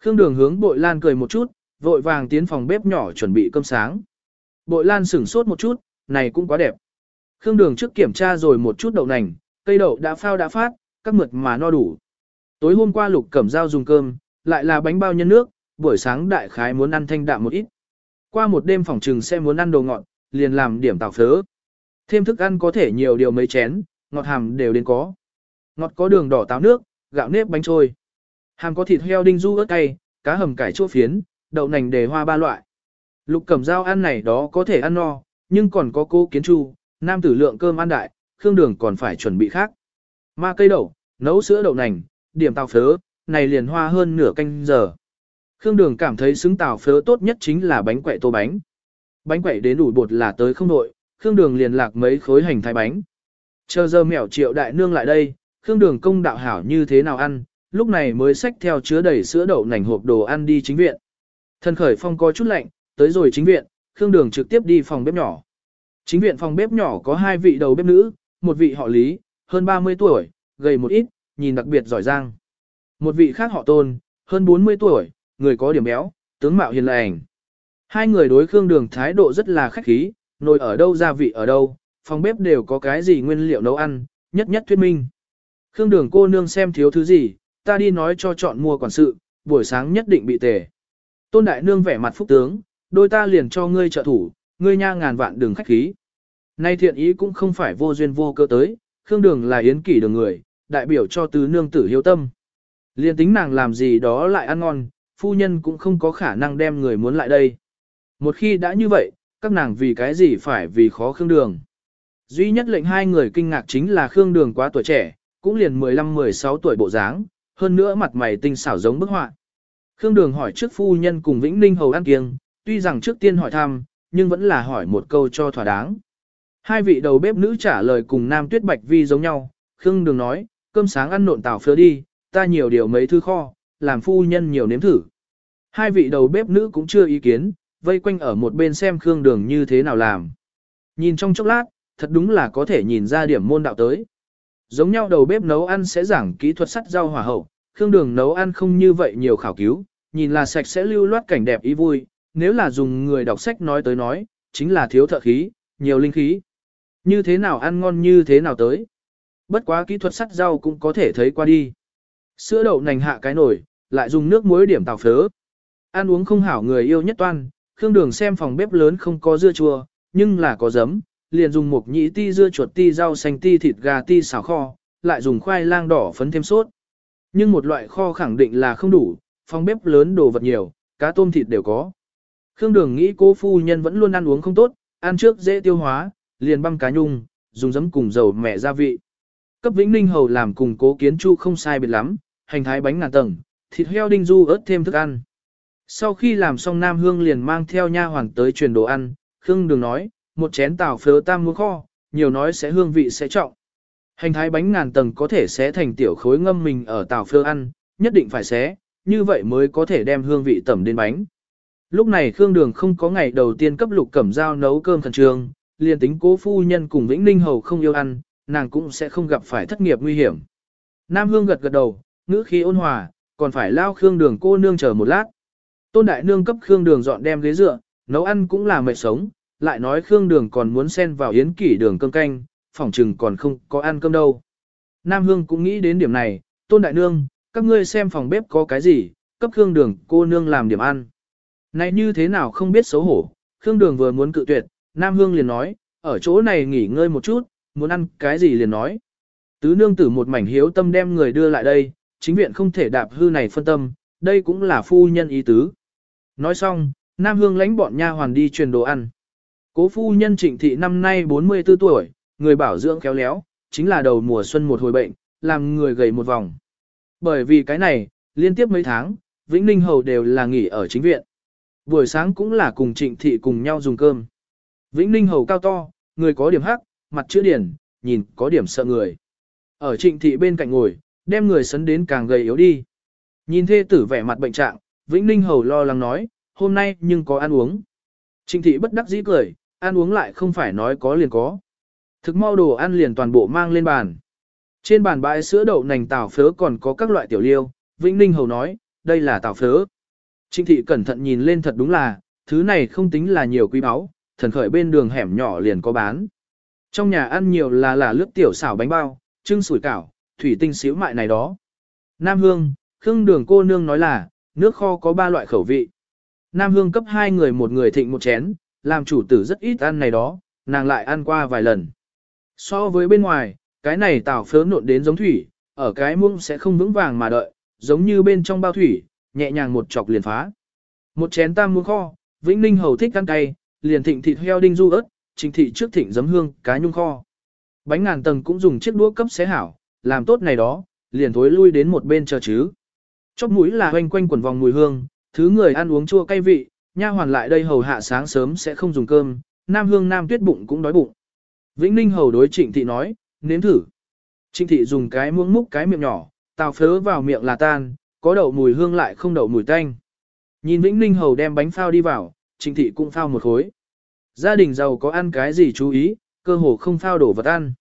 Khương Đường hướng Bội Lan cười một chút, vội vàng tiến phòng bếp nhỏ chuẩn bị cơm sáng. Bội Lan sửng sốt một chút, này cũng quá đẹp. Khương Đường trước kiểm tra rồi một chút đậu nành, cây đậu đã phao đã phát, các mượt mà no đủ. Tối hôm qua Lục Cẩm Dao dùng cơm, lại là bánh bao nhân nước, buổi sáng đại khái muốn ăn thanh đạm một ít. Qua một đêm phòng trừng sẽ muốn ăn đồ ngọt, liền làm điểm tàu phớ. Thêm thức ăn có thể nhiều điều mấy chén, ngọt hàm đều đến có. Ngọt có đường đỏ táo nước, gạo nếp bánh trôi. Hàm có thịt heo đinh du ớt cay, cá hầm cải chua phiến, đậu nành đề hoa ba loại. Lục cẩm dao ăn này đó có thể ăn no, nhưng còn có cô kiến chu, nam tử lượng cơm ăn đại, khương đường còn phải chuẩn bị khác. Ma cây đậu, nấu sữa đậu nành, điểm tàu phớ, này liền hoa hơn nửa canh giờ. Khương đường cảm thấy xứng tảo phớ tốt nhất chính là bánh quậy tô bánh. Bánh quậy đến đủ bột là tới không nội, khương đường liền lạc mấy khối hành thái bánh. Chờ giờ mèo triệu đại nương lại đây, khương đường công đạo hảo như thế nào ăn, lúc này mới xách theo chứa đầy sữa đậu nành hộp đồ ăn đi chính viện. Thân khởi phong có chút lạnh, tới rồi chính viện, khương đường trực tiếp đi phòng bếp nhỏ. Chính viện phòng bếp nhỏ có hai vị đầu bếp nữ, một vị họ Lý, hơn 30 tuổi, gầy một ít, nhìn đặc biệt giỏi giang. Một vị khác họ Tôn, hơn 40 tuổi, người có điểm béo, tướng mạo hiền lành. Hai người đối Khương Đường thái độ rất là khách khí, nồi ở đâu gia vị ở đâu, phòng bếp đều có cái gì nguyên liệu nấu ăn, nhất nhất thuyết minh. Khương Đường cô nương xem thiếu thứ gì, ta đi nói cho chọn mua quản sự, buổi sáng nhất định bị tề. Tôn Đại Nương vẻ mặt phúc tướng, đôi ta liền cho ngươi trợ thủ, ngươi nha ngàn vạn đường khách khí. Nay thiện ý cũng không phải vô duyên vô cơ tới, Khương Đường là yến kỷ đường người, đại biểu cho tứ nương tử hiếu tâm. Liên tính nàng làm gì đó lại ăn ngon, phu nhân cũng không có khả năng đem người muốn lại đây. Một khi đã như vậy, các nàng vì cái gì phải vì khó Khương Đường. Duy nhất lệnh hai người kinh ngạc chính là Khương Đường quá tuổi trẻ, cũng liền 15-16 tuổi bộ dáng, hơn nữa mặt mày tinh xảo giống bức họa. Khương Đường hỏi trước phu nhân cùng Vĩnh Ninh hầu ăn kiêng, tuy rằng trước tiên hỏi thăm, nhưng vẫn là hỏi một câu cho thỏa đáng. Hai vị đầu bếp nữ trả lời cùng Nam Tuyết Bạch Vi giống nhau, Khương Đường nói, cơm sáng ăn nộn tảo phớ đi, ta nhiều điều mấy thứ kho, làm phu nhân nhiều nếm thử. Hai vị đầu bếp nữ cũng chưa ý kiến, vây quanh ở một bên xem Khương Đường như thế nào làm. Nhìn trong chốc lát, thật đúng là có thể nhìn ra điểm môn đạo tới. Giống nhau đầu bếp nấu ăn sẽ giảng kỹ thuật sắt rau hỏa hậu, Khương Đường nấu ăn không như vậy nhiều khảo cứu, nhìn là sạch sẽ lưu loát cảnh đẹp ý vui, nếu là dùng người đọc sách nói tới nói, chính là thiếu thợ khí, nhiều linh khí. Như thế nào ăn ngon như thế nào tới. Bất quá kỹ thuật sắt rau cũng có thể thấy qua đi. Sữa đậu nành hạ cái nồi, lại dùng nước muối điểm tàu phớ. Ăn uống không hảo người yêu nhất toan, Khương Đường xem phòng bếp lớn không có dưa chua, nhưng là có giấm, liền dùng một nhĩ ti dưa chuột ti rau xanh ti thịt gà ti xào kho, lại dùng khoai lang đỏ phấn thêm sốt. Nhưng một loại kho khẳng định là không đủ, phòng bếp lớn đồ vật nhiều, cá tôm thịt đều có. Khương Đường nghĩ cô phu nhân vẫn luôn ăn uống không tốt, ăn trước dễ tiêu hóa, liền băm cá nhung, dùng giấm cùng dầu mẹ gia vị. Cấp Vĩnh Ninh Hầu làm cùng cố kiến chu không sai biệt lắm, hành thái bánh ngàn tầng, thịt heo đinh du ớt thêm thức ăn. Sau khi làm xong Nam Hương liền mang theo nha hoàn tới truyền đồ ăn, Khương Đường nói, một chén tàu phớ tam muỗng kho, nhiều nói sẽ hương vị sẽ trọng. Hành thái bánh ngàn tầng có thể xé thành tiểu khối ngâm mình ở tàu phớ ăn, nhất định phải xé, như vậy mới có thể đem hương vị tẩm đến bánh. Lúc này Khương Đường không có ngày đầu tiên cấp lục cẩm dao nấu cơm khẩn trường, liền tính cố phu nhân cùng Vĩnh Ninh Hầu không yêu ăn, nàng cũng sẽ không gặp phải thất nghiệp nguy hiểm. Nam Hương gật gật đầu, ngữ khí ôn hòa, còn phải lao Khương Đường cô nương chờ một lát. Tôn Đại Nương cấp Khương Đường dọn đem ghế dựa, nấu ăn cũng là mệt sống, lại nói Khương Đường còn muốn xen vào yến kỷ đường cơm canh, phòng trừng còn không có ăn cơm đâu. Nam Hương cũng nghĩ đến điểm này, Tôn Đại Nương, các ngươi xem phòng bếp có cái gì, cấp Khương Đường cô nương làm điểm ăn. Này như thế nào không biết xấu hổ, Khương Đường vừa muốn cự tuyệt, Nam Hương liền nói, ở chỗ này nghỉ ngơi một chút, muốn ăn cái gì liền nói. Tứ nương tử một mảnh hiếu tâm đem người đưa lại đây, chính viện không thể đạp hư này phân tâm, đây cũng là phu nhân ý tứ. Nói xong, Nam Hương lãnh bọn nha hoàn đi truyền đồ ăn. Cố phu nhân trịnh thị năm nay 44 tuổi, người bảo dưỡng khéo léo, chính là đầu mùa xuân một hồi bệnh, làm người gầy một vòng. Bởi vì cái này, liên tiếp mấy tháng, Vĩnh Ninh Hầu đều là nghỉ ở chính viện. Buổi sáng cũng là cùng trịnh thị cùng nhau dùng cơm. Vĩnh Ninh Hầu cao to, người có điểm hắc, mặt chữ điển, nhìn có điểm sợ người. Ở trịnh thị bên cạnh ngồi, đem người sấn đến càng gầy yếu đi. Nhìn thê tử vẻ mặt bệnh trạng, Vĩnh Ninh Hầu lo lắng nói, hôm nay nhưng có ăn uống. Trịnh thị bất đắc dĩ cười, ăn uống lại không phải nói có liền có. Thực mau đồ ăn liền toàn bộ mang lên bàn. Trên bàn bãi sữa đậu nành tàu phớ còn có các loại tiểu liêu, Vĩnh Ninh Hầu nói, đây là tàu phớ. Trịnh thị cẩn thận nhìn lên thật đúng là, thứ này không tính là nhiều quý báu, thần khởi bên đường hẻm nhỏ liền có bán. Trong nhà ăn nhiều là là lướt tiểu xảo bánh bao, trưng sủi cảo, thủy tinh xíu mại này đó. Nam Hương, Khương Đường cô nương nói là, nước kho có ba loại khẩu vị. Nam Hương cấp hai người một người thịnh một chén, làm chủ tử rất ít ăn này đó, nàng lại ăn qua vài lần. So với bên ngoài, cái này tảo phớ nộn đến giống thủy, ở cái muông sẽ không vững vàng mà đợi, giống như bên trong bao thủy, nhẹ nhàng một chọc liền phá. Một chén tam muông kho, Vĩnh Ninh hầu thích ăn cay, liền thịnh thịt heo đinh du ớt, trình thị trước thịnh giấm hương, cá nhung kho. Bánh ngàn tầng cũng dùng chiếc đũa cấp xé hảo, làm tốt này đó, liền thối lui đến một bên chờ chứ. Chóp mũi là hoanh quanh quần vòng mùi hương, thứ người ăn uống chua cay vị, nha hoàn lại đây hầu hạ sáng sớm sẽ không dùng cơm, nam hương nam tuyết bụng cũng đói bụng. Vĩnh Ninh hầu đối trịnh thị nói, nếm thử. Trịnh thị dùng cái muỗng múc cái miệng nhỏ, tào phớ vào miệng là tan, có đậu mùi hương lại không đậu mùi tanh. Nhìn Vĩnh Ninh hầu đem bánh phao đi vào, trịnh thị cũng phao một khối. Gia đình giàu có ăn cái gì chú ý, cơ hồ không phao đổ vật ăn.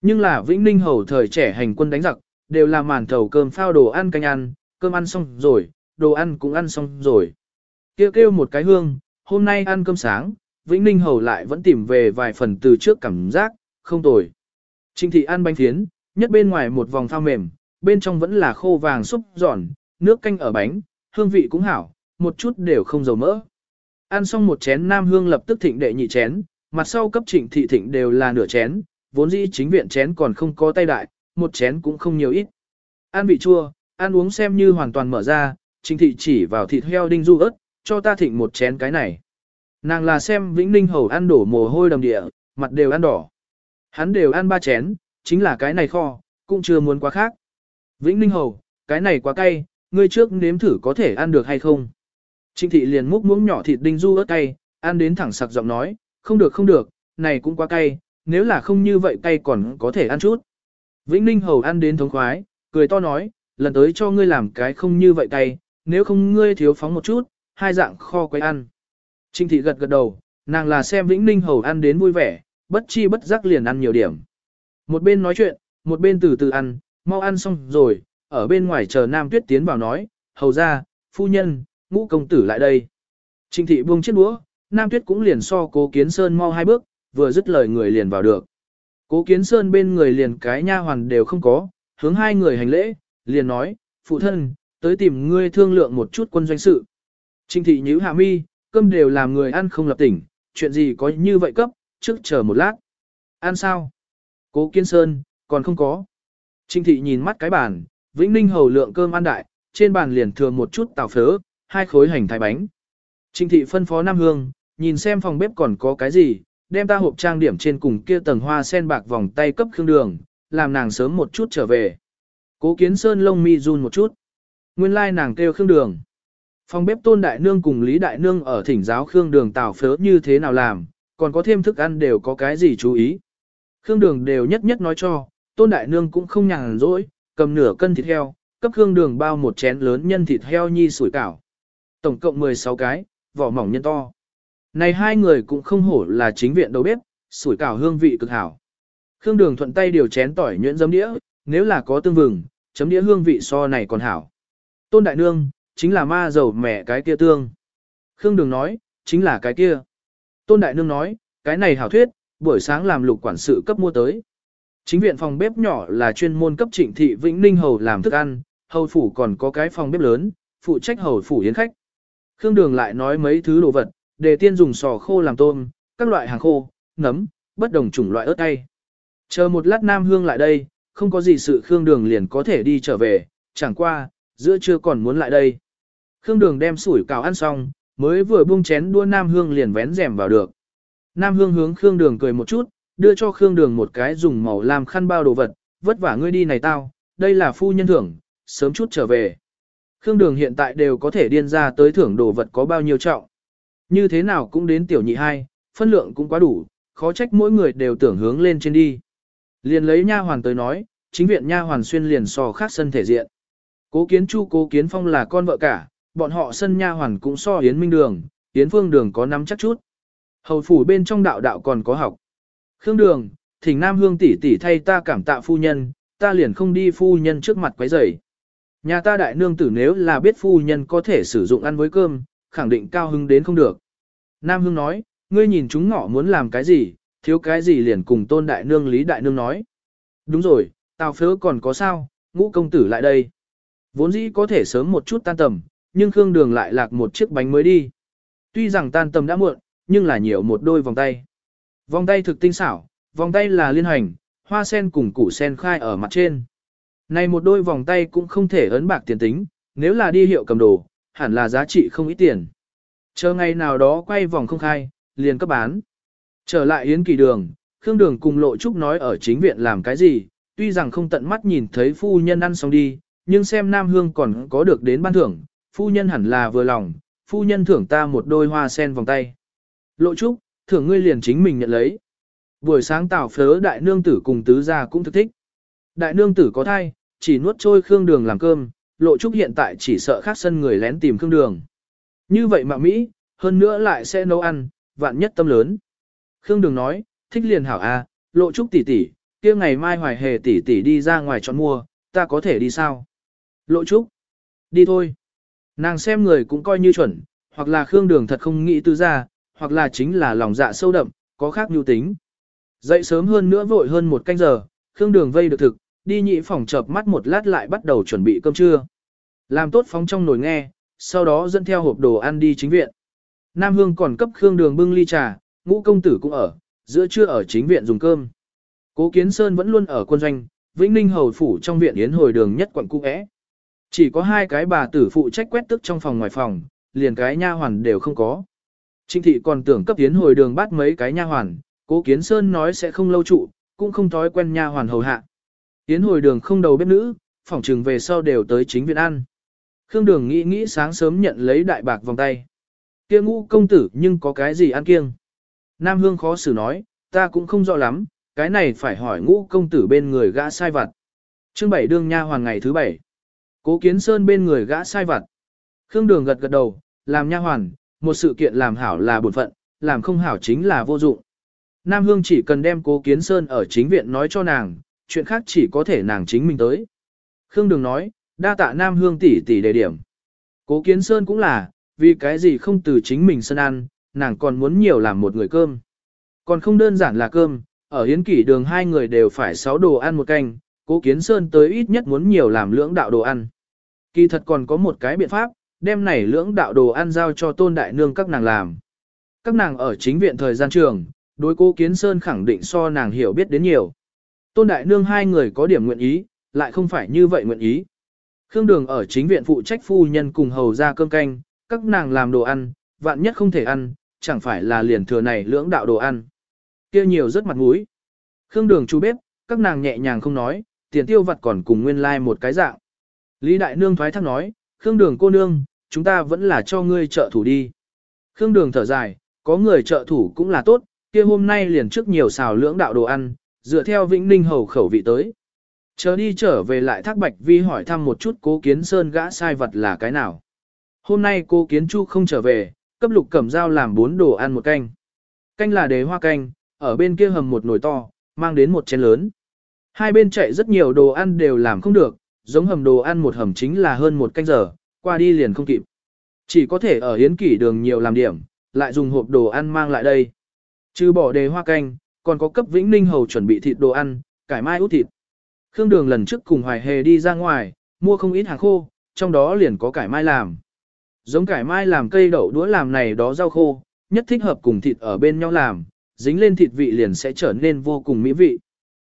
Nhưng là Vĩnh Ninh hầu thời trẻ hành quân đánh giặc, đều là màn thầu cơm phao đồ ăn canh ăn, cơm ăn xong rồi, đồ ăn cũng ăn xong rồi. Kêu kêu một cái hương, hôm nay ăn cơm sáng, Vĩnh Ninh hầu lại vẫn tìm về vài phần từ trước cảm giác, không tồi. Trinh thị ăn bánh thiến nhất bên ngoài một vòng phao mềm, bên trong vẫn là khô vàng súp giòn, nước canh ở bánh, hương vị cũng hảo, một chút đều không dầu mỡ. Ăn xong một chén nam hương lập tức thịnh đệ nhị chén, mặt sau cấp trịnh thị thịnh đều là nửa chén, vốn dĩ chính viện chén còn không có tay đại, một chén cũng không nhiều ít. Ăn vị chua, ăn uống xem như hoàn toàn mở ra, Trình thị chỉ vào thịt heo đinh du ớt, cho ta thịnh một chén cái này. Nàng là xem Vĩnh Ninh Hầu ăn đổ mồ hôi đầm địa, mặt đều ăn đỏ. Hắn đều ăn ba chén, chính là cái này kho, cũng chưa muốn quá khác. Vĩnh Ninh Hầu, cái này quá cay, ngươi trước nếm thử có thể ăn được hay không. Trịnh thị liền múc muỗng nhỏ thịt đinh du ớt cay, ăn đến thẳng sặc giọng nói, không được không được, này cũng quá cay, nếu là không như vậy cay còn có thể ăn chút. Vĩnh Ninh Hầu ăn đến thống khoái, cười to nói, lần tới cho ngươi làm cái không như vậy cay, nếu không ngươi thiếu phóng một chút, hai dạng kho quay ăn. Trinh thị gật gật đầu, nàng là xem Vĩnh Ninh Hầu ăn đến vui vẻ, bất chi bất giác liền ăn nhiều điểm. Một bên nói chuyện, một bên từ từ ăn, mau ăn xong rồi, ở bên ngoài chờ Nam Tuyết tiến vào nói, hầu ra, phu nhân, ngũ công tử lại đây. Trinh thị buông chiếc đũa, Nam Tuyết cũng liền so cố kiến sơn mau hai bước, vừa dứt lời người liền vào được. Cố kiến sơn bên người liền cái nha hoàn đều không có, hướng hai người hành lễ, liền nói, phụ thân, tới tìm ngươi thương lượng một chút quân doanh sự. Trinh thị nhíu hạ mi, cơm đều làm người ăn không lập tỉnh, chuyện gì có như vậy cấp, trước chờ một lát. Ăn sao? Cố kiến Sơn, còn không có. Trinh thị nhìn mắt cái bàn, Vĩnh Ninh hầu lượng cơm ăn đại, trên bàn liền thừa một chút tàu phớ, hai khối hành thái bánh. Trinh thị phân phó Nam Hương, nhìn xem phòng bếp còn có cái gì, đem ta hộp trang điểm trên cùng kia tầng hoa sen bạc vòng tay cấp khương đường, làm nàng sớm một chút trở về. Cố Kiến Sơn lông mi run một chút. Nguyên lai nàng kêu Khương Đường. Phòng bếp Tôn Đại Nương cùng Lý Đại Nương ở thỉnh giáo Khương Đường tào phớ như thế nào làm, còn có thêm thức ăn đều có cái gì chú ý. Khương Đường đều nhất nhất nói cho, Tôn Đại Nương cũng không nhàn rỗi, cầm nửa cân thịt heo, cấp Khương Đường bao một chén lớn nhân thịt heo nhi sủi cảo. Tổng cộng 16 cái, vỏ mỏng nhân to. Này hai người cũng không hổ là chính viện đầu bếp, sủi cảo hương vị cực hảo. Khương Đường thuận tay điều chén tỏi nhuyễn giấm đĩa, nếu là có tương vừng, chấm đĩa hương vị so này còn hảo. Tôn Đại Nương, chính là ma dầu mẹ cái kia tương. Khương Đường nói, chính là cái kia. Tôn Đại Nương nói, cái này hảo thuyết, buổi sáng làm lục quản sự cấp mua tới. Chính viện phòng bếp nhỏ là chuyên môn cấp trịnh thị Vĩnh Ninh Hầu làm thức ăn, hầu phủ còn có cái phòng bếp lớn, phụ trách hầu phủ yến khách. Khương Đường lại nói mấy thứ đồ vật, đề tiên dùng sò khô làm tôm, các loại hàng khô, nấm, bất đồng chủng loại ớt cay. Chờ một lát Nam Hương lại đây, không có gì sự Khương Đường liền có thể đi trở về, chẳng qua, giữa trưa còn muốn lại đây. Khương Đường đem sủi cảo ăn xong, mới vừa buông chén đua Nam Hương liền vén rèm vào được. Nam Hương hướng Khương Đường cười một chút, đưa cho Khương Đường một cái dùng màu làm khăn bao đồ vật, vất vả ngươi đi này tao, đây là phu nhân thưởng, sớm chút trở về. Khương Đường hiện tại đều có thể điên ra tới thưởng đồ vật có bao nhiêu trọng. Như thế nào cũng đến tiểu nhị hai, phân lượng cũng quá đủ, khó trách mỗi người đều tưởng hướng lên trên đi. Liền lấy nha hoàn tới nói, chính viện nha hoàn xuyên liền so khác sân thể diện. Cố Kiến Chu Cố Kiến Phong là con vợ cả, bọn họ sân nha hoàn cũng so Yến Minh Đường, Yến Phương Đường có nắm chắc chút. Hầu phủ bên trong đạo đạo còn có học. Khương Đường, thỉnh Nam Hương tỷ tỷ thay ta cảm tạ phu nhân, ta liền không đi phu nhân trước mặt quấy rầy. Nhà ta đại nương tử nếu là biết phu nhân có thể sử dụng ăn với cơm, khẳng định cao hưng đến không được. Nam hưng nói, ngươi nhìn chúng ngọ muốn làm cái gì, thiếu cái gì liền cùng tôn đại nương lý đại nương nói. Đúng rồi, tào phớ còn có sao, ngũ công tử lại đây. Vốn dĩ có thể sớm một chút tan tầm, nhưng Khương Đường lại lạc một chiếc bánh mới đi. Tuy rằng tan tầm đã muộn, nhưng là nhiều một đôi vòng tay. Vòng tay thực tinh xảo, vòng tay là liên hành, hoa sen cùng củ sen khai ở mặt trên. Này một đôi vòng tay cũng không thể ấn bạc tiền tính, nếu là đi hiệu cầm đồ, hẳn là giá trị không ít tiền. Chờ ngày nào đó quay vòng không khai, liền cấp bán. Trở lại Yến Kỳ Đường, Khương Đường cùng Lộ Trúc nói ở chính viện làm cái gì, tuy rằng không tận mắt nhìn thấy phu nhân ăn xong đi, nhưng xem Nam Hương còn có được đến ban thưởng, phu nhân hẳn là vừa lòng, phu nhân thưởng ta một đôi hoa sen vòng tay. Lộ Trúc, thưởng ngươi liền chính mình nhận lấy. Buổi sáng tảo phớ đại nương tử cùng tứ gia cũng thức thích. Đại nương tử có thai, chỉ nuốt trôi Khương Đường làm cơm, Lộ Trúc hiện tại chỉ sợ khác sân người lén tìm Khương Đường. Như vậy mà Mỹ, hơn nữa lại sẽ nấu ăn, vạn nhất tâm lớn. Khương Đường nói, thích liền hảo a, Lộ Trúc tỷ tỷ, kia ngày mai hoài hề tỷ tỷ đi ra ngoài chọn mua, ta có thể đi sao? Lộ Trúc, đi thôi. Nàng xem người cũng coi như chuẩn, hoặc là Khương Đường thật không nghĩ tư ra, hoặc là chính là lòng dạ sâu đậm, có khác nhu tính. Dậy sớm hơn nữa vội hơn một canh giờ, Khương Đường vây được thực, đi nhị phòng chợp mắt một lát lại bắt đầu chuẩn bị cơm trưa. Làm tốt phóng trong nồi nghe, sau đó dẫn theo hộp đồ ăn đi chính viện. Nam Hương còn cấp Khương Đường bưng ly trà, ngũ công tử cũng ở, giữa trưa ở chính viện dùng cơm. Cố Kiến Sơn vẫn luôn ở quân doanh, Vĩnh Ninh hầu phủ trong viện yến hồi đường nhất quận cũ é. Chỉ có hai cái bà tử phụ trách quét tức trong phòng ngoài phòng, liền cái nha hoàn đều không có. Trịnh thị còn tưởng cấp tiến hồi đường bắt mấy cái nha hoàn, cố kiến sơn nói sẽ không lâu trụ, cũng không thói quen nha hoàn hầu hạ. Tiến hồi đường không đầu bếp nữ, phỏng trừng về sau đều tới chính viện ăn. Khương đường nghĩ nghĩ sáng sớm nhận lấy đại bạc vòng tay. Kia ngũ công tử nhưng có cái gì ăn kiêng? Nam Hương khó xử nói, ta cũng không rõ lắm, cái này phải hỏi ngũ công tử bên người gã sai vặt. Chương bảy đương nha hoàn ngày thứ bảy. Cố Kiến Sơn bên người gã sai vặt. Khương Đường gật gật đầu, làm nha hoàn, một sự kiện làm hảo là bổn phận, làm không hảo chính là vô dụng. Nam Hương chỉ cần đem Cố Kiến Sơn ở chính viện nói cho nàng, chuyện khác chỉ có thể nàng chính mình tới. Khương Đường nói, đa tạ Nam Hương tỷ tỷ đề điểm. Cố Kiến Sơn cũng là, vì cái gì không từ chính mình sân ăn, nàng còn muốn nhiều làm một người cơm. Còn không đơn giản là cơm, ở hiến kỷ đường hai người đều phải sáu đồ ăn một canh, Cố Kiến Sơn tới ít nhất muốn nhiều làm lưỡng đạo đồ ăn. Kỳ thật còn có một cái biện pháp, đem này lưỡng đạo đồ ăn giao cho tôn đại nương các nàng làm. Các nàng ở chính viện thời gian trường, đối cố kiến sơn khẳng định so nàng hiểu biết đến nhiều. Tôn đại nương hai người có điểm nguyện ý, lại không phải như vậy nguyện ý. Khương Đường ở chính viện phụ trách phu nhân cùng hầu ra cơm canh, các nàng làm đồ ăn, vạn nhất không thể ăn, chẳng phải là liền thừa này lưỡng đạo đồ ăn. kia nhiều rất mặt mũi. Khương Đường chú bếp, các nàng nhẹ nhàng không nói, tiền tiêu vặt còn cùng nguyên lai like một cái dạng. Lý Đại Nương thoái thác nói, Khương Đường cô nương, chúng ta vẫn là cho ngươi trợ thủ đi. Khương Đường thở dài, có người trợ thủ cũng là tốt, kia hôm nay liền trước nhiều xào lưỡng đạo đồ ăn, dựa theo Vĩnh Ninh hầu khẩu vị tới. Chờ đi trở về lại Thác Bạch Vi hỏi thăm một chút cố kiến sơn gã sai vật là cái nào. Hôm nay cô kiến chu không trở về, cấp lục cẩm dao làm bốn đồ ăn một canh. Canh là đế hoa canh, ở bên kia hầm một nồi to, mang đến một chén lớn. Hai bên chạy rất nhiều đồ ăn đều làm không được, giống hầm đồ ăn một hầm chính là hơn một canh giờ, qua đi liền không kịp. Chỉ có thể ở hiến kỷ đường nhiều làm điểm, lại dùng hộp đồ ăn mang lại đây. Trừ bỏ đề hoa canh, còn có cấp vĩnh ninh hầu chuẩn bị thịt đồ ăn, cải mai út thịt. Khương Đường lần trước cùng Hoài Hề đi ra ngoài, mua không ít hàng khô, trong đó liền có cải mai làm. Giống cải mai làm cây đậu đũa làm này đó rau khô, nhất thích hợp cùng thịt ở bên nhau làm, dính lên thịt vị liền sẽ trở nên vô cùng mỹ vị.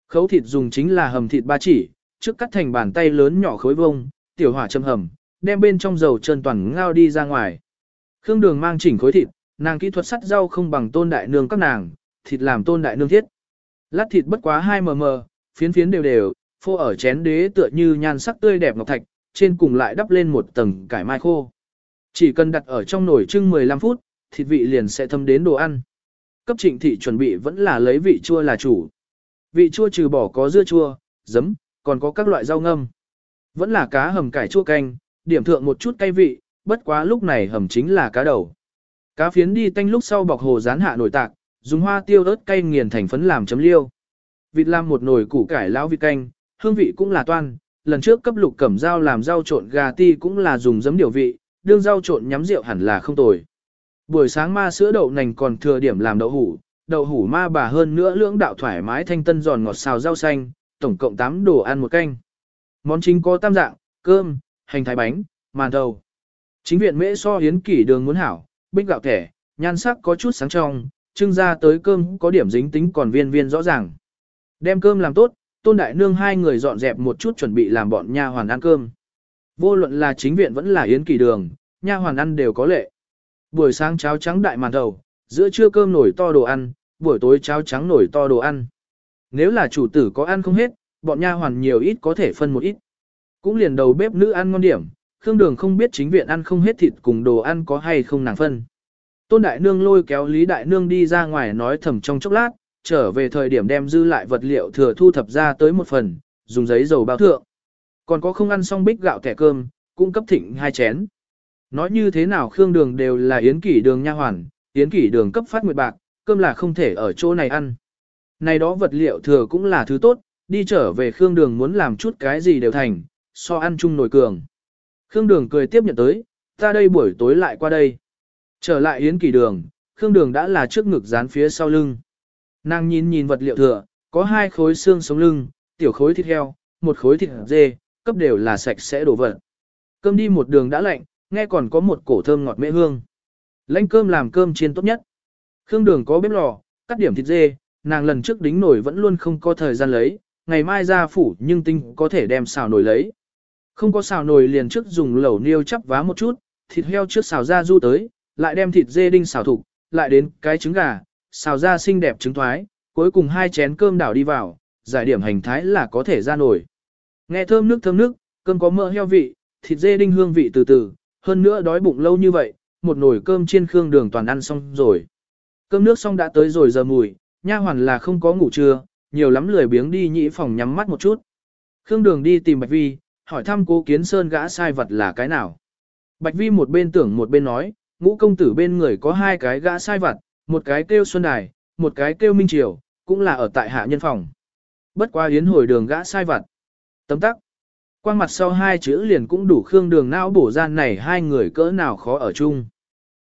Khấu thịt dùng chính là hầm thịt ba chỉ, trước cắt thành bàn tay lớn nhỏ khối vông, tiểu hỏa châm hầm, đem bên trong dầu trơn toàn ngao đi ra ngoài. Khương Đường mang chỉnh khối thịt, nàng kỹ thuật sắt rau không bằng tôn đại nương các nàng, thịt làm tôn đại nương thiết. Lát thịt bất quá 2 mm, phiến phiến đều đều, phô ở chén đế tựa như nhan sắc tươi đẹp ngọc thạch, trên cùng lại đắp lên một tầng cải mai khô. Chỉ cần đặt ở trong nồi trưng 15 phút, thịt vị liền sẽ thâm đến đồ ăn. Cấp trịnh thị chuẩn bị vẫn là lấy vị chua là chủ. Vị chua trừ bỏ có dưa chua, giấm, còn có các loại rau ngâm. Vẫn là cá hầm cải chua canh, điểm thượng một chút cay vị, bất quá lúc này hầm chính là cá đầu. Cá phiến đi tanh lúc sau bọc hồ rán hạ nồi tạc, dùng hoa tiêu ớt cay nghiền thành phấn làm chấm liêu. Vịt làm một nồi củ cải lão vịt canh, hương vị cũng là toan. Lần trước cấp lục cẩm dao làm rau trộn gà ti cũng là dùng giấm điều vị, đương rau trộn nhắm rượu hẳn là không tồi. Buổi sáng ma sữa đậu nành còn thừa điểm làm đậu hủ, đậu hủ ma bà hơn nữa lưỡng đạo thoải mái thanh tân giòn ngọt xào rau xanh, tổng cộng 8 đồ ăn một canh. Món chính có tam dạng, cơm, hành thái bánh, màn đầu. Chính viện mễ so hiến kỷ đường muốn hảo, bích gạo thẻ, nhan sắc có chút sáng trong, trưng ra tới cơm có điểm dính tính còn viên viên rõ ràng. Đem cơm làm tốt, tôn đại nương hai người dọn dẹp một chút chuẩn bị làm bọn nha hoàn ăn cơm. Vô luận là chính viện vẫn là yến kỳ đường, nha hoàn ăn đều có lệ. Buổi sáng cháo trắng đại màn đầu, giữa trưa cơm nổi to đồ ăn, buổi tối cháo trắng nổi to đồ ăn. Nếu là chủ tử có ăn không hết, bọn nha hoàn nhiều ít có thể phân một ít. Cũng liền đầu bếp nữ ăn ngon điểm, Khương Đường không biết chính viện ăn không hết thịt cùng đồ ăn có hay không nàng phân. Tôn Đại Nương lôi kéo Lý Đại Nương đi ra ngoài nói thầm trong chốc lát, trở về thời điểm đem dư lại vật liệu thừa thu thập ra tới một phần, dùng giấy dầu bao thượng. Còn có không ăn xong bích gạo kẻ cơm, cung cấp thịnh hai chén. Nói như thế nào Khương Đường đều là yến kỷ đường nha hoàn, yến kỷ đường cấp phát nguyệt bạc, cơm là không thể ở chỗ này ăn. Này đó vật liệu thừa cũng là thứ tốt, đi trở về Khương Đường muốn làm chút cái gì đều thành, so ăn chung nổi cường. Khương Đường cười tiếp nhận tới, ta đây buổi tối lại qua đây. Trở lại yến kỳ đường, Khương Đường đã là trước ngực dán phía sau lưng. Nàng nhìn nhìn vật liệu thừa, có hai khối xương sống lưng, tiểu khối thịt heo, một khối thịt dê, cấp đều là sạch sẽ đổ vật. Cơm đi một đường đã lạnh, nghe còn có một cổ thơm ngọt mễ hương. Lanh cơm làm cơm chiên tốt nhất. Khương đường có bếp lò, cắt điểm thịt dê, nàng lần trước đính nổi vẫn luôn không có thời gian lấy, ngày mai ra phủ nhưng tinh có thể đem xào nồi lấy. Không có xào nồi liền trước dùng lẩu niêu chắp vá một chút, thịt heo trước xào ra du tới, lại đem thịt dê đinh xào thục, lại đến cái trứng gà, xào ra xinh đẹp trứng thoái, cuối cùng hai chén cơm đảo đi vào, giải điểm hành thái là có thể ra nổi. Nghe thơm nước thơm nước, cơm có mỡ heo vị, thịt dê đinh hương vị từ từ, hơn nữa đói bụng lâu như vậy, một nồi cơm chiên khương đường toàn ăn xong rồi. Cơm nước xong đã tới rồi giờ mùi, nha hoàn là không có ngủ trưa, nhiều lắm lười biếng đi nhị phòng nhắm mắt một chút. Khương đường đi tìm Bạch Vi, hỏi thăm cố kiến sơn gã sai vật là cái nào. Bạch Vi một bên tưởng một bên nói, ngũ công tử bên người có hai cái gã sai vật, một cái kêu Xuân Đài, một cái kêu Minh Triều, cũng là ở tại hạ nhân phòng. Bất qua yến hồi đường gã sai vặt. Tấm tắc. Quang mặt sau hai chữ liền cũng đủ Khương Đường não bổ gian này hai người cỡ nào khó ở chung.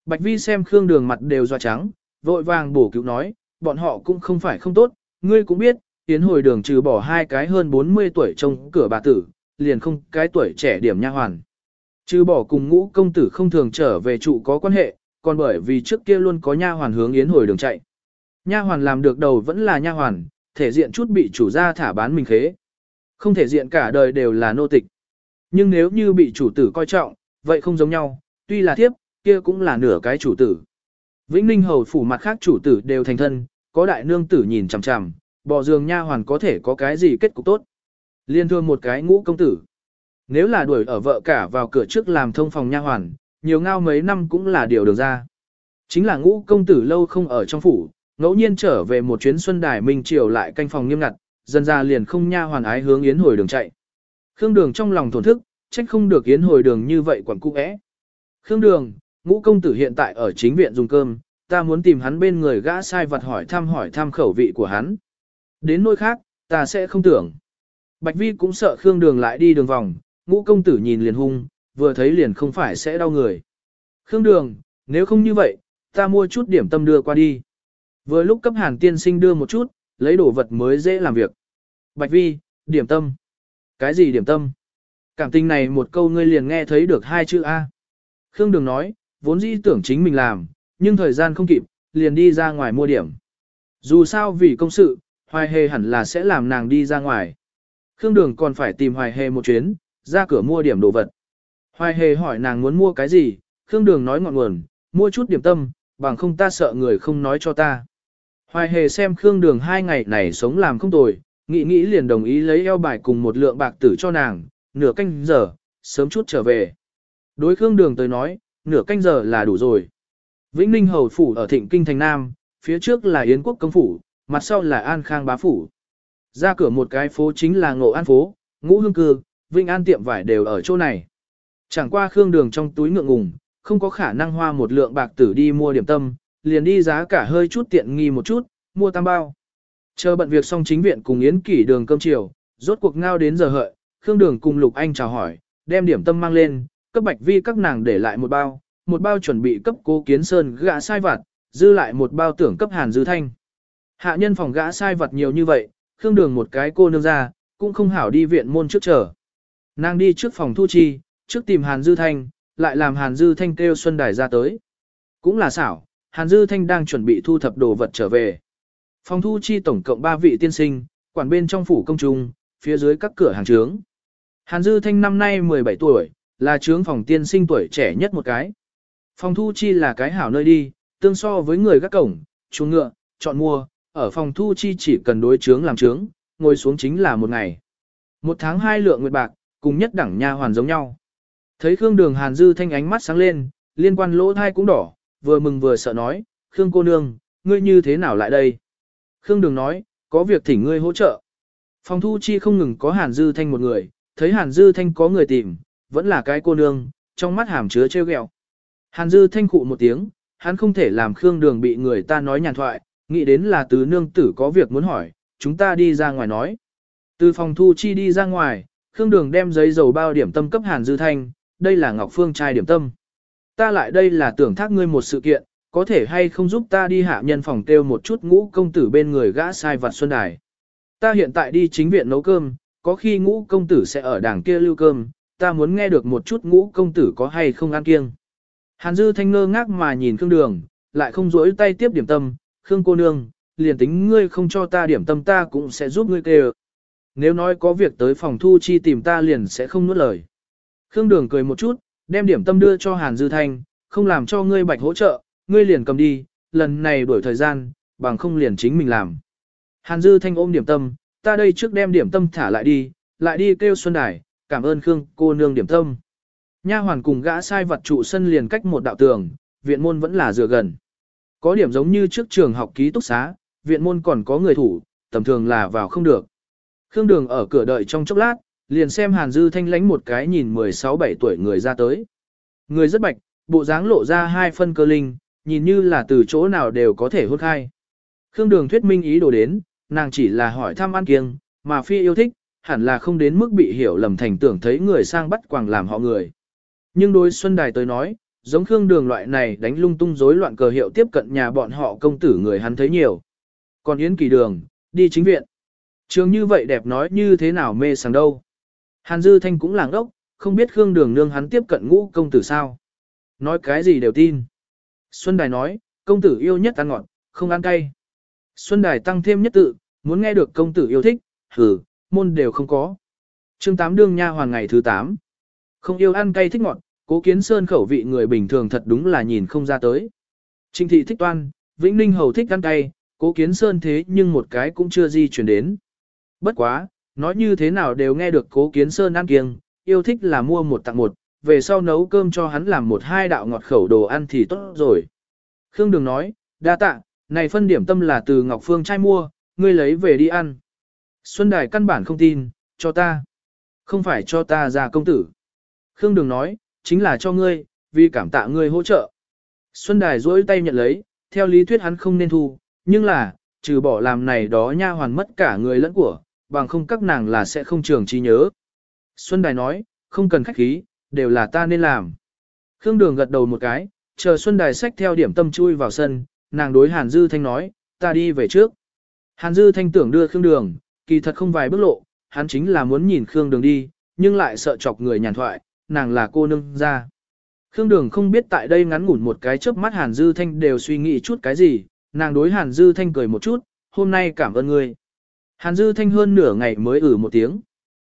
Bạch Vi xem Khương Đường mặt đều doa trắng, vội vàng bổ cứu nói, bọn họ cũng không phải không tốt, ngươi cũng biết, Yến hồi đường trừ bỏ hai cái hơn 40 tuổi trong cửa bà tử, liền không cái tuổi trẻ điểm nha hoàn. Trừ bỏ cùng ngũ công tử không thường trở về trụ có quan hệ, còn bởi vì trước kia luôn có nha hoàn hướng Yến hồi đường chạy. Nha hoàn làm được đầu vẫn là nha hoàn, thể diện chút bị chủ gia thả bán mình khế. Không thể diện cả đời đều là nô tịch. Nhưng nếu như bị chủ tử coi trọng, vậy không giống nhau, tuy là thiếp, kia cũng là nửa cái chủ tử. Vĩnh Ninh hầu phủ mặt khác chủ tử đều thành thân, có đại nương tử nhìn chằm chằm, bỏ giường nha hoàn có thể có cái gì kết cục tốt. Liên thương một cái ngũ công tử. Nếu là đuổi ở vợ cả vào cửa trước làm thông phòng nha hoàn, nhiều ngao mấy năm cũng là điều được ra. Chính là ngũ công tử lâu không ở trong phủ, ngẫu nhiên trở về một chuyến xuân đài minh triều lại canh phòng nghiêm ngặt, dần ra liền không nha hoàn ái hướng yến hồi đường chạy. Khương đường trong lòng thổn thức, trách không được yến hồi đường như vậy quẩn cung ẽ. Khương đường, ngũ công tử hiện tại ở chính viện dùng cơm, ta muốn tìm hắn bên người gã sai vật hỏi thăm hỏi thăm khẩu vị của hắn. Đến nơi khác, ta sẽ không tưởng. Bạch Vi cũng sợ Khương đường lại đi đường vòng, ngũ công tử nhìn liền hung, vừa thấy liền không phải sẽ đau người. Khương đường, nếu không như vậy, ta mua chút điểm tâm đưa qua đi. Vừa lúc cấp hàn tiên sinh đưa một chút, lấy đồ vật mới dễ làm việc. Bạch vi, điểm tâm. Cái gì điểm tâm? Cảm tình này một câu ngươi liền nghe thấy được hai chữ A. Khương Đường nói, vốn dĩ tưởng chính mình làm, nhưng thời gian không kịp, liền đi ra ngoài mua điểm. Dù sao vì công sự, Hoài Hề hẳn là sẽ làm nàng đi ra ngoài. Khương Đường còn phải tìm Hoài Hề một chuyến, ra cửa mua điểm đồ vật. Hoài Hề hỏi nàng muốn mua cái gì, Khương Đường nói ngọn nguồn, mua chút điểm tâm, bằng không ta sợ người không nói cho ta. Hoài hề xem Khương Đường hai ngày này sống làm không tồi, nghĩ nghĩ liền đồng ý lấy eo bài cùng một lượng bạc tử cho nàng, nửa canh giờ, sớm chút trở về. Đối Khương Đường tới nói, nửa canh giờ là đủ rồi. Vĩnh Ninh Hầu Phủ ở Thịnh Kinh Thành Nam, phía trước là Yến Quốc Công Phủ, mặt sau là An Khang Bá Phủ. Ra cửa một cái phố chính là Ngộ An Phố, Ngũ Hương Cư, Vinh An Tiệm Vải đều ở chỗ này. Chẳng qua Khương Đường trong túi ngượng ngùng, không có khả năng hoa một lượng bạc tử đi mua điểm tâm, liền đi giá cả hơi chút tiện nghi một chút, mua tam bao. Chờ bận việc xong chính viện cùng Yến Kỷ đường cơm chiều, rốt cuộc ngao đến giờ hợi, Khương Đường cùng Lục Anh chào hỏi, đem điểm tâm mang lên, cấp Bạch Vi các nàng để lại một bao, một bao chuẩn bị cấp Cố Kiến Sơn gã sai vặt, dư lại một bao tưởng cấp Hàn Dư Thanh. Hạ nhân phòng gã sai vặt nhiều như vậy, Khương Đường một cái cô nương ra, cũng không hảo đi viện môn trước chờ. Nàng đi trước phòng thu chi, trước tìm Hàn Dư Thanh, lại làm Hàn Dư Thanh kêu Xuân Đài ra tới. Cũng là xảo, Hàn Dư Thanh đang chuẩn bị thu thập đồ vật trở về. Phòng thu chi tổng cộng 3 vị tiên sinh, quản bên trong phủ công trung, phía dưới các cửa hàng trướng. Hàn Dư Thanh năm nay 17 tuổi, là trướng phòng tiên sinh tuổi trẻ nhất một cái. Phòng thu chi là cái hảo nơi đi, tương so với người gác cổng, chuồng ngựa, chọn mua, ở phòng thu chi chỉ cần đối trướng làm trướng, ngồi xuống chính là một ngày. Một tháng hai lượng nguyệt bạc, cùng nhất đẳng nha hoàn giống nhau. Thấy Khương Đường Hàn Dư Thanh ánh mắt sáng lên, liên quan lỗ thai cũng đỏ, vừa mừng vừa sợ nói, Khương cô nương, ngươi như thế nào lại đây? Khương Đường nói, có việc thỉnh ngươi hỗ trợ. Phòng thu chi không ngừng có Hàn Dư Thanh một người, thấy Hàn Dư Thanh có người tìm, vẫn là cái cô nương, trong mắt hàm chứa trêu ghẹo. Hàn Dư Thanh cụ một tiếng, hắn không thể làm Khương Đường bị người ta nói nhàn thoại, nghĩ đến là tứ nương tử có việc muốn hỏi, chúng ta đi ra ngoài nói. Từ phòng thu chi đi ra ngoài, Khương Đường đem giấy dầu bao điểm tâm cấp Hàn Dư Thanh, đây là Ngọc Phương trai điểm tâm. Ta lại đây là tưởng thác ngươi một sự kiện, có thể hay không giúp ta đi hạ nhân phòng kêu một chút ngũ công tử bên người gã sai vặt xuân đài. Ta hiện tại đi chính viện nấu cơm, có khi ngũ công tử sẽ ở đảng kia lưu cơm, ta muốn nghe được một chút ngũ công tử có hay không ăn kiêng. Hàn dư thanh ngơ ngác mà nhìn Khương Đường, lại không rỗi tay tiếp điểm tâm, Khương cô nương, liền tính ngươi không cho ta điểm tâm ta cũng sẽ giúp ngươi kêu. Nếu nói có việc tới phòng thu chi tìm ta liền sẽ không nuốt lời. Khương Đường cười một chút, đem điểm tâm đưa cho Hàn Dư Thanh, không làm cho ngươi bạch hỗ trợ, ngươi liền cầm đi, lần này đuổi thời gian, bằng không liền chính mình làm. Hàn Dư Thanh ôm điểm tâm, ta đây trước đem điểm tâm thả lại đi, lại đi kêu Xuân Đài, cảm ơn Khương cô nương điểm tâm. Nha hoàn cùng gã sai vật trụ sân liền cách một đạo tường, viện môn vẫn là dựa gần. Có điểm giống như trước trường học ký túc xá, viện môn còn có người thủ, tầm thường là vào không được. Khương Đường ở cửa đợi trong chốc lát, liền xem Hàn Dư Thanh lánh một cái nhìn 16-17 tuổi người ra tới. Người rất bạch, bộ dáng lộ ra hai phân cơ linh, nhìn như là từ chỗ nào đều có thể hôn khai. Khương Đường thuyết minh ý đồ đến, nàng chỉ là hỏi thăm ăn kiêng, mà phi yêu thích, hẳn là không đến mức bị hiểu lầm thành tưởng thấy người sang bắt quàng làm họ người. Nhưng đối Xuân Đài tới nói, giống Khương Đường loại này đánh lung tung rối loạn cờ hiệu tiếp cận nhà bọn họ công tử người hắn thấy nhiều. Còn Yến Kỳ Đường, đi chính viện. Trường như vậy đẹp nói như thế nào mê sảng đâu. Hàn Dư Thanh cũng làng ốc, không biết Khương Đường Nương hắn tiếp cận ngũ công tử sao. Nói cái gì đều tin. Xuân Đài nói, công tử yêu nhất ăn ngọt, không ăn cay. Xuân Đài tăng thêm nhất tự, muốn nghe được công tử yêu thích, hử, môn đều không có. chương 8 đương nha hoàng ngày thứ 8. Không yêu ăn cay thích ngọt, cố kiến sơn khẩu vị người bình thường thật đúng là nhìn không ra tới. Trinh thị thích toan, Vĩnh Ninh hầu thích ăn cay, cố kiến sơn thế nhưng một cái cũng chưa di chuyển đến. Bất quá, nói như thế nào đều nghe được cố kiến sơn ăn kiêng, yêu thích là mua một tặng một, về sau nấu cơm cho hắn làm một hai đạo ngọt khẩu đồ ăn thì tốt rồi. Khương Đường nói, đa tạ, này phân điểm tâm là từ Ngọc Phương trai mua, ngươi lấy về đi ăn. Xuân Đài căn bản không tin, cho ta. Không phải cho ta ra công tử. Khương Đường nói, chính là cho ngươi, vì cảm tạ ngươi hỗ trợ. Xuân Đài duỗi tay nhận lấy, theo lý thuyết hắn không nên thu, nhưng là, trừ bỏ làm này đó nha hoàn mất cả người lẫn của, bằng không các nàng là sẽ không trường trí nhớ. Xuân Đài nói, không cần khách khí, đều là ta nên làm. Khương Đường gật đầu một cái, chờ Xuân Đài xách theo điểm tâm chui vào sân, nàng đối Hàn Dư Thanh nói, ta đi về trước. Hàn Dư Thanh tưởng đưa Khương Đường, kỳ thật không vài bước lộ, hắn chính là muốn nhìn Khương Đường đi, nhưng lại sợ chọc người nhàn thoại, nàng là cô nương ra. Khương Đường không biết tại đây ngắn ngủn một cái chớp mắt Hàn Dư Thanh đều suy nghĩ chút cái gì, nàng đối Hàn Dư Thanh cười một chút, hôm nay cảm ơn ngươi. Hàn Dư Thanh hơn nửa ngày mới ử một tiếng.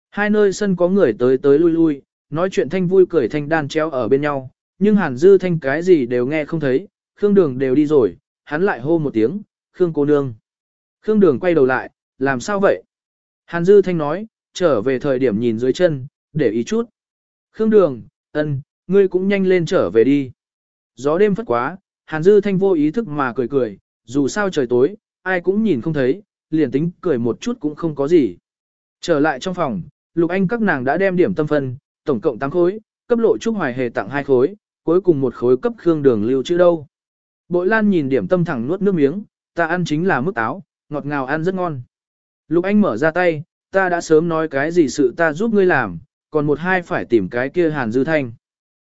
Hai nơi sân có người tới tới lui lui, nói chuyện thanh vui cười thanh đan treo ở bên nhau, nhưng Hàn Dư Thanh cái gì đều nghe không thấy, Khương Đường đều đi rồi, hắn lại hô một tiếng, Khương cô nương. Khương Đường quay đầu lại, làm sao vậy? Hàn Dư Thanh nói, trở về thời điểm nhìn dưới chân, để ý chút. Khương Đường, ân, ngươi cũng nhanh lên trở về đi. Gió đêm phất quá, Hàn Dư Thanh vô ý thức mà cười cười, dù sao trời tối, ai cũng nhìn không thấy, liền tính cười một chút cũng không có gì. Trở lại trong phòng, Lục Anh các nàng đã đem điểm tâm phân, tổng cộng 8 khối, cấp lộ Trúc Hoài Hề tặng 2 khối, cuối cùng một khối cấp Khương Đường lưu chữ đâu. Bội Lan nhìn điểm tâm thẳng nuốt nước miếng, ta ăn chính là mức táo, ngọt ngào ăn rất ngon. Lục Anh mở ra tay, ta đã sớm nói cái gì sự ta giúp ngươi làm, còn một hai phải tìm cái kia Hàn Dư Thanh.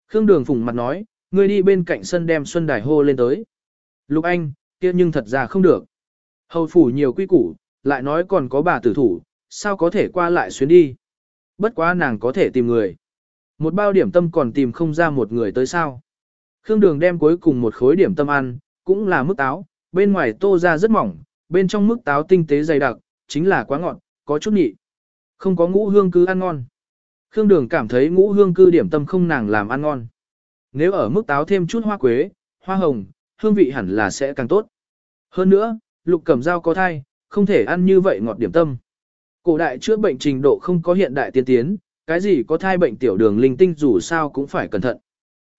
Khương Đường phùng mặt nói, ngươi đi bên cạnh sân đem Xuân Đài hô lên tới. Lục Anh, kia nhưng thật ra không được. Hầu phủ nhiều quy củ, lại nói còn có bà tử thủ, sao có thể qua lại xuyến đi. Bất quá nàng có thể tìm người. Một bao điểm tâm còn tìm không ra một người tới sao. Khương Đường đem cuối cùng một khối điểm tâm ăn, cũng là mức táo, bên ngoài tô ra rất mỏng, bên trong mức táo tinh tế dày đặc, chính là quá ngọt, có chút nhị. Không có ngũ hương cứ ăn ngon. Khương Đường cảm thấy ngũ hương cư điểm tâm không nàng làm ăn ngon. Nếu ở mức táo thêm chút hoa quế, hoa hồng, hương vị hẳn là sẽ càng tốt. Hơn nữa, lục cẩm dao có thai, không thể ăn như vậy ngọt điểm tâm. Cổ đại chữa bệnh trình độ không có hiện đại tiên tiến, cái gì có thai bệnh tiểu đường linh tinh dù sao cũng phải cẩn thận.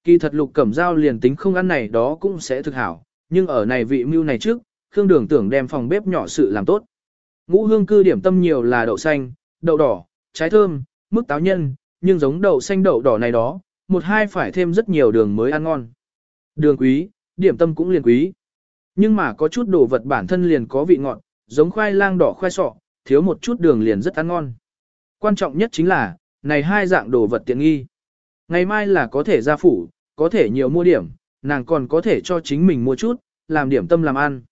Kỳ thật lục cẩm dao liền tính không ăn này đó cũng sẽ thực hảo, nhưng ở này vị mưu này trước, Khương Đường tưởng đem phòng bếp nhỏ sự làm tốt. Ngũ hương cư điểm tâm nhiều là đậu xanh, đậu đỏ, trái thơm, mức táo nhân, nhưng giống đậu xanh đậu đỏ này đó, một hai phải thêm rất nhiều đường mới ăn ngon. Đường quý, điểm tâm cũng liền quý. Nhưng mà có chút đồ vật bản thân liền có vị ngọt, giống khoai lang đỏ khoai sọ, thiếu một chút đường liền rất ăn ngon. Quan trọng nhất chính là, này hai dạng đồ vật tiện nghi. Ngày mai là có thể ra phủ, có thể nhiều mua điểm, nàng còn có thể cho chính mình mua chút, làm điểm tâm làm ăn.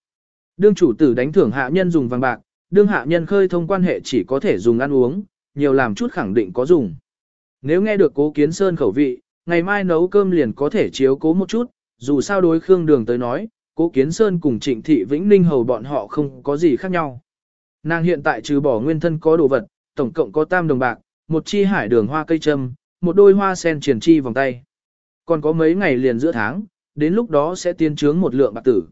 Đương chủ tử đánh thưởng hạ nhân dùng vàng bạc, đương hạ nhân khơi thông quan hệ chỉ có thể dùng ăn uống, nhiều làm chút khẳng định có dùng. Nếu nghe được cố kiến sơn khẩu vị, ngày mai nấu cơm liền có thể chiếu cố một chút, dù sao đối Khương Đường tới nói, cố kiến sơn cùng trịnh thị Vĩnh Ninh hầu bọn họ không có gì khác nhau. Nàng hiện tại trừ bỏ nguyên thân có đồ vật, tổng cộng có tam đồng bạc, một chi hải đường hoa cây châm, một đôi hoa sen triển chi vòng tay. Còn có mấy ngày liền giữa tháng, đến lúc đó sẽ tiên trướng một lượng bạc tử.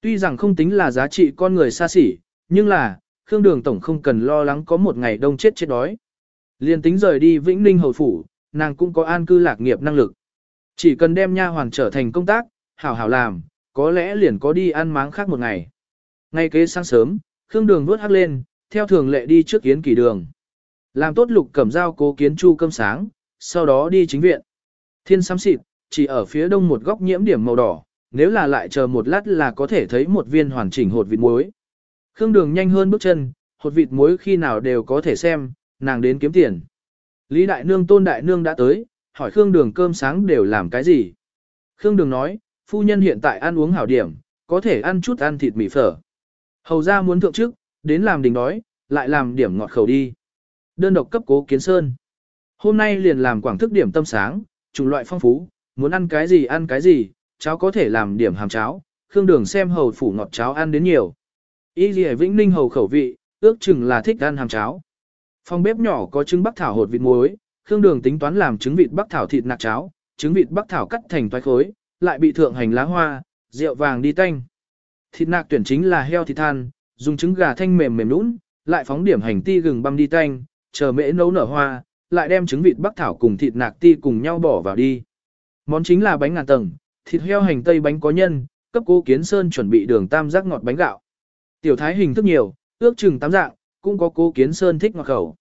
Tuy rằng không tính là giá trị con người xa xỉ, nhưng là, Khương Đường Tổng không cần lo lắng có một ngày đông chết chết đói. Liên tính rời đi Vĩnh Ninh Hầu Phủ, nàng cũng có an cư lạc nghiệp năng lực. Chỉ cần đem nha hoàng trở thành công tác, hảo hảo làm, có lẽ liền có đi ăn máng khác một ngày. Ngay kế sáng sớm, Khương Đường vuốt hắc lên, theo thường lệ đi trước kiến kỳ đường. Làm tốt lục cẩm dao cố kiến chu cơm sáng, sau đó đi chính viện. Thiên xám xịt, chỉ ở phía đông một góc nhiễm điểm màu đỏ, nếu là lại chờ một lát là có thể thấy một viên hoàn chỉnh hột vịt muối. Khương Đường nhanh hơn bước chân, hột vịt muối khi nào đều có thể xem, nàng đến kiếm tiền. Lý Đại Nương Tôn Đại Nương đã tới, hỏi Khương Đường cơm sáng đều làm cái gì. Khương Đường nói, phu nhân hiện tại ăn uống hảo điểm, có thể ăn chút ăn thịt mì phở. Hầu ra muốn thượng trước, đến làm đình đói, lại làm điểm ngọt khẩu đi. Đơn độc cấp cố kiến sơn. Hôm nay liền làm quảng thức điểm tâm sáng, chủng loại phong phú, muốn ăn cái gì ăn cái gì, cháu có thể làm điểm hàm cháo, Khương Đường xem hầu phủ ngọt cháo ăn đến nhiều. Y Lì Vĩnh Ninh hầu khẩu vị, ước chừng là thích ăn hàm cháo. Phòng bếp nhỏ có trứng bắc thảo hột vịt muối, Khương Đường tính toán làm trứng vịt bắc thảo thịt nạc cháo, trứng vịt bắc thảo cắt thành toái khối, lại bị thượng hành lá hoa, rượu vàng đi tanh. Thịt nạc tuyển chính là heo thịt than, dùng trứng gà thanh mềm mềm nũng, lại phóng điểm hành ti gừng băm đi tanh, chờ mễ nấu nở hoa, lại đem trứng vịt bắc thảo cùng thịt nạc ti cùng nhau bỏ vào đi. Món chính là bánh ngàn tầng, thịt heo hành tây bánh có nhân, cấp cố kiến sơn chuẩn bị đường tam giác ngọt bánh gạo. Tiểu thái hình thức nhiều, ước chừng tám dạng, cũng có cố kiến sơn thích ngọt khẩu.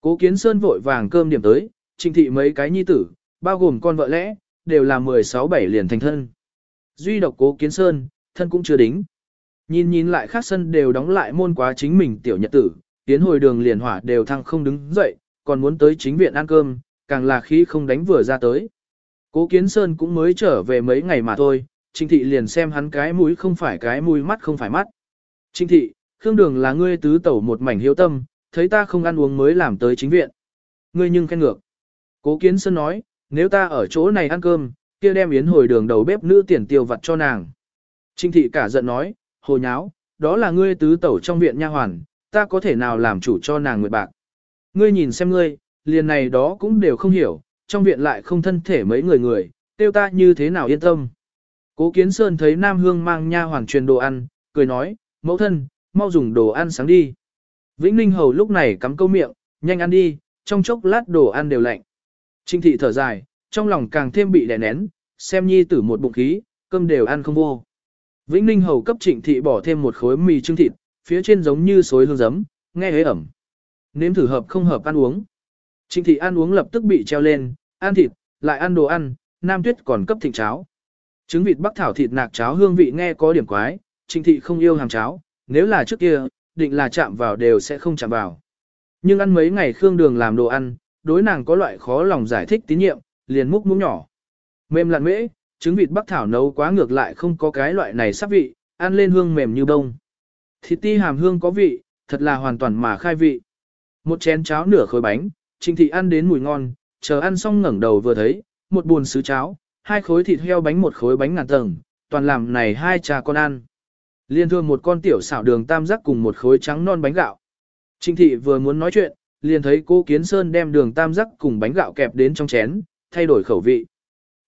Cố kiến sơn vội vàng cơm điểm tới, trình thị mấy cái nhi tử, bao gồm con vợ lẽ, đều là 16-7 liền thành thân. Duy độc cố kiến sơn, thân cũng chưa đính. Nhìn nhìn lại khác sân đều đóng lại môn quá chính mình tiểu nhật tử, tiến hồi đường liền hỏa đều thăng không đứng dậy, còn muốn tới chính viện ăn cơm, càng là khi không đánh vừa ra tới. Cố Kiến Sơn cũng mới trở về mấy ngày mà thôi, Trinh Thị liền xem hắn cái mũi không phải cái mũi mắt không phải mắt. Trinh Thị, Khương Đường là ngươi tứ tẩu một mảnh hiếu tâm, thấy ta không ăn uống mới làm tới chính viện. Ngươi nhưng khen ngược. Cố Kiến Sơn nói, nếu ta ở chỗ này ăn cơm, kia đem yến hồi đường đầu bếp nữ tiền tiêu vặt cho nàng. Trinh Thị cả giận nói, hồ nháo, đó là ngươi tứ tẩu trong viện nha hoàn, ta có thể nào làm chủ cho nàng nguyệt bạc. Ngươi nhìn xem ngươi, liền này đó cũng đều không hiểu, trong viện lại không thân thể mấy người người, tiêu ta như thế nào yên tâm. Cố Kiến Sơn thấy Nam Hương mang nha hoàn truyền đồ ăn, cười nói, mẫu thân, mau dùng đồ ăn sáng đi. Vĩnh Ninh Hầu lúc này cắm câu miệng, nhanh ăn đi, trong chốc lát đồ ăn đều lạnh. Trinh thị thở dài, trong lòng càng thêm bị đè nén, xem nhi tử một bụng khí, cơm đều ăn không vô. Vĩnh Ninh Hầu cấp trịnh thị bỏ thêm một khối mì trưng thịt, phía trên giống như xối hương giấm, nghe hế ẩm. Nếm thử hợp không hợp ăn uống. Trịnh thị ăn uống lập tức bị treo lên, ăn thịt, lại ăn đồ ăn, Nam Tuyết còn cấp thịnh cháo. Trứng vịt bắc thảo thịt nạc cháo hương vị nghe có điểm quái, Trịnh thị không yêu hàng cháo, nếu là trước kia, định là chạm vào đều sẽ không chạm vào. Nhưng ăn mấy ngày Khương Đường làm đồ ăn, đối nàng có loại khó lòng giải thích tín nhiệm, liền múc muỗng nhỏ. Mềm lặn mễ, trứng vịt bắc thảo nấu quá ngược lại không có cái loại này sắc vị, ăn lên hương mềm như bông. Thịt ti hàm hương có vị, thật là hoàn toàn mà khai vị. Một chén cháo nửa khối bánh, Trình thị ăn đến mùi ngon, chờ ăn xong ngẩng đầu vừa thấy, một buồn sứ cháo, hai khối thịt heo bánh một khối bánh ngàn tầng, toàn làm này hai cha con ăn. Liên thương một con tiểu xảo đường tam giác cùng một khối trắng non bánh gạo. Trình thị vừa muốn nói chuyện, liền thấy cô Kiến Sơn đem đường tam giác cùng bánh gạo kẹp đến trong chén, thay đổi khẩu vị.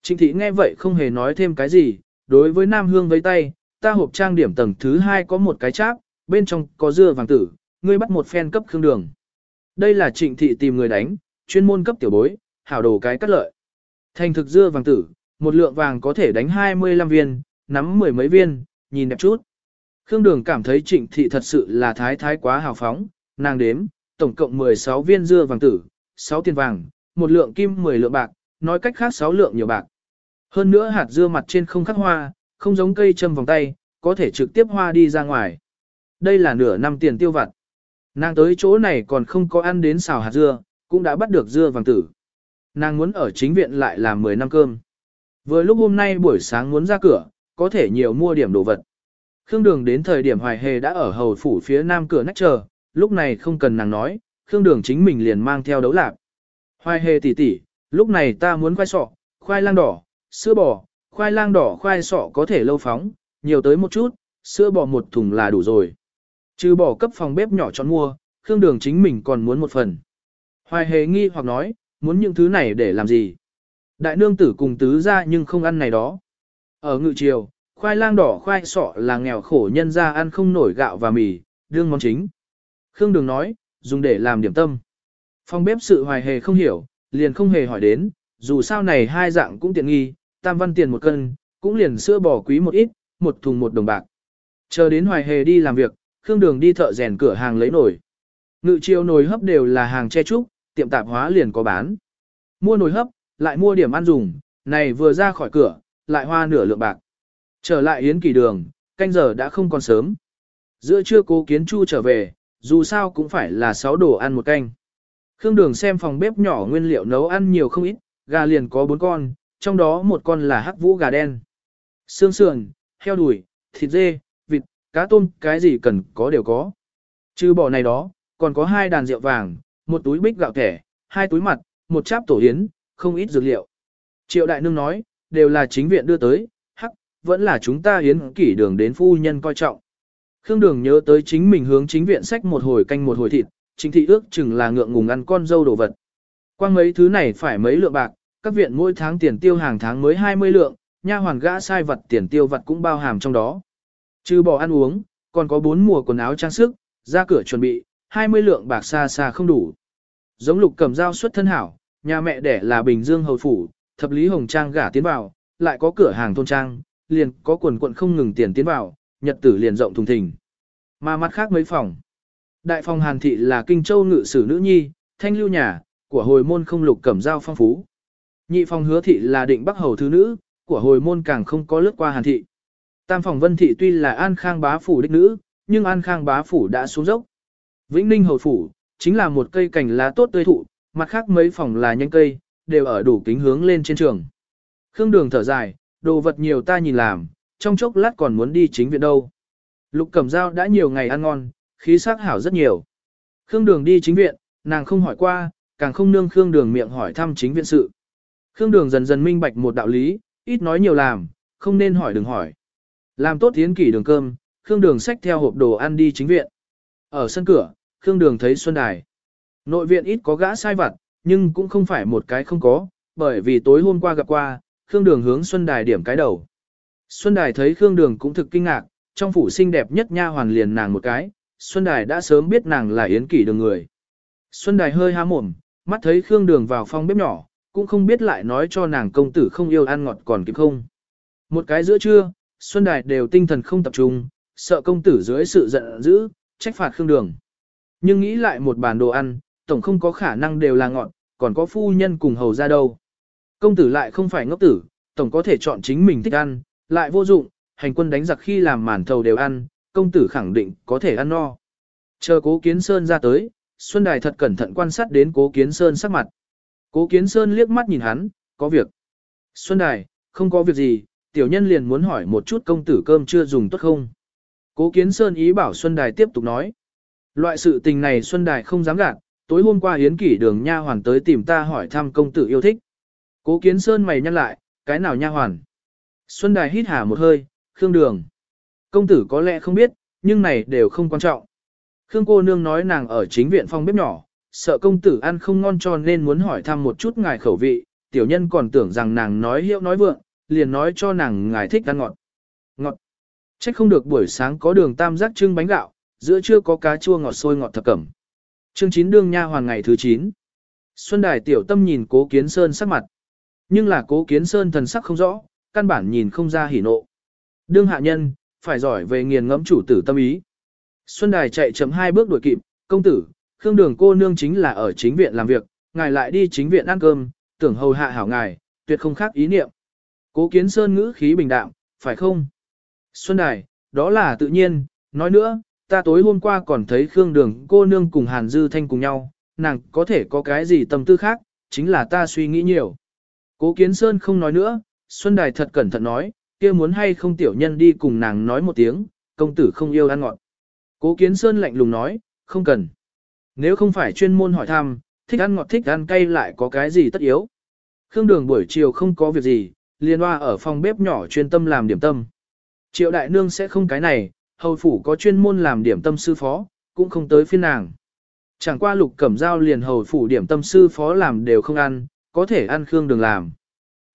Trịnh thị nghe vậy không hề nói thêm cái gì, đối với Nam Hương với tay, ta hộp trang điểm tầng thứ hai có một cái cháp, bên trong có dưa vàng tử, ngươi bắt một phen cấp khương đường. Đây là trịnh thị tìm người đánh, chuyên môn cấp tiểu bối, hảo đồ cái cắt lợi. Thành thực dưa vàng tử, một lượng vàng có thể đánh 25 viên, nắm mười mấy viên, nhìn đẹp chút. Khương Đường cảm thấy trịnh thị thật sự là thái thái quá hào phóng, nàng đếm, tổng cộng 16 viên dưa vàng tử, 6 tiền vàng, một lượng kim 10 lượng bạc, nói cách khác 6 lượng nhiều bạc. Hơn nữa hạt dưa mặt trên không khắc hoa, không giống cây châm vòng tay, có thể trực tiếp hoa đi ra ngoài. Đây là nửa năm tiền tiêu vặt. Nàng tới chỗ này còn không có ăn đến xào hạt dưa, cũng đã bắt được dưa vàng tử. Nàng muốn ở chính viện lại làm 10 năm cơm. Vừa lúc hôm nay buổi sáng muốn ra cửa, có thể nhiều mua điểm đồ vật. Khương Đường đến thời điểm Hoài Hề đã ở hầu phủ phía nam cửa nách chờ, lúc này không cần nàng nói, Khương Đường chính mình liền mang theo đấu lạp. Hoài Hề tỷ tỷ, lúc này ta muốn khoai sọ, khoai lang đỏ, sữa bò, khoai lang đỏ khoai sọ có thể lâu phóng, nhiều tới một chút, sữa bò một thùng là đủ rồi. Trừ bỏ cấp phòng bếp nhỏ chọn mua, Khương Đường chính mình còn muốn một phần. Hoài hề nghi hoặc nói, muốn những thứ này để làm gì? Đại nương tử cùng tứ ra nhưng không ăn này đó. Ở ngự triều, khoai lang đỏ khoai sọ là nghèo khổ nhân ra ăn không nổi gạo và mì, đương món chính. Khương Đường nói, dùng để làm điểm tâm. Phòng bếp sự hoài hề không hiểu, liền không hề hỏi đến, dù sao này hai dạng cũng tiện nghi, tam văn tiền một cân, cũng liền sữa bò quý một ít, một thùng một đồng bạc. Chờ đến hoài hề đi làm việc, Khương Đường đi thợ rèn cửa hàng lấy nồi. Ngự chiêu nồi hấp đều là hàng che trúc, tiệm tạp hóa liền có bán. Mua nồi hấp, lại mua điểm ăn dùng, này vừa ra khỏi cửa, lại hoa nửa lượng bạc. Trở lại yến kỳ đường, canh giờ đã không còn sớm. Giữa trưa cố kiến chu trở về, dù sao cũng phải là 6 đồ ăn một canh. Khương Đường xem phòng bếp nhỏ nguyên liệu nấu ăn nhiều không ít, gà liền có 4 con, trong đó một con là hắc vũ gà đen. Xương sườn, heo đùi, thịt dê, vịt, cá tôm cái gì cần có đều có. Trừ bỏ này đó, còn có hai đàn rượu vàng, một túi bích gạo thẻ, hai túi mặt, một cháp tổ yến, không ít dược liệu. Triệu đại nương nói, đều là chính viện đưa tới, hắc, vẫn là chúng ta hiến kỷ đường đến phu nhân coi trọng. Khương Đường nhớ tới chính mình hướng chính viện sách một hồi canh một hồi thịt, chính thị ước chừng là ngượng ngùng ăn con dâu đồ vật. Quang mấy thứ này phải mấy lượng bạc, các viện mỗi tháng tiền tiêu hàng tháng mới 20 lượng, nha hoàn gã sai vật tiền tiêu vật cũng bao hàm trong đó. Trừ bỏ ăn uống, còn có bốn mùa quần áo trang sức, ra cửa chuẩn bị, 20 lượng bạc xa xa không đủ. giống lục cầm dao xuất thân hảo, nhà mẹ đẻ là Bình Dương hầu phủ, thập lý hồng trang gả tiến vào, lại có cửa hàng thôn trang, liền có quần quận không ngừng tiền tiến vào, nhật tử liền rộng thùng thình. Mà mặt khác mấy phòng. Đại phòng Hàn thị là kinh châu ngự sử nữ nhi, thanh lưu nhà, của hồi môn không lục cẩm giao phong phú. Nhị phòng hứa thị là định bắc hầu thứ nữ, của hồi môn càng không có lướt qua Hàn thị. Tam phòng vân thị tuy là an khang bá phủ đích nữ, nhưng an khang bá phủ đã xuống dốc. Vĩnh ninh hầu phủ, chính là một cây cành lá tốt tươi thụ, mặt khác mấy phòng là nhanh cây, đều ở đủ kính hướng lên trên trường. Khương đường thở dài, đồ vật nhiều ta nhìn làm, trong chốc lát còn muốn đi chính viện đâu. Lục Cẩm Dao đã nhiều ngày ăn ngon, khí sắc hảo rất nhiều. Khương Đường đi chính viện, nàng không hỏi qua, càng không nương Khương Đường miệng hỏi thăm chính viện sự. Khương Đường dần dần minh bạch một đạo lý, ít nói nhiều làm, không nên hỏi đừng hỏi. Làm tốt tiến kỷ đường cơm, Khương Đường xách theo hộp đồ ăn đi chính viện. Ở sân cửa, Khương Đường thấy Xuân Đài. Nội viện ít có gã sai vặt, nhưng cũng không phải một cái không có, bởi vì tối hôm qua gặp qua, Khương Đường hướng Xuân Đài điểm cái đầu. Xuân Đài thấy Khương Đường cũng thực kinh ngạc, trong phủ xinh đẹp nhất nha hoàn liền nàng một cái, Xuân Đài đã sớm biết nàng là Yến Kỷ đường người. Xuân Đài hơi há mồm, mắt thấy Khương Đường vào phòng bếp nhỏ, cũng không biết lại nói cho nàng công tử không yêu ăn ngọt còn kịp không. Một cái giữa trưa, Xuân Đài đều tinh thần không tập trung, sợ công tử dưới sự giận dữ, trách phạt Khương Đường. Nhưng nghĩ lại một bàn đồ ăn, tổng không có khả năng đều là ngọt, còn có phu nhân cùng hầu ra đâu. Công tử lại không phải ngốc tử, tổng có thể chọn chính mình thích ăn, lại vô dụng, hành quân đánh giặc khi làm màn thầu đều ăn, công tử khẳng định có thể ăn no. Chờ cố kiến sơn ra tới, Xuân Đài thật cẩn thận quan sát đến cố kiến sơn sắc mặt. Cố kiến sơn liếc mắt nhìn hắn, có việc. Xuân Đài, không có việc gì, tiểu nhân liền muốn hỏi một chút công tử cơm chưa dùng tốt không. Cố kiến sơn ý bảo Xuân Đài tiếp tục nói. Loại sự tình này Xuân Đài không dám gạt, tối hôm qua hiến kỷ đường nha hoàn tới tìm ta hỏi thăm công tử yêu thích. Cố kiến sơn mày nhăn lại, cái nào nha hoàn? Xuân Đài hít hà một hơi, Khương Đường. Công tử có lẽ không biết, nhưng này đều không quan trọng. Khương cô nương nói nàng ở chính viện phong bếp nhỏ, sợ công tử ăn không ngon cho nên muốn hỏi thăm một chút ngài khẩu vị, tiểu nhân còn tưởng rằng nàng nói hiệu nói vượng, liền nói cho nàng ngài thích ăn ngọt. Ngọt. Chắc không được buổi sáng có đường tam giác trưng bánh gạo, giữa trưa có cá chua ngọt sôi ngọt thập cẩm. Chương 9 đương nha hoàng ngày thứ 9. Xuân Đài tiểu tâm nhìn Cố Kiến Sơn sắc mặt. Nhưng là Cố Kiến Sơn thần sắc không rõ, căn bản nhìn không ra hỉ nộ. Đương hạ nhân, phải giỏi về nghiền ngẫm chủ tử tâm ý. Xuân Đài chạy chậm hai bước đuổi kịp, công tử, Khương Đường cô nương chính là ở chính viện làm việc, ngài lại đi chính viện ăn cơm, tưởng hầu hạ hảo ngài, tuyệt không khác ý niệm. Cố Kiến Sơn ngữ khí bình đạm, phải không? Xuân Đài, đó là tự nhiên, nói nữa, ta tối hôm qua còn thấy Khương Đường cô nương cùng Hàn Dư Thanh cùng nhau, nàng có thể có cái gì tâm tư khác, chính là ta suy nghĩ nhiều. Cố Kiến Sơn không nói nữa, Xuân Đài thật cẩn thận nói, kia muốn hay không tiểu nhân đi cùng nàng nói một tiếng, công tử không yêu ăn ngọt. Cố Kiến Sơn lạnh lùng nói, không cần. Nếu không phải chuyên môn hỏi thăm, thích ăn ngọt thích ăn cay lại có cái gì tất yếu. Khương Đường buổi chiều không có việc gì, liên hoa ở phòng bếp nhỏ chuyên tâm làm điểm tâm. Triệu đại nương sẽ không cái này, hầu phủ có chuyên môn làm điểm tâm sư phó, cũng không tới phiên nàng. Chẳng qua lục cẩm dao liền hầu phủ điểm tâm sư phó làm đều không ăn, có thể ăn Khương Đường làm.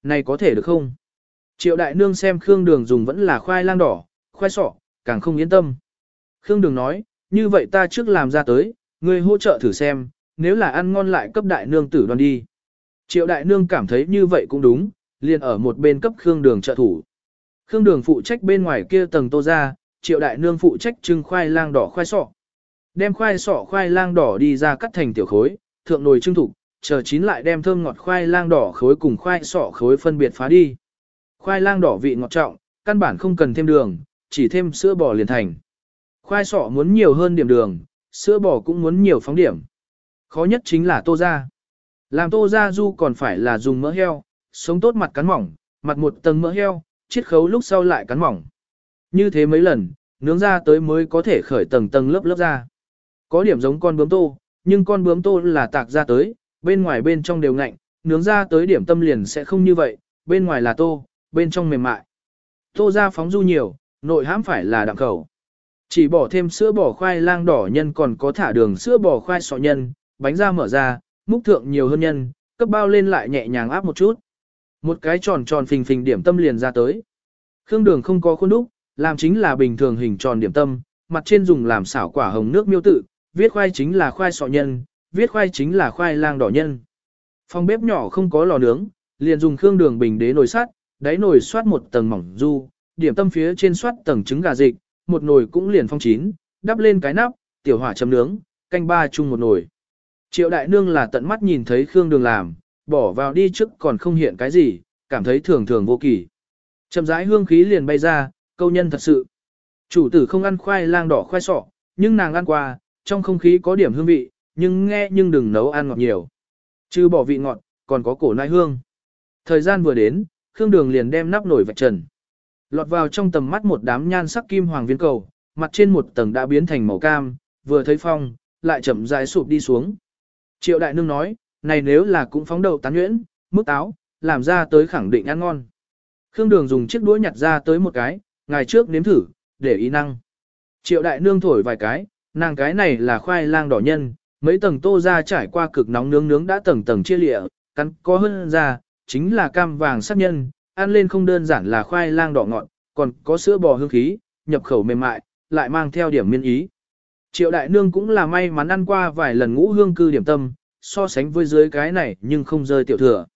Này có thể được không? Triệu đại nương xem Khương Đường dùng vẫn là khoai lang đỏ, khoai sọ, càng không yên tâm. Khương Đường nói, như vậy ta trước làm ra tới, ngươi hỗ trợ thử xem, nếu là ăn ngon lại cấp đại nương tử đoan đi. Triệu đại nương cảm thấy như vậy cũng đúng, liền ở một bên cấp Khương Đường trợ thủ. Khương Đường phụ trách bên ngoài kia tầng tô ra, triệu đại nương phụ trách trưng khoai lang đỏ khoai sọ. Đem khoai sọ khoai lang đỏ đi ra cắt thành tiểu khối, thượng nồi trưng thủ, chờ chín lại đem thơm ngọt khoai lang đỏ khối cùng khoai sọ khối phân biệt phá đi. Khoai lang đỏ vị ngọt trọng, căn bản không cần thêm đường, chỉ thêm sữa bò liền thành. Khoai sọ muốn nhiều hơn điểm đường, sữa bò cũng muốn nhiều phóng điểm. Khó nhất chính là tô ra. Làm tô ra du còn phải là dùng mỡ heo, sống tốt mặt cắn mỏng, mặt một tầng mỡ heo, chiết khấu lúc sau lại cắn mỏng. Như thế mấy lần, nướng ra tới mới có thể khởi tầng tầng lớp lớp ra. Có điểm giống con bướm tô, nhưng con bướm tô là tạc ra tới, bên ngoài bên trong đều ngạnh, nướng ra tới điểm tâm liền sẽ không như vậy, bên ngoài là tô, bên trong mềm mại. Tô ra phóng du nhiều, nội hãm phải là đạm khẩu. Chỉ bỏ thêm sữa bò khoai lang đỏ nhân còn có thả đường sữa bò khoai sọ nhân, bánh da mở ra, múc thượng nhiều hơn nhân, cấp bao lên lại nhẹ nhàng áp một chút. Một cái tròn tròn phình phình điểm tâm liền ra tới. Khương đường không có khuôn đúc, làm chính là bình thường hình tròn điểm tâm, mặt trên dùng làm xảo quả hồng nước miêu tự, viết khoai chính là khoai sọ nhân, viết khoai chính là khoai lang đỏ nhân. Phòng bếp nhỏ không có lò nướng, liền dùng khương đường bình đế nồi sắt, đáy nồi xoát một tầng mỏng du, điểm tâm phía trên xoát tầng trứng gà dịch, một nồi cũng liền phong chín, đắp lên cái nắp, tiểu hỏa chấm nướng, canh ba chung một nồi. Triệu đại nương là tận mắt nhìn thấy khương đường làm, bỏ vào đi trước còn không hiện cái gì, cảm thấy thường thường vô kỳ. Chậm rãi hương khí liền bay ra, câu nhân thật sự. Chủ tử không ăn khoai lang đỏ khoai sọ, nhưng nàng ăn qua, trong không khí có điểm hương vị, nhưng nghe nhưng đừng nấu ăn ngọt nhiều. Chứ bỏ vị ngọt, còn có cổ nai hương. Thời gian vừa đến, Khương Đường liền đem nắp nổi vạch trần. Lọt vào trong tầm mắt một đám nhan sắc kim hoàng viên cầu, mặt trên một tầng đã biến thành màu cam, vừa thấy phong, lại chậm rãi sụp đi xuống. Triệu đại nương nói, này nếu là cũng phóng đầu tán nhuyễn, mức táo, làm ra tới khẳng định ăn ngon. Khương Đường dùng chiếc đũa nhặt ra tới một cái, ngày trước nếm thử, để ý năng. Triệu đại nương thổi vài cái, nàng cái này là khoai lang đỏ nhân, mấy tầng tô ra trải qua cực nóng nướng nướng đã tầng tầng chia lịa, cắn có hơn ra, chính là cam vàng sắc nhân, ăn lên không đơn giản là khoai lang đỏ ngọt, còn có sữa bò hương khí, nhập khẩu mềm mại, lại mang theo điểm miên ý. Triệu đại nương cũng là may mắn ăn qua vài lần ngũ hương cư điểm tâm, so sánh với dưới cái này nhưng không rơi tiểu thừa.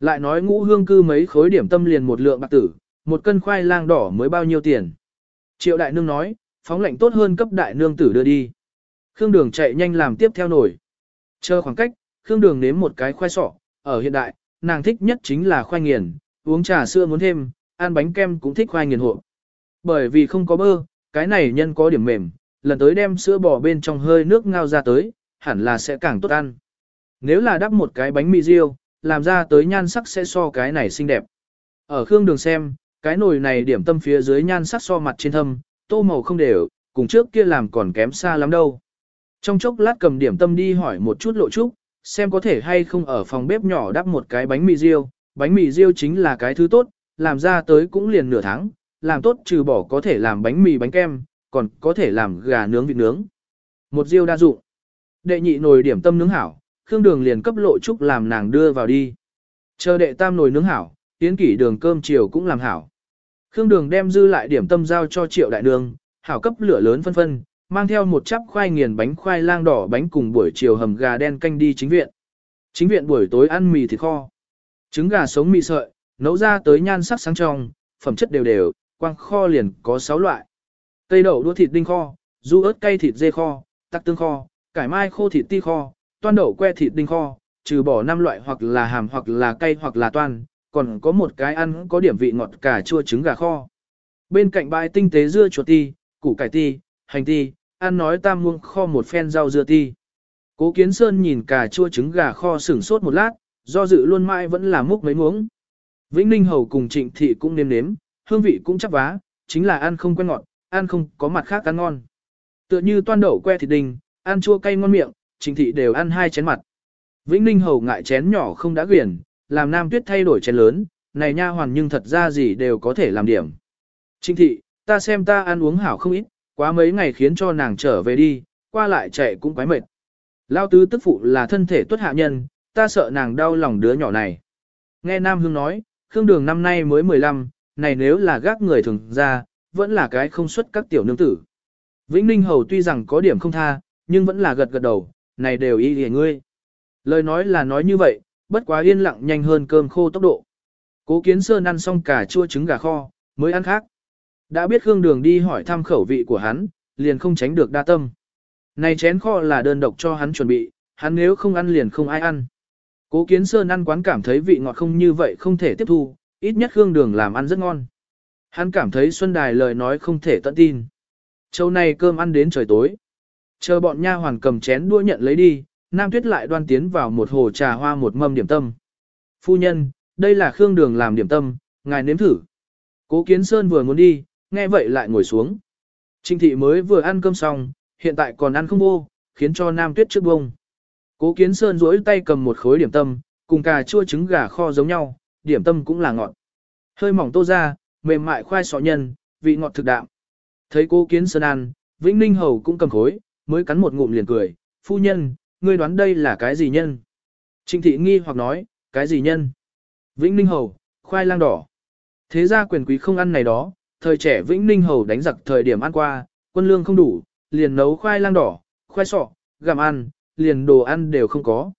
Lại nói ngũ hương cư mấy khối điểm tâm liền một lượng bạc tử, một cân khoai lang đỏ mới bao nhiêu tiền. Triệu đại nương nói, phóng lệnh tốt hơn cấp đại nương tử đưa đi. Khương đường chạy nhanh làm tiếp theo nổi. Chờ khoảng cách, Khương đường nếm một cái khoai sọ, ở hiện đại, nàng thích nhất chính là khoai nghiền, uống trà sữa muốn thêm, ăn bánh kem cũng thích khoai nghiền hộ. Bởi vì không có bơ, cái này nhân có điểm mềm, lần tới đem sữa bò bên trong hơi nước ngao ra tới, hẳn là sẽ càng tốt ăn. Nếu là đắp một cái bánh mì riêu, làm ra tới nhan sắc sẽ so cái này xinh đẹp. Ở Khương Đường xem, cái nồi này điểm tâm phía dưới nhan sắc so mặt trên thâm, tô màu không đều, cùng trước kia làm còn kém xa lắm đâu. Trong chốc lát cầm điểm tâm đi hỏi một chút lộ trúc, xem có thể hay không ở phòng bếp nhỏ đắp một cái bánh mì riêu, bánh mì riêu chính là cái thứ tốt, làm ra tới cũng liền nửa tháng, làm tốt trừ bỏ có thể làm bánh mì bánh kem, còn có thể làm gà nướng vịt nướng. Một riêu đa dụng. Đệ nhị nồi điểm tâm nướng hảo, Khương Đường liền cấp lộ trúc làm nàng đưa vào đi. Chờ đệ tam nồi nướng hảo, tiến kỷ đường cơm chiều cũng làm hảo. Khương Đường đem dư lại điểm tâm giao cho Triệu Đại Đường, hảo cấp lửa lớn phân phân, mang theo một chắp khoai nghiền bánh khoai lang đỏ bánh cùng buổi chiều hầm gà đen canh đi chính viện. Chính viện buổi tối ăn mì thịt kho. Trứng gà sống mì sợi, nấu ra tới nhan sắc sáng trong, phẩm chất đều đều, quang kho liền có 6 loại. Cây đậu đua thịt đinh kho, du ớt cay thịt dê kho, tắc tương kho, cải mai khô thịt ti kho, toan đậu que thịt đinh kho, trừ bỏ năm loại hoặc là hàm hoặc là cay hoặc là toan, còn có một cái ăn có điểm vị ngọt cà chua trứng gà kho. Bên cạnh bãi tinh tế dưa chuột ti, củ cải ti, hành ti, ăn nói tam muông kho một phen rau dưa ti. Cố Kiến Sơn nhìn cà chua trứng gà kho sửng sốt một lát, do dự luôn mãi vẫn là múc mấy muỗng. Vĩnh Ninh Hầu cùng Trịnh Thị cũng nếm nếm, hương vị cũng chắc vá, chính là ăn không quen ngọt, ăn không có mặt khác ăn ngon. Tựa như toan đậu que thịt đình, ăn chua cay ngon miệng, Trịnh Thị đều ăn hai chén mặt. Vĩnh Ninh Hầu ngại chén nhỏ không đã quyển, làm Nam Tuyết thay đổi chén lớn, này nha hoàn nhưng thật ra gì đều có thể làm điểm. Trịnh Thị, ta xem ta ăn uống hảo không ít, quá mấy ngày khiến cho nàng trở về đi, qua lại chạy cũng quái mệt. Lao tứ tức phụ là thân thể tuất hạ nhân, ta sợ nàng đau lòng đứa nhỏ này. Nghe Nam Hương nói, Khương Đường năm nay mới 15, này nếu là gác người thường ra, vẫn là cái không xuất các tiểu nương tử. Vĩnh Ninh Hầu tuy rằng có điểm không tha, nhưng vẫn là gật gật đầu, này đều ý hề ngươi. Lời nói là nói như vậy, bất quá yên lặng nhanh hơn cơm khô tốc độ. Cố Kiến Sơn ăn xong cả chua trứng gà kho, mới ăn khác. Đã biết Khương Đường đi hỏi thăm khẩu vị của hắn, liền không tránh được đa tâm. Này chén kho là đơn độc cho hắn chuẩn bị, hắn nếu không ăn liền không ai ăn. Cố Kiến Sơn ăn quán cảm thấy vị ngọt không như vậy không thể tiếp thu, ít nhất Khương Đường làm ăn rất ngon. Hắn cảm thấy Xuân Đài lời nói không thể tận tin. Châu này cơm ăn đến trời tối. Chờ bọn nha hoàn cầm chén đua nhận lấy đi, Nam Tuyết lại đoan tiến vào một hồ trà hoa một mâm điểm tâm. Phu nhân, đây là Khương Đường làm điểm tâm, ngài nếm thử. Cố Kiến Sơn vừa muốn đi, nghe vậy lại ngồi xuống. Trinh thị mới vừa ăn cơm xong, hiện tại còn ăn không vô, khiến cho Nam Tuyết trước bông. Cố Kiến Sơn duỗi tay cầm một khối điểm tâm, cùng cà chua trứng gà kho giống nhau, điểm tâm cũng là ngọt. Hơi mỏng tô ra, mềm mại khoai sọ nhân, vị ngọt thực đạm. Thấy Cố Kiến Sơn ăn, Vĩnh Ninh Hầu cũng cầm khối, mới cắn một ngụm liền cười, phu nhân, ngươi đoán đây là cái gì nhân? Trinh thị nghi hoặc nói, cái gì nhân? Vĩnh Ninh Hầu, khoai lang đỏ. Thế ra quyền quý không ăn này đó, thời trẻ Vĩnh Ninh Hầu đánh giặc thời điểm ăn qua, quân lương không đủ, liền nấu khoai lang đỏ, khoai sọ, gặm ăn, liền đồ ăn đều không có.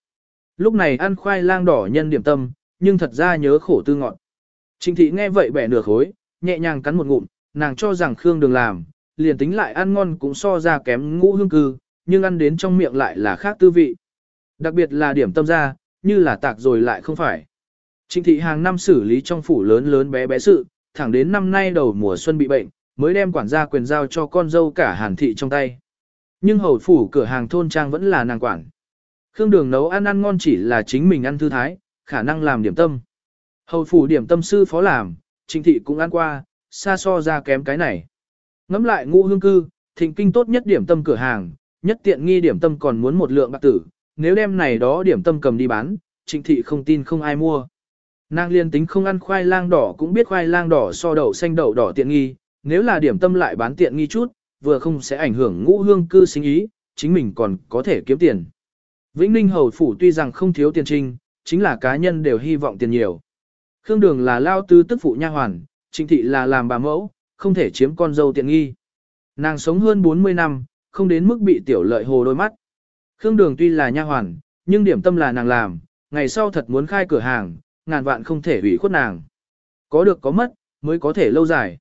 Lúc này ăn khoai lang đỏ nhân điểm tâm, nhưng thật ra nhớ khổ tư ngọn. Trình thị nghe vậy bẻ nửa khối, nhẹ nhàng cắn một ngụm, nàng cho rằng Khương Đường làm, liền tính lại ăn ngon cũng so ra kém ngũ hương cư, nhưng ăn đến trong miệng lại là khác tư vị. Đặc biệt là điểm tâm ra, như là tạc rồi lại không phải. Trình thị hàng năm xử lý trong phủ lớn lớn bé bé sự, thẳng đến năm nay đầu mùa xuân bị bệnh, mới đem quản gia quyền giao cho con dâu cả hàn thị trong tay. Nhưng hầu phủ cửa hàng thôn trang vẫn là nàng quản. Khương đường nấu ăn ăn ngon chỉ là chính mình ăn thư thái, khả năng làm điểm tâm. Hầu phủ điểm tâm sư phó làm, trịnh thị cũng ăn qua, xa so ra kém cái này. Ngắm lại ngũ hương cư, thịnh kinh tốt nhất điểm tâm cửa hàng, nhất tiện nghi điểm tâm còn muốn một lượng bạc tử, nếu đem này đó điểm tâm cầm đi bán, trịnh thị không tin không ai mua. Nàng liên tính không ăn khoai lang đỏ cũng biết khoai lang đỏ so đậu xanh đậu đỏ tiện nghi, nếu là điểm tâm lại bán tiện nghi chút, vừa không sẽ ảnh hưởng ngũ hương cư sinh ý, chính mình còn có thể kiếm tiền. Vĩnh Ninh Hầu Phủ tuy rằng không thiếu tiền trinh, chính là cá nhân đều hy vọng tiền nhiều. Khương Đường là lao tư tức phụ nha hoàn, Trịnh Thị là làm bà mẫu, không thể chiếm con dâu tiện nghi. Nàng sống hơn 40 năm, không đến mức bị tiểu lợi hồ đôi mắt. Khương Đường tuy là nha hoàn, nhưng điểm tâm là nàng làm, ngày sau thật muốn khai cửa hàng, ngàn vạn không thể hủy khuất nàng. Có được có mất, mới có thể lâu dài.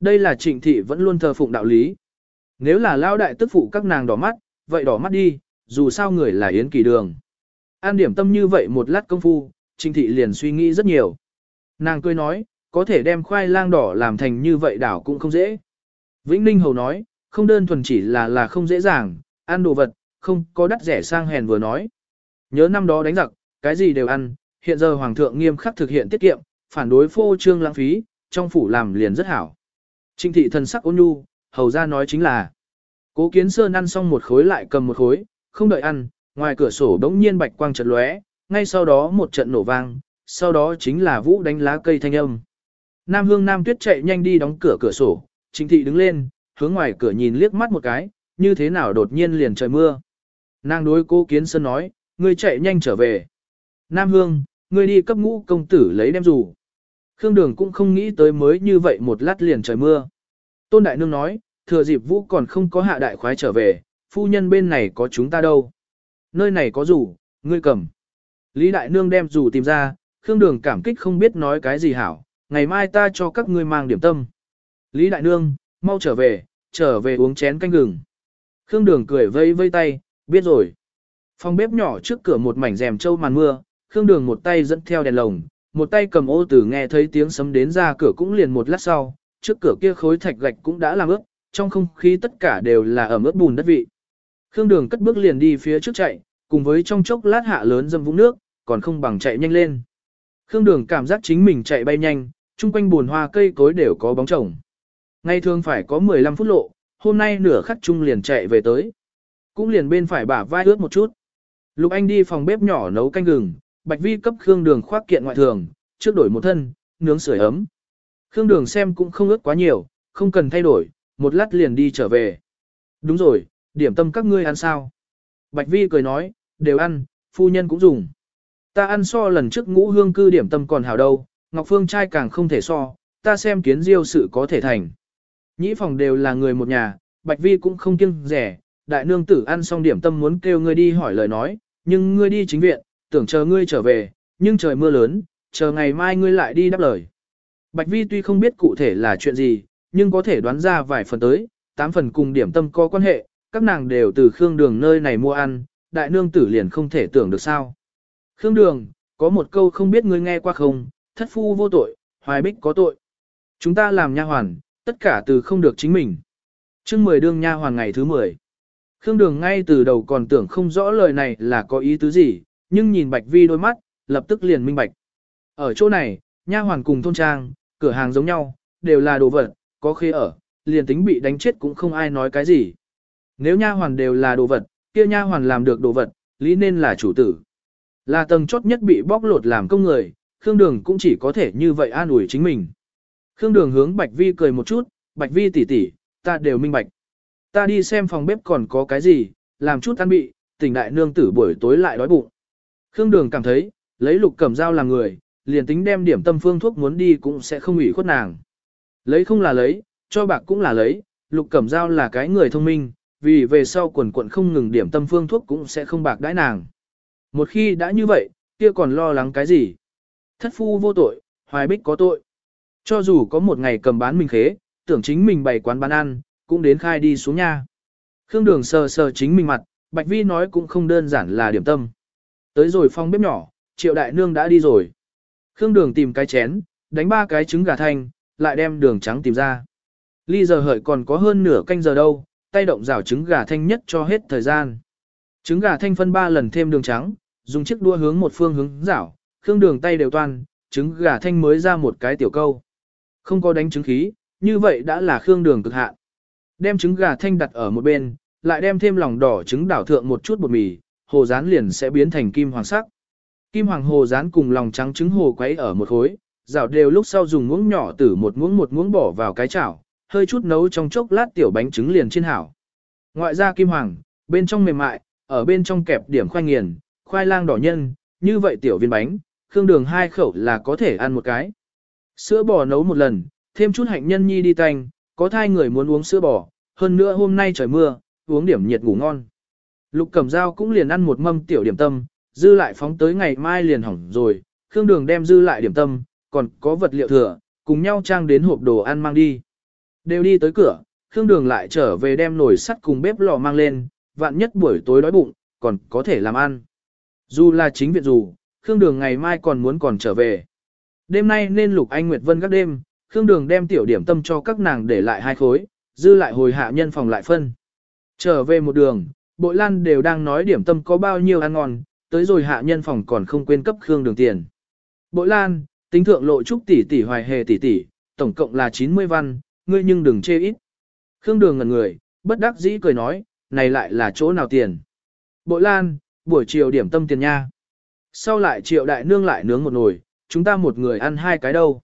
Đây là trịnh thị vẫn luôn thờ phụng đạo lý. Nếu là lao đại tức phụ các nàng đỏ mắt, vậy đỏ mắt đi, dù sao người là yến kỳ đường. An điểm tâm như vậy một lát công phu, trịnh thị liền suy nghĩ rất nhiều. Nàng cười nói, có thể đem khoai lang đỏ làm thành như vậy đảo cũng không dễ. Vĩnh Ninh Hầu nói, không đơn thuần chỉ là là không dễ dàng, ăn đồ vật, không có đắt rẻ sang hèn vừa nói. Nhớ năm đó đánh giặc, cái gì đều ăn, hiện giờ Hoàng thượng nghiêm khắc thực hiện tiết kiệm, phản đối phô trương lãng phí, trong phủ làm liền rất hảo. Trinh thị thần sắc ôn nhu, hầu ra nói chính là. Cố kiến sơn ăn xong một khối lại cầm một khối, không đợi ăn, ngoài cửa sổ đống nhiên bạch quang chợt lóe, ngay sau đó một trận nổ vang, sau đó chính là vũ đánh lá cây thanh âm. Nam hương Nam tuyết chạy nhanh đi đóng cửa cửa sổ, trinh thị đứng lên, hướng ngoài cửa nhìn liếc mắt một cái, như thế nào đột nhiên liền trời mưa. Nàng đối cố kiến sơn nói, ngươi chạy nhanh trở về. Nam hương, ngươi đi cấp ngũ công tử lấy đem dù. Khương Đường cũng không nghĩ tới mới như vậy một lát liền trời mưa. Tôn Đại Nương nói, thừa dịp vũ còn không có hạ đại khoái trở về, phu nhân bên này có chúng ta đâu. Nơi này có rủ, ngươi cầm. Lý Đại Nương đem rủ tìm ra, Khương Đường cảm kích không biết nói cái gì hảo, ngày mai ta cho các ngươi mang điểm tâm. Lý Đại Nương, mau trở về, trở về uống chén canh gừng. Khương Đường cười vây vây tay, biết rồi. Phòng bếp nhỏ trước cửa một mảnh rèm trâu màn mưa, Khương Đường một tay dẫn theo đèn lồng, một tay cầm ô tử nghe thấy tiếng sấm đến ra cửa cũng liền một lát sau, trước cửa kia khối thạch gạch cũng đã làm ướt, trong không khí tất cả đều là ẩm ướt bùn đất vị. Khương Đường cất bước liền đi phía trước chạy, cùng với trong chốc lát hạ lớn dâm vũng nước, còn không bằng chạy nhanh lên. Khương Đường cảm giác chính mình chạy bay nhanh, chung quanh buồn hoa cây cối đều có bóng chồng. Ngày thường phải có 15 phút lộ, hôm nay nửa khắc chung liền chạy về tới. Cũng liền bên phải bả vai ướt một chút. Lục Anh đi phòng bếp nhỏ nấu canh gừng, Bạch Vi cấp Khương Đường khoác kiện ngoại thường, trước đổi một thân, nướng sưởi ấm. Khương Đường xem cũng không ướt quá nhiều, không cần thay đổi, một lát liền đi trở về. Đúng rồi, điểm tâm các ngươi ăn sao? Bạch Vi cười nói, đều ăn, phu nhân cũng dùng. Ta ăn so lần trước ngũ hương cư điểm tâm còn hảo đâu, Ngọc Phương trai càng không thể so, ta xem kiến diêu sự có thể thành. Nhĩ phòng đều là người một nhà, Bạch Vi cũng không kiêng rẻ, đại nương tử ăn xong điểm tâm muốn kêu ngươi đi hỏi lời nói, nhưng ngươi đi chính viện, tưởng chờ ngươi trở về, nhưng trời mưa lớn, chờ ngày mai ngươi lại đi đáp lời. Bạch Vi tuy không biết cụ thể là chuyện gì, nhưng có thể đoán ra vài phần tới, tám phần cùng điểm tâm có quan hệ, các nàng đều từ Khương Đường nơi này mua ăn, đại nương tử liền không thể tưởng được sao. Khương Đường, có một câu không biết ngươi nghe qua không, thất phu vô tội, hoài bích có tội. Chúng ta làm nha hoàn, tất cả từ không được chính mình. chương 10 đương nha hoàn ngày thứ 10. Khương Đường ngay từ đầu còn tưởng không rõ lời này là có ý tứ gì, nhưng nhìn Bạch Vi đôi mắt, lập tức liền minh bạch. Ở chỗ này, nha hoàn cùng thôn trang, cửa hàng giống nhau, đều là đồ vật, có khi ở, liền tính bị đánh chết cũng không ai nói cái gì. Nếu nha hoàn đều là đồ vật, kia nha hoàn làm được đồ vật, lý nên là chủ tử. Là tầng chốt nhất bị bóc lột làm công người, Khương Đường cũng chỉ có thể như vậy an ủi chính mình. Khương Đường hướng Bạch Vi cười một chút, Bạch Vi tỷ tỷ, ta đều minh bạch. Ta đi xem phòng bếp còn có cái gì, làm chút ăn bị, tỉnh đại nương tử buổi tối lại đói bụng. Khương Đường cảm thấy, lấy lục cẩm dao làm người, liền tính đem điểm tâm phương thuốc muốn đi cũng sẽ không ủy khuất nàng. Lấy không là lấy, cho bạc cũng là lấy, lục cẩm dao là cái người thông minh, vì về sau quần quận không ngừng điểm tâm phương thuốc cũng sẽ không bạc đãi nàng. Một khi đã như vậy, kia còn lo lắng cái gì? Thất phu vô tội, hoài bích có tội. Cho dù có một ngày cầm bán mình khế, tưởng chính mình bày quán bán ăn, cũng đến khai đi xuống nha. Khương Đường sờ sờ chính mình mặt, Bạch Vi nói cũng không đơn giản là điểm tâm. Tới rồi phong bếp nhỏ, Triệu Đại Nương đã đi rồi. Khương Đường tìm cái chén, đánh ba cái trứng gà thanh, lại đem đường trắng tìm ra. Ly giờ hợi còn có hơn nửa canh giờ đâu, tay động rào trứng gà thanh nhất cho hết thời gian. Trứng gà thanh phân ba lần thêm đường trắng, dùng chiếc đua hướng một phương hướng rảo, khương đường tay đều toan, trứng gà thanh mới ra một cái tiểu câu. Không có đánh trứng khí, như vậy đã là khương đường cực hạn. Đem trứng gà thanh đặt ở một bên, lại đem thêm lòng đỏ trứng đảo thượng một chút bột mì, hồ rán liền sẽ biến thành kim hoàng sắc. Kim hoàng hồ rán cùng lòng trắng trứng hồ quấy ở một khối, rảo đều lúc sau dùng muỗng nhỏ tử một muỗng một muỗng bỏ vào cái chảo, hơi chút nấu trong chốc lát tiểu bánh trứng liền trên hảo. Ngoại ra kim hoàng, bên trong mềm mại, ở bên trong kẹp điểm khoai nghiền, khoai lang đỏ nhân, như vậy tiểu viên bánh, khương đường hai khẩu là có thể ăn một cái. Sữa bò nấu một lần, thêm chút hạnh nhân nhi đi tanh, có thai người muốn uống sữa bò, hơn nữa hôm nay trời mưa, uống điểm nhiệt ngủ ngon. Lục Cẩm Dao cũng liền ăn một mâm tiểu điểm tâm, dư lại phóng tới ngày mai liền hỏng rồi, Khương Đường đem dư lại điểm tâm, còn có vật liệu thừa, cùng nhau trang đến hộp đồ ăn mang đi. Đều đi tới cửa, Khương Đường lại trở về đem nồi sắt cùng bếp lò mang lên, vạn nhất buổi tối đói bụng, còn có thể làm ăn. Dù là chính viện dù, Khương Đường ngày mai còn muốn còn trở về. Đêm nay nên Lục Anh Nguyệt Vân các đêm, Khương Đường đem tiểu điểm tâm cho các nàng để lại hai khối, dư lại hồi hạ nhân phòng lại phân. Trở về một đường, bội lan đều đang nói điểm tâm có bao nhiêu ăn ngon, tới rồi hạ nhân phòng còn không quên cấp Khương Đường tiền. Bội lan, tính thượng lộ trúc tỷ tỷ hoài hề tỷ tỷ, tổng cộng là 90 văn, ngươi nhưng đừng chê ít. Khương Đường ngẩn người, bất đắc dĩ cười nói, này lại là chỗ nào tiền. Bội lan, buổi chiều điểm tâm tiền nha. Sau lại triệu đại nương lại nướng một nồi, chúng ta một người ăn hai cái đâu.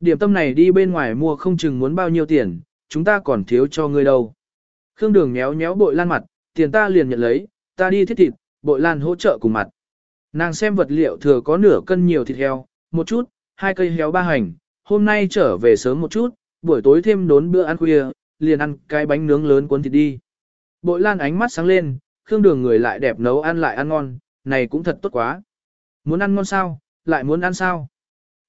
Điểm tâm này đi bên ngoài mua không chừng muốn bao nhiêu tiền, chúng ta còn thiếu cho ngươi đâu. Khương Đường nhéo nhéo bội lan mặt, tiền ta liền nhận lấy, ta đi thiết thịt, bội lan hỗ trợ cùng mặt. Nàng xem vật liệu thừa có nửa cân nhiều thịt heo, một chút, hai cây heo ba hành, hôm nay trở về sớm một chút, buổi tối thêm đốn bữa ăn khuya, liền ăn cái bánh nướng lớn cuốn thịt đi. Bội lan ánh mắt sáng lên, khương đường người lại đẹp nấu ăn lại ăn ngon, này cũng thật tốt quá. Muốn ăn ngon sao, lại muốn ăn sao.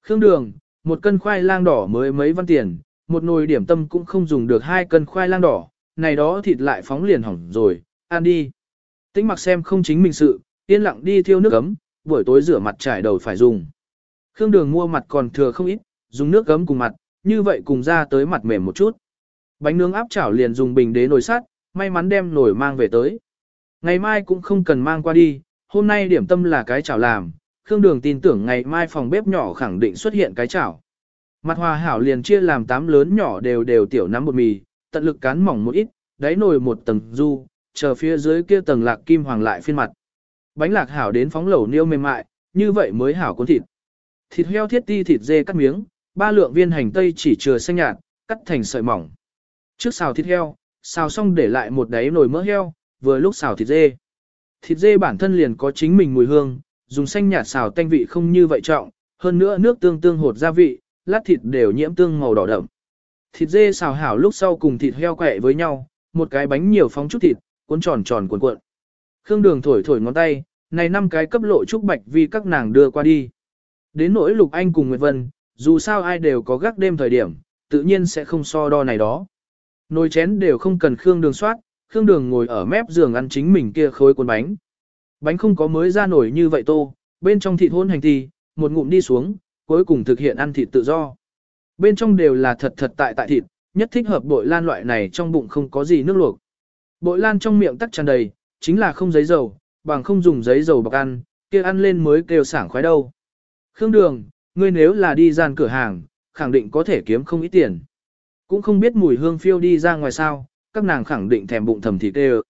Khương đường, một cân khoai lang đỏ mới mấy văn tiền, một nồi điểm tâm cũng không dùng được hai cân khoai lang đỏ, này đó thịt lại phóng liền hỏng rồi, ăn đi. Tĩnh mặc xem không chính mình sự, yên lặng đi thiêu nước ấm, buổi tối rửa mặt trải đầu phải dùng. Khương đường mua mặt còn thừa không ít, dùng nước ấm cùng mặt, như vậy cùng ra tới mặt mềm một chút. Bánh nướng áp chảo liền dùng bình đế nồi sắt, may mắn đem nồi mang về tới. Ngày mai cũng không cần mang qua đi, hôm nay điểm tâm là cái chảo làm, Khương Đường tin tưởng ngày mai phòng bếp nhỏ khẳng định xuất hiện cái chảo. Mặt hòa hảo liền chia làm tám lớn nhỏ đều đều tiểu nắm bột mì, tận lực cán mỏng một ít, đáy nồi một tầng du, chờ phía dưới kia tầng lạc kim hoàng lại phiên mặt. Bánh lạc hảo đến phóng lẩu niêu mềm mại, như vậy mới hảo cuốn thịt. Thịt heo thiết ti thịt dê cắt miếng, ba lượng viên hành tây chỉ chừa xanh nhạt, cắt thành sợi mỏng. Trước xào thịt heo, xào xong để lại một đáy nồi mỡ heo, vừa lúc xào thịt dê. Thịt dê bản thân liền có chính mình mùi hương, dùng xanh nhạt xào tanh vị không như vậy trọng, hơn nữa nước tương tương hột gia vị, lát thịt đều nhiễm tương màu đỏ đậm. Thịt dê xào hảo lúc sau cùng thịt heo quẹ với nhau, một cái bánh nhiều phóng chút thịt, cuốn tròn tròn cuộn cuộn. Khương Đường thổi thổi ngón tay, này năm cái cấp lộ trúc bạch vì các nàng đưa qua đi. Đến nỗi Lục Anh cùng Nguyệt Vân, dù sao ai đều có gác đêm thời điểm, tự nhiên sẽ không so đo này đó. Nồi chén đều không cần Khương Đường soát, Khương Đường ngồi ở mép giường ăn chính mình kia khối cuốn bánh. Bánh không có mới ra nổi như vậy tô, bên trong thịt hôn hành thì, một ngụm đi xuống, cuối cùng thực hiện ăn thịt tự do. Bên trong đều là thật thật tại tại thịt, nhất thích hợp bội lan loại này trong bụng không có gì nước luộc. Bội lan trong miệng tắc tràn đầy, chính là không giấy dầu, bằng không dùng giấy dầu bọc ăn, kia ăn lên mới kêu sảng khoái đâu. Khương Đường, ngươi nếu là đi gian cửa hàng, khẳng định có thể kiếm không ít tiền. Cũng không biết mùi hương phiêu đi ra ngoài sao, các nàng khẳng định thèm bụng thầm thịt đều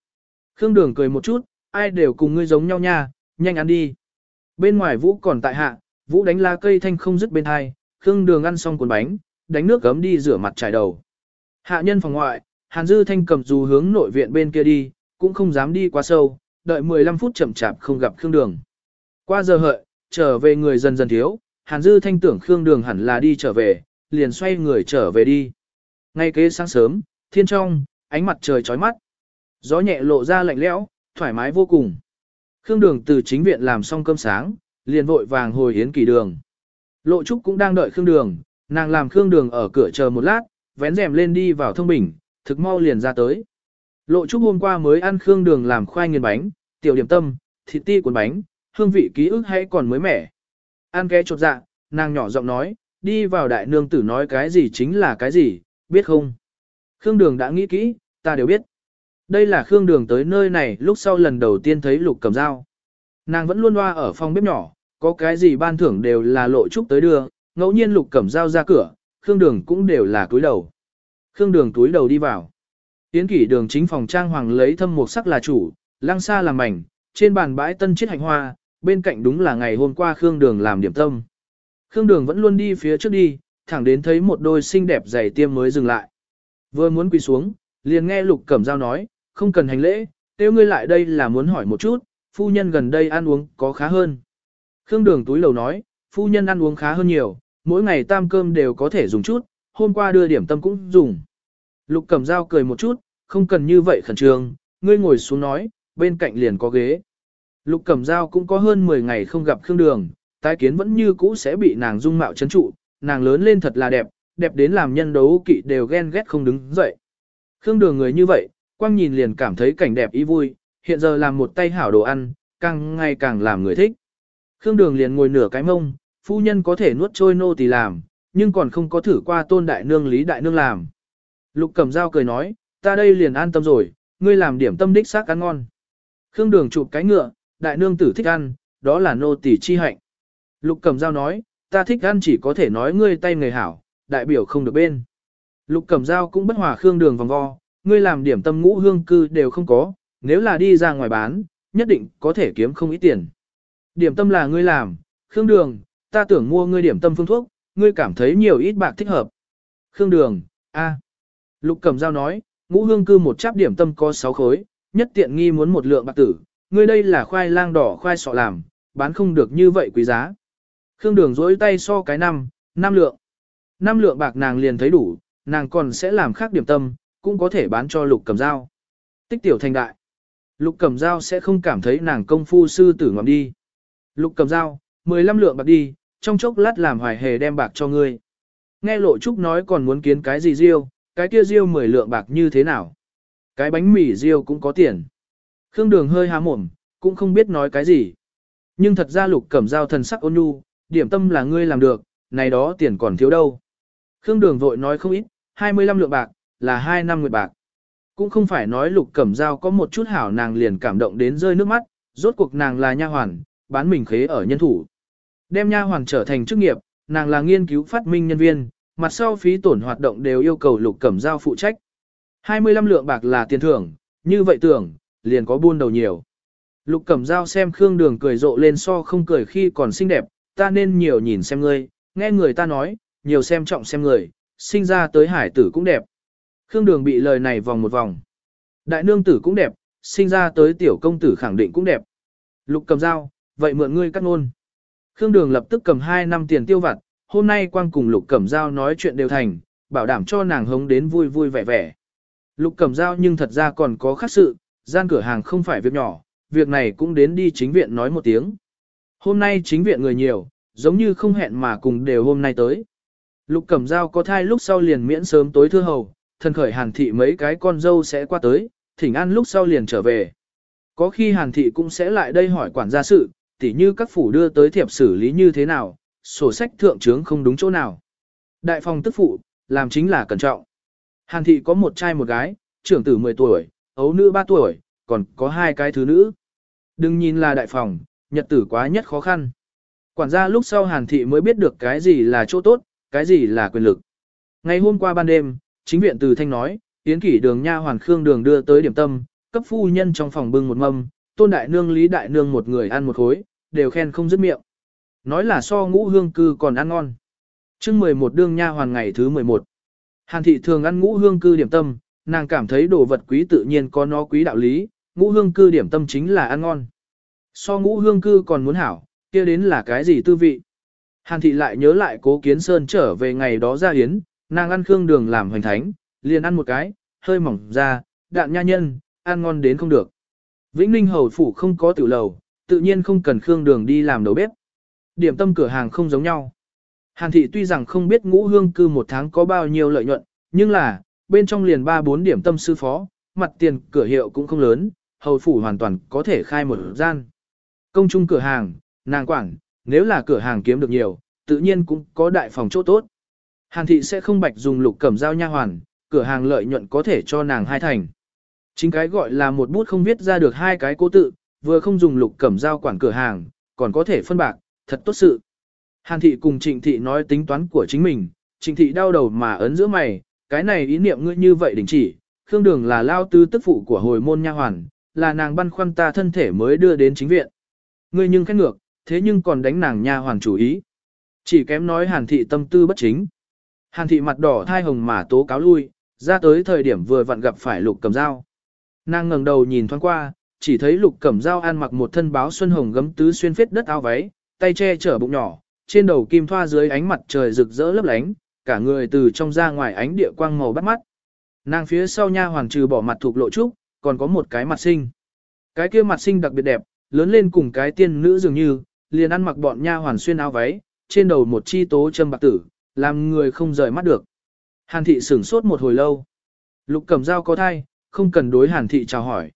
Khương Đường cười một chút, ai đều cùng ngươi giống nhau nha, nhanh ăn đi. Bên ngoài Vũ còn tại hạ, Vũ đánh la cây thanh không dứt bên hai, Khương Đường ăn xong cuốn bánh, đánh nước gấm đi rửa mặt trải đầu. Hạ nhân phòng ngoại, Hàn Dư Thanh cầm dù hướng nội viện bên kia đi, cũng không dám đi quá sâu, đợi 15 phút chậm chạp không gặp Khương Đường. Qua giờ hợi, trở về người dần dần thiếu, Hàn Dư Thanh tưởng Khương Đường hẳn là đi trở về, liền xoay người trở về đi. Ngay kế sáng sớm, thiên trong, ánh mặt trời chói mắt. Gió nhẹ lộ ra lạnh lẽo, thoải mái vô cùng. Khương Đường từ chính viện làm xong cơm sáng, liền vội vàng hồi yến kỳ đường. Lộ Trúc cũng đang đợi Khương Đường, nàng làm Khương Đường ở cửa chờ một lát, vén rèm lên đi vào thông bình, thực mau liền ra tới. Lộ Trúc hôm qua mới ăn Khương Đường làm khoai nghiền bánh, tiểu điểm tâm, thịt ti cuốn bánh, hương vị ký ức hay còn mới mẻ. Ăn ké chột dạ, nàng nhỏ giọng nói, đi vào đại nương tử nói cái gì chính là cái gì, biết không? Khương Đường đã nghĩ kỹ, ta đều biết. Đây là Khương Đường tới nơi này lúc sau lần đầu tiên thấy Lục cầm dao. Nàng vẫn luôn loa ở phòng bếp nhỏ, có cái gì ban thưởng đều là lộ trúc tới đưa, ngẫu nhiên Lục cầm dao ra cửa, Khương Đường cũng đều là cúi đầu. Khương Đường túi đầu đi vào. Tiến kỷ đường chính phòng trang hoàng lấy thâm một sắc là chủ, lăng xa làm mảnh, trên bàn bãi tân chiết hành hoa, bên cạnh đúng là ngày hôm qua Khương Đường làm điểm tâm. Khương Đường vẫn luôn đi phía trước đi, thẳng đến thấy một đôi xinh đẹp giày tiêm mới dừng lại. Vừa muốn quỳ xuống, liền nghe Lục Cẩm Giao nói, không cần hành lễ, tiêu ngươi lại đây là muốn hỏi một chút, phu nhân gần đây ăn uống có khá hơn. Khương Đường túi lầu nói, phu nhân ăn uống khá hơn nhiều, mỗi ngày tam cơm đều có thể dùng chút, hôm qua đưa điểm tâm cũng dùng. Lục Cẩm Giao cười một chút, không cần như vậy khẩn trương, ngươi ngồi xuống nói, bên cạnh liền có ghế. Lục Cẩm Giao cũng có hơn 10 ngày không gặp Khương Đường, tái kiến vẫn như cũ sẽ bị nàng dung mạo chấn trụ, nàng lớn lên thật là đẹp, đẹp đến làm nhân đấu kỵ đều ghen ghét không đứng dậy. Khương Đường người như vậy, quang nhìn liền cảm thấy cảnh đẹp ý vui, hiện giờ làm một tay hảo đồ ăn, càng ngày càng làm người thích. Khương Đường liền ngồi nửa cái mông, phu nhân có thể nuốt trôi nô tỳ làm, nhưng còn không có thử qua tôn đại nương lý đại nương làm. Lục Cẩm Giao cười nói, ta đây liền an tâm rồi, ngươi làm điểm tâm đích xác ăn ngon. Khương Đường chụp cái ngựa, đại nương tử thích ăn, đó là nô tỳ chi hạnh. Lục Cẩm Giao nói, ta thích ăn chỉ có thể nói ngươi tay người hảo, đại biểu không được bên. Lục Cẩm Giao cũng bất hòa Khương Đường vòng vo, ngươi làm điểm tâm ngũ hương cư đều không có, nếu là đi ra ngoài bán, nhất định có thể kiếm không ít tiền. Điểm tâm là ngươi làm, Khương Đường, ta tưởng mua ngươi điểm tâm phương thuốc, ngươi cảm thấy nhiều ít bạc thích hợp. Khương Đường, a. Lục Cẩm Giao nói, ngũ hương cư một cháp điểm tâm có 6 khối, nhất tiện nghi muốn một lượng bạc tử, ngươi đây là khoai lang đỏ khoai sọ làm, bán không được như vậy quý giá. Khương Đường dối tay so cái năm, năm lượng. Năm lượng bạc nàng liền thấy đủ, nàng còn sẽ làm khác điểm tâm, cũng có thể bán cho lục cầm dao. Tích tiểu thành đại. Lục cầm dao sẽ không cảm thấy nàng công phu sư tử ngọm đi. Lục cầm dao, 15 lượng bạc đi, trong chốc lát làm hoài hề đem bạc cho ngươi. Nghe lộ trúc nói còn muốn kiến cái gì riêu, cái kia riêu 10 lượng bạc như thế nào. Cái bánh mì riêu cũng có tiền. Khương đường hơi há mồm, cũng không biết nói cái gì. Nhưng thật ra lục cẩm dao thần sắc ôn nhu, điểm tâm là ngươi làm được, này đó tiền còn thiếu đâu. Khương đường vội nói không ít, 25 lượng bạc, là 2 năm nguyệt bạc. Cũng không phải nói lục cẩm dao có một chút hảo nàng liền cảm động đến rơi nước mắt, rốt cuộc nàng là nha hoàn, bán mình khế ở nhân thủ. Đem nha hoàn trở thành chức nghiệp, nàng là nghiên cứu phát minh nhân viên, mặt sau phí tổn hoạt động đều yêu cầu lục cẩm giao phụ trách. 25 lượng bạc là tiền thưởng, như vậy tưởng, liền có buôn đầu nhiều. Lục cẩm giao xem Khương Đường cười rộ lên so không cười khi còn xinh đẹp, ta nên nhiều nhìn xem ngươi, nghe người ta nói, nhiều xem trọng xem người, sinh ra tới hải tử cũng đẹp. Khương Đường bị lời này vòng một vòng. Đại nương tử cũng đẹp, sinh ra tới tiểu công tử khẳng định cũng đẹp. Lục cầm dao, vậy mượn ngươi cắt ngôn. Khương Đường lập tức cầm 2 năm tiền tiêu vặt, hôm nay quang cùng Lục Cẩm Dao nói chuyện đều thành, bảo đảm cho nàng hống đến vui vui vẻ vẻ. Lục Cẩm Dao nhưng thật ra còn có khác sự, gian cửa hàng không phải việc nhỏ, việc này cũng đến đi chính viện nói một tiếng. Hôm nay chính viện người nhiều, giống như không hẹn mà cùng đều hôm nay tới. Lục Cẩm Dao có thai lúc sau liền miễn sớm tối thưa hầu, thần khởi hàn thị mấy cái con dâu sẽ qua tới, thỉnh ăn lúc sau liền trở về. Có khi hàn thị cũng sẽ lại đây hỏi quản gia sự, tỉ như các phủ đưa tới thiệp xử lý như thế nào, sổ sách thượng trướng không đúng chỗ nào. Đại phòng tức phụ, làm chính là cẩn trọng. Hàn thị có một trai một gái, trưởng tử 10 tuổi, ấu nữ 3 tuổi, còn có hai cái thứ nữ. Đừng nhìn là đại phòng, nhật tử quá nhất khó khăn. Quản gia lúc sau hàn thị mới biết được cái gì là chỗ tốt, cái gì là quyền lực. Ngày hôm qua ban đêm, chính viện từ thanh nói, tiến kỷ đường nha hoàn khương đường đưa tới điểm tâm, cấp phu nhân trong phòng bưng một mâm, tôn đại nương lý đại nương một người ăn một khối, đều khen không dứt miệng. Nói là so ngũ hương cư còn ăn ngon. chương 11 đương nha hoàn ngày thứ 11. Hàn thị thường ăn ngũ hương cư điểm tâm, nàng cảm thấy đồ vật quý tự nhiên có nó quý đạo lý, ngũ hương cư điểm tâm chính là ăn ngon. So ngũ hương cư còn muốn hảo, kia đến là cái gì tư vị. Hàn thị lại nhớ lại cố kiến sơn trở về ngày đó ra yến, nàng ăn khương đường làm hoành thánh, liền ăn một cái, hơi mỏng ra, đạn nha nhân, ăn ngon đến không được. Vĩnh Ninh hầu phủ không có tiểu lầu, tự nhiên không cần Khương Đường đi làm đầu bếp. Điểm tâm cửa hàng không giống nhau. Hàn thị tuy rằng không biết ngũ hương cư một tháng có bao nhiêu lợi nhuận, nhưng là, bên trong liền 3-4 điểm tâm sư phó, mặt tiền cửa hiệu cũng không lớn, hầu phủ hoàn toàn có thể khai một gian. Công chung cửa hàng, nàng quảng nếu là cửa hàng kiếm được nhiều, tự nhiên cũng có đại phòng chỗ tốt. Hàn thị sẽ không bạch dùng lục cẩm dao nha hoàn, cửa hàng lợi nhuận có thể cho nàng hai thành. Chính cái gọi là một bút không viết ra được hai cái cố tự, vừa không dùng lục cẩm dao quản cửa hàng, còn có thể phân bạc, thật tốt sự. Hàn thị cùng trịnh thị nói tính toán của chính mình, trịnh thị đau đầu mà ấn giữa mày, cái này ý niệm ngươi như vậy đình chỉ, Khương Đường là lao tư tức phụ của hồi môn nha hoàn, là nàng băn khoăn ta thân thể mới đưa đến chính viện. Ngươi nhưng khét ngược, thế nhưng còn đánh nàng nha hoàn chủ ý. Chỉ kém nói hàn thị tâm tư bất chính. Hàn thị mặt đỏ thai hồng mà tố cáo lui, ra tới thời điểm vừa vặn gặp phải lục cầm dao. Nàng ngẩng đầu nhìn thoáng qua, chỉ thấy lục cẩm dao ăn mặc một thân báo xuân hồng gấm tứ xuyên phết đất áo váy, tay che chở bụng nhỏ, trên đầu kim thoa dưới ánh mặt trời rực rỡ lấp lánh, cả người từ trong ra ngoài ánh địa quang màu bắt mắt. Nàng phía sau nha hoàng trừ bỏ mặt thuộc lộ trúc, còn có một cái mặt sinh. Cái kia mặt sinh đặc biệt đẹp, lớn lên cùng cái tiên nữ dường như, liền ăn mặc bọn nha hoàn xuyên áo váy, trên đầu một chi tố châm bạc tử, làm người không rời mắt được. Hàn thị sửng sốt một hồi lâu. Lục cầm dao có thai, không cần đối hàn thị chào hỏi.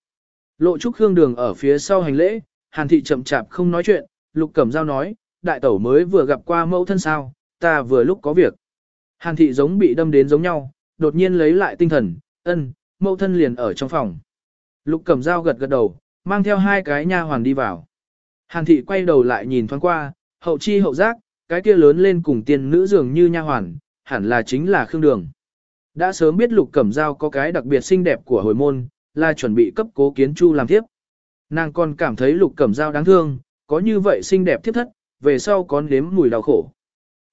Lộ trúc hương đường ở phía sau hành lễ, hàn thị chậm chạp không nói chuyện, lục cẩm Giao nói, đại tẩu mới vừa gặp qua mẫu thân sao, ta vừa lúc có việc. Hàn thị giống bị đâm đến giống nhau, đột nhiên lấy lại tinh thần, ân, mẫu thân liền ở trong phòng. Lục cẩm Giao gật gật đầu, mang theo hai cái nha hoàn đi vào. Hàn thị quay đầu lại nhìn thoáng qua, hậu chi hậu giác, cái kia lớn lên cùng tiên nữ dường như nha hoàn, hẳn là chính là Khương Đường. Đã sớm biết Lục Cẩm Giao có cái đặc biệt xinh đẹp của hồi môn, là chuẩn bị cấp cố kiến chu làm tiếp. Nàng còn cảm thấy Lục Cẩm Giao đáng thương, có như vậy xinh đẹp thiết thất, về sau có nếm mùi đau khổ.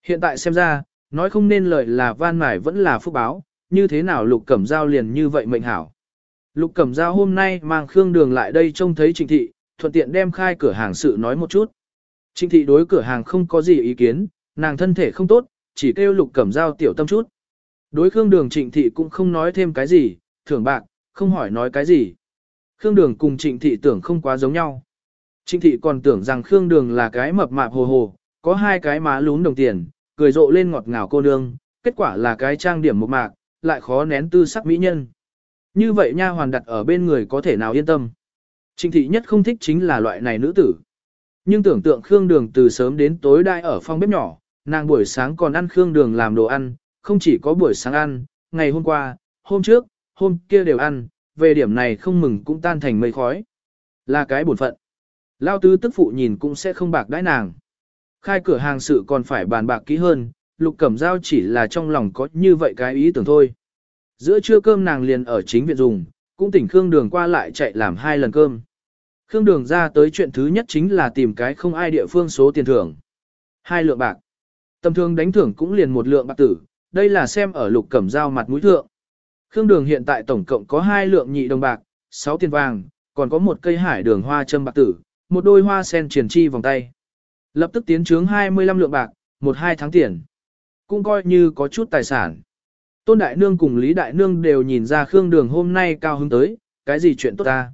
Hiện tại xem ra, nói không nên lời là van mải vẫn là phúc báo, như thế nào Lục Cẩm Giao liền như vậy mệnh hảo. Lục Cẩm Giao hôm nay mang Khương Đường lại đây trông thấy Trịnh Thị, thuận tiện đem khai cửa hàng sự nói một chút. Trịnh Thị đối cửa hàng không có gì ý kiến, nàng thân thể không tốt, chỉ kêu Lục Cẩm Giao tiểu tâm chút. Đối Khương Đường Trịnh Thị cũng không nói thêm cái gì, thưởng bạc, không hỏi nói cái gì. Khương Đường cùng Trịnh Thị tưởng không quá giống nhau. Trịnh Thị còn tưởng rằng Khương Đường là cái mập mạp hồ hồ, có hai cái má lún đồng tiền, cười rộ lên ngọt ngào cô nương, kết quả là cái trang điểm mộc mạc, lại khó nén tư sắc mỹ nhân. Như vậy nha hoàn đặt ở bên người có thể nào yên tâm. Trịnh Thị nhất không thích chính là loại này nữ tử. Nhưng tưởng tượng Khương Đường từ sớm đến tối đai ở phòng bếp nhỏ, nàng buổi sáng còn ăn Khương Đường làm đồ ăn, không chỉ có buổi sáng ăn, ngày hôm qua, hôm trước, hôm kia đều ăn, về điểm này không mừng cũng tan thành mây khói. Là cái bổn phận. Lao tứ tức phụ nhìn cũng sẽ không bạc đãi nàng. Khai cửa hàng sự còn phải bàn bạc kỹ hơn, lục cẩm dao chỉ là trong lòng có như vậy cái ý tưởng thôi. Giữa trưa cơm nàng liền ở chính viện dùng, cũng tỉnh Khương Đường qua lại chạy làm hai lần cơm. Khương Đường ra tới chuyện thứ nhất chính là tìm cái không ai địa phương số tiền thưởng. Hai lượng bạc. Tầm thường đánh thưởng cũng liền một lượng bạc tử, đây là xem ở lục cẩm dao mặt mũi thượng. Khương đường hiện tại tổng cộng có hai lượng nhị đồng bạc, sáu tiền vàng, còn có một cây hải đường hoa châm bạc tử, một đôi hoa sen triển chi vòng tay. Lập tức tiến trướng 25 lượng bạc, một hai tháng tiền. Cũng coi như có chút tài sản. Tôn Đại Nương cùng Lý Đại Nương đều nhìn ra Khương Đường hôm nay cao hứng tới, cái gì chuyện tốt ta.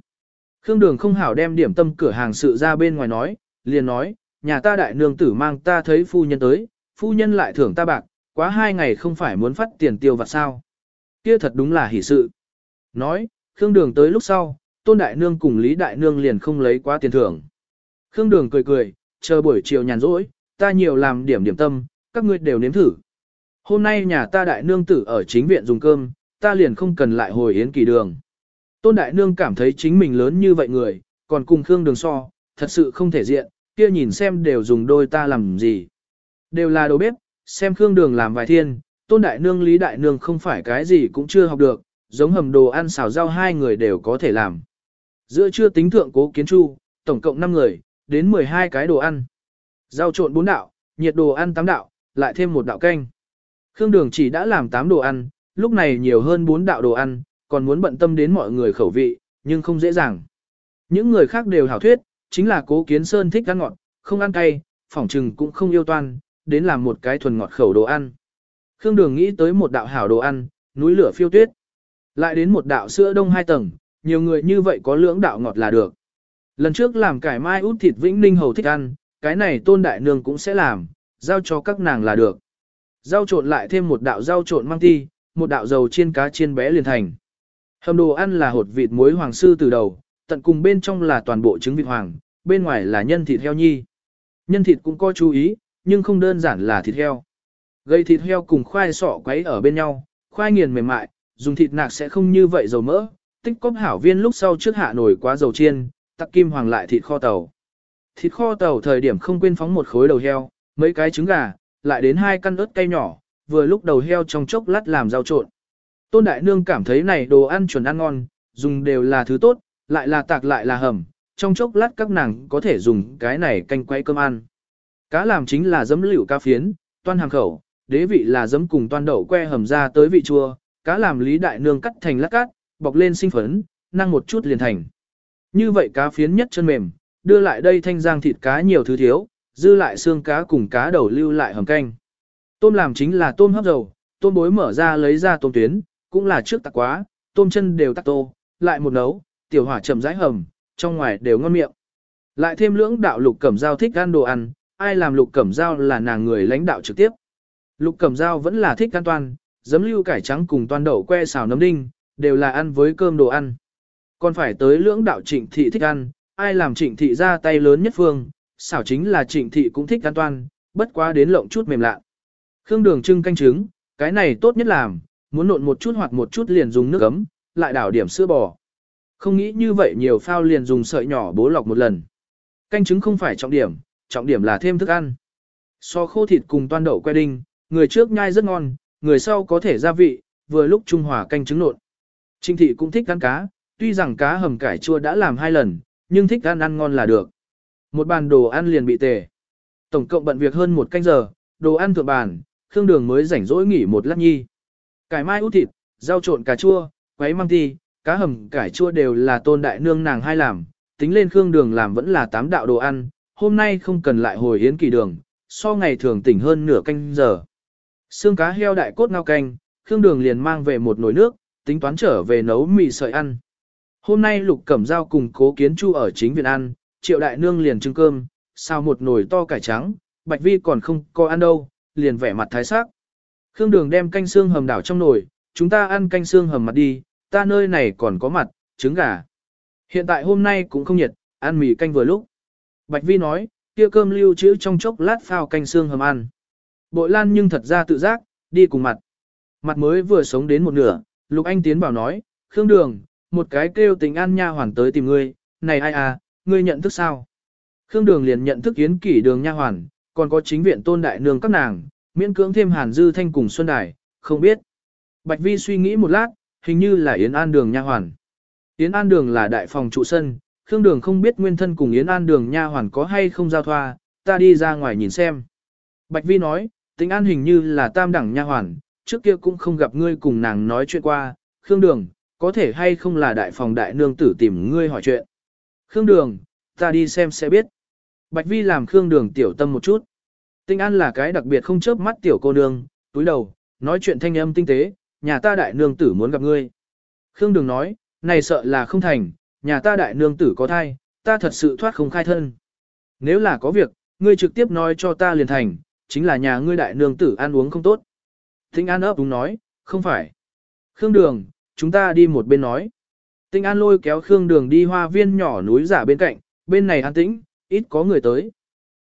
Khương Đường không hảo đem điểm tâm cửa hàng sự ra bên ngoài nói, liền nói, nhà ta Đại Nương tử mang ta thấy phu nhân tới, phu nhân lại thưởng ta bạc, quá hai ngày không phải muốn phát tiền tiêu vặt sao. Kia thật đúng là hỷ sự. Nói, Khương Đường tới lúc sau, Tôn Đại Nương cùng Lý Đại Nương liền không lấy quá tiền thưởng. Khương Đường cười cười, chờ buổi chiều nhàn rỗi, ta nhiều làm điểm điểm tâm, các ngươi đều nếm thử. Hôm nay nhà ta Đại Nương tử ở chính viện dùng cơm, ta liền không cần lại hồi yến kỳ đường. Tôn Đại Nương cảm thấy chính mình lớn như vậy người, còn cùng Khương Đường so, thật sự không thể diện, kia nhìn xem đều dùng đôi ta làm gì. Đều là đồ bếp, xem Khương Đường làm vài thiên, Tôn Đại Nương Lý Đại Nương không phải cái gì cũng chưa học được, giống hầm đồ ăn xào rau hai người đều có thể làm. Giữa trưa tính thượng cố kiến chu, tổng cộng 5 người, đến 12 cái đồ ăn. Rau trộn 4 đạo, nhiệt đồ ăn 8 đạo, lại thêm một đạo canh. Khương Đường chỉ đã làm 8 đồ ăn, lúc này nhiều hơn 4 đạo đồ ăn, còn muốn bận tâm đến mọi người khẩu vị, nhưng không dễ dàng. Những người khác đều hảo thuyết, chính là cố kiến sơn thích ăn ngọt, không ăn cay, phỏng trừng cũng không yêu toan, đến làm một cái thuần ngọt khẩu đồ ăn. Khương Đường nghĩ tới một đạo hảo đồ ăn, núi lửa phiêu tuyết. Lại đến một đạo sữa đông hai tầng, nhiều người như vậy có lưỡng đạo ngọt là được. Lần trước làm cải mai út thịt vĩnh ninh hầu thích ăn, cái này tôn đại nương cũng sẽ làm, giao cho các nàng là được. Rau trộn lại thêm một đạo rau trộn mang ti, một đạo dầu chiên cá chiên bé liền thành. Hầm đồ ăn là hột vịt muối hoàng sư từ đầu, tận cùng bên trong là toàn bộ trứng vịt hoàng, bên ngoài là nhân thịt heo nhi. Nhân thịt cũng có chú ý, nhưng không đơn giản là thịt heo. Gây thịt heo cùng khoai sọ quấy ở bên nhau, khoai nghiền mềm mại, dùng thịt nạc sẽ không như vậy dầu mỡ, tích cóp hảo viên lúc sau trước hạ nổi quá dầu chiên, tắc kim hoàng lại thịt kho tàu. Thịt kho tàu thời điểm không quên phóng một khối đầu heo, mấy cái trứng gà, lại đến hai căn ớt cay nhỏ, vừa lúc đầu heo trong chốc lát làm rau trộn. Tôn Đại Nương cảm thấy này đồ ăn chuẩn ăn ngon, dùng đều là thứ tốt, lại là tạc lại là hầm, trong chốc lát các nàng có thể dùng cái này canh quay cơm ăn. Cá làm chính là giấm lựu cá phiến, toan hàng khẩu, đế vị là giấm cùng toan đậu que hầm ra tới vị chua, cá làm lý đại nương cắt thành lát cát, bọc lên sinh phấn, năng một chút liền thành. Như vậy cá phiến nhất chân mềm, đưa lại đây thanh giang thịt cá nhiều thứ thiếu, dư lại xương cá cùng cá đầu lưu lại hầm canh. Tôm làm chính là tôm hấp dầu, tôm bối mở ra lấy ra tôm tuyến, cũng là trước tạc quá, tôm chân đều tạc tô, lại một nấu, tiểu hỏa chậm rãi hầm, trong ngoài đều ngon miệng. Lại thêm lưỡng đạo lục cẩm dao thích ăn đồ ăn, ai làm lục cẩm dao là nàng người lãnh đạo trực tiếp. Lục cẩm dao vẫn là thích ăn toàn, giấm lưu cải trắng cùng toàn đậu que xào nấm đinh, đều là ăn với cơm đồ ăn. Còn phải tới lưỡng đạo trịnh thị thích ăn, ai làm trịnh thị ra tay lớn nhất phương, xảo chính là trịnh thị cũng thích ăn toàn, bất quá đến lộng chút mềm lạ. Khương đường trưng canh trứng, cái này tốt nhất làm, muốn nộn một chút hoặc một chút liền dùng nước ấm, lại đảo điểm sữa bò. Không nghĩ như vậy nhiều phao liền dùng sợi nhỏ bố lọc một lần. Canh trứng không phải trọng điểm, trọng điểm là thêm thức ăn. So khô thịt cùng toan đậu que đinh, người trước nhai rất ngon, người sau có thể gia vị, vừa lúc trung hòa canh trứng nộn. Trinh thị cũng thích ăn cá, tuy rằng cá hầm cải chua đã làm hai lần, nhưng thích ăn ăn ngon là được. Một bàn đồ ăn liền bị tề. Tổng cộng bận việc hơn một canh giờ, đồ ăn thượng bàn, Khương Đường mới rảnh rỗi nghỉ một lát nhi. Cải mai út thịt, rau trộn cà chua, quấy măng ti, cá hầm cải chua đều là tôn đại nương nàng hai làm, tính lên Khương Đường làm vẫn là tám đạo đồ ăn, hôm nay không cần lại hồi yến kỳ đường, so ngày thường tỉnh hơn nửa canh giờ. Xương cá heo đại cốt ngao canh, Khương Đường liền mang về một nồi nước, tính toán trở về nấu mì sợi ăn. Hôm nay Lục Cẩm giao cùng Cố Kiến Chu ở chính viện ăn, Triệu Đại Nương liền trưng cơm, sao một nồi to cải trắng, Bạch Vi còn không có ăn đâu, liền vẻ mặt thái sắc. Khương Đường đem canh xương hầm đảo trong nồi, chúng ta ăn canh xương hầm mặt đi, ta nơi này còn có mặt, trứng gà. Hiện tại hôm nay cũng không nhiệt, ăn mì canh vừa lúc. Bạch Vi nói, kia cơm lưu trữ trong chốc lát phao canh xương hầm ăn. Bội Lan nhưng thật ra tự giác, đi cùng mặt. Mặt mới vừa sống đến một nửa, Lục Anh tiến bảo nói, Khương Đường, một cái kêu tình an nha hoàn tới tìm ngươi, này ai à, ngươi nhận thức sao? Khương Đường liền nhận thức Yến Kỷ Đường nha hoàn, còn có chính viện tôn đại nương các nàng, miễn cưỡng thêm Hàn Dư Thanh cùng Xuân Đài, không biết. Bạch Vi suy nghĩ một lát, hình như là Yến An Đường nha hoàn. Yến An Đường là đại phòng trụ sân, Khương Đường không biết nguyên thân cùng Yến An Đường nha hoàn có hay không giao thoa, ta đi ra ngoài nhìn xem. Bạch Vi nói, Tình an hình như là tam đẳng nha hoàn, trước kia cũng không gặp ngươi cùng nàng nói chuyện qua, Khương Đường, có thể hay không là đại phòng đại nương tử tìm ngươi hỏi chuyện. Khương Đường, ta đi xem sẽ biết. Bạch Vi làm Khương Đường tiểu tâm một chút. Tinh An là cái đặc biệt không chớp mắt tiểu cô nương, túi đầu, nói chuyện thanh âm tinh tế, nhà ta đại nương tử muốn gặp ngươi. Khương Đường nói, này sợ là không thành, nhà ta đại nương tử có thai, ta thật sự thoát không khai thân. Nếu là có việc, ngươi trực tiếp nói cho ta liền thành, chính là nhà ngươi đại nương tử ăn uống không tốt. Tinh An ấp đúng nói, không phải. Khương Đường, chúng ta đi một bên nói. Tinh An lôi kéo Khương Đường đi hoa viên nhỏ núi giả bên cạnh, bên này an tĩnh, ít có người tới.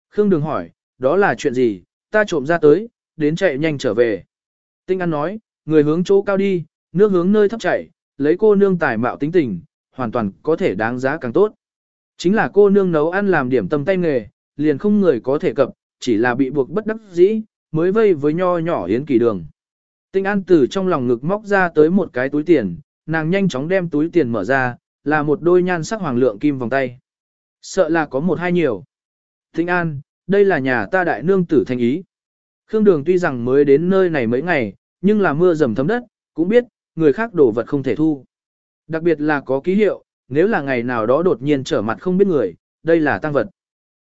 Khương Đường hỏi, đó là chuyện gì, ta trộm ra tới, đến chạy nhanh trở về. Tinh An nói, người hướng chỗ cao đi, nước hướng nơi thấp chảy, lấy cô nương tài mạo tính tình, hoàn toàn có thể đáng giá càng tốt. Chính là cô nương nấu ăn làm điểm tâm tay nghề, liền không người có thể cập, chỉ là bị buộc bất đắc dĩ, mới vây với nho nhỏ yến kỳ đường. Tinh An từ trong lòng ngực móc ra tới một cái túi tiền, nàng nhanh chóng đem túi tiền mở ra, là một đôi nhan sắc hoàng lượng kim vòng tay. Sợ là có một hai nhiều. Tinh An, đây là nhà ta đại nương tử thành ý. Khương Đường tuy rằng mới đến nơi này mấy ngày, nhưng là mưa dầm thấm đất, cũng biết, người khác đổ vật không thể thu. Đặc biệt là có ký hiệu, nếu là ngày nào đó đột nhiên trở mặt không biết người, đây là tăng vật.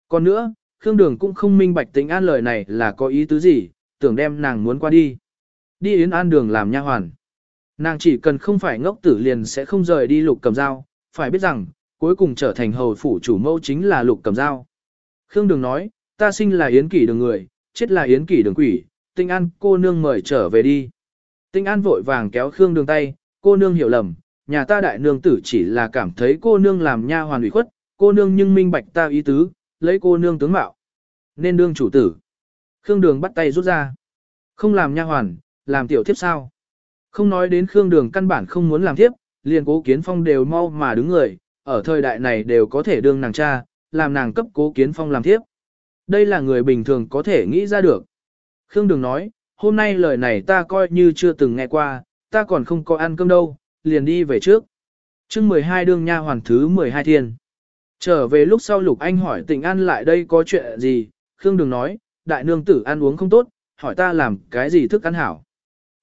Còn nữa, Khương Đường cũng không minh bạch Tinh an lời này là có ý tứ gì, tưởng đem nàng muốn qua đi. Đi Yến An Đường làm nha hoàn. Nàng chỉ cần không phải ngốc tử liền sẽ không rời đi lục cầm dao, phải biết rằng, cuối cùng trở thành hầu phủ chủ mẫu chính là lục cầm dao. Khương Đường nói, ta sinh là Yến Kỷ đường người, chết là Yến Kỷ đường quỷ, Tinh An cô nương mời trở về đi. Tinh An vội vàng kéo Khương Đường tay, cô nương hiểu lầm, nhà ta đại nương tử chỉ là cảm thấy cô nương làm nha hoàn ủy khuất, cô nương nhưng minh bạch ta ý tứ, lấy cô nương tướng mạo. Nên đương chủ tử. Khương Đường bắt tay rút ra. Không làm nha hoàn, làm tiểu thiếp sao? Không nói đến Khương Đường căn bản không muốn làm thiếp, liền cố kiến phong đều mau mà đứng người, ở thời đại này đều có thể đương nàng cha, làm nàng cấp cố kiến phong làm thiếp. Đây là người bình thường có thể nghĩ ra được. Khương Đường nói, hôm nay lời này ta coi như chưa từng nghe qua, ta còn không có ăn cơm đâu, liền đi về trước. chương 12 đương nha hoàn thứ 12 thiên. Trở về lúc sau Lục Anh hỏi tình An lại đây có chuyện gì, Khương Đường nói, đại nương tử ăn uống không tốt, hỏi ta làm cái gì thức ăn hảo.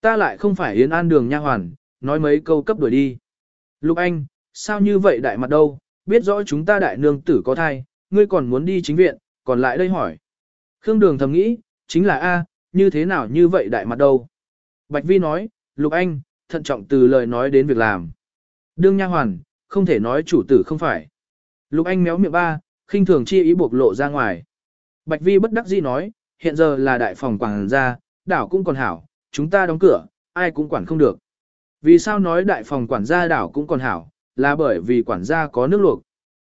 Ta lại không phải yến an đường nha hoàn, nói mấy câu cấp đuổi đi. Lục Anh, sao như vậy đại mặt đâu, biết rõ chúng ta đại nương tử có thai, ngươi còn muốn đi chính viện, còn lại đây hỏi. Khương Đường thầm nghĩ, chính là A, như thế nào như vậy đại mặt đâu. Bạch Vi nói, Lục Anh, thận trọng từ lời nói đến việc làm. Đương nha hoàn, không thể nói chủ tử không phải. Lục Anh méo miệng ba, khinh thường chi ý buộc lộ ra ngoài. Bạch Vi bất đắc dĩ nói, hiện giờ là đại phòng quảng gia, đảo cũng còn hảo, chúng ta đóng cửa, ai cũng quản không được. Vì sao nói đại phòng quản gia đảo cũng còn hảo, là bởi vì quản gia có nước luộc.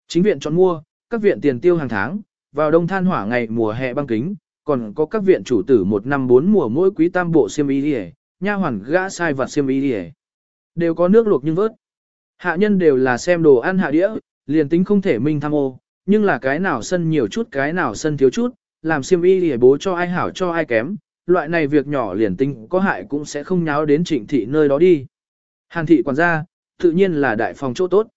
Chính viện chọn mua, các viện tiền tiêu hàng tháng, vào đông than hỏa ngày mùa hè băng kính, còn có các viện chủ tử một năm bốn mùa mỗi quý tam bộ xiêm y đi nha hoàn gã sai vặt xiêm y đi Đều có nước luộc nhưng vớt. Hạ nhân đều là xem đồ ăn hạ đĩa, liền tính không thể minh tham ô, nhưng là cái nào sân nhiều chút cái nào sân thiếu chút, làm xiêm y để bố cho ai hảo cho ai kém, loại này việc nhỏ liền tinh có hại cũng sẽ không nháo đến trịnh thị nơi đó đi. Hàn thị quản gia, tự nhiên là đại phòng chỗ tốt.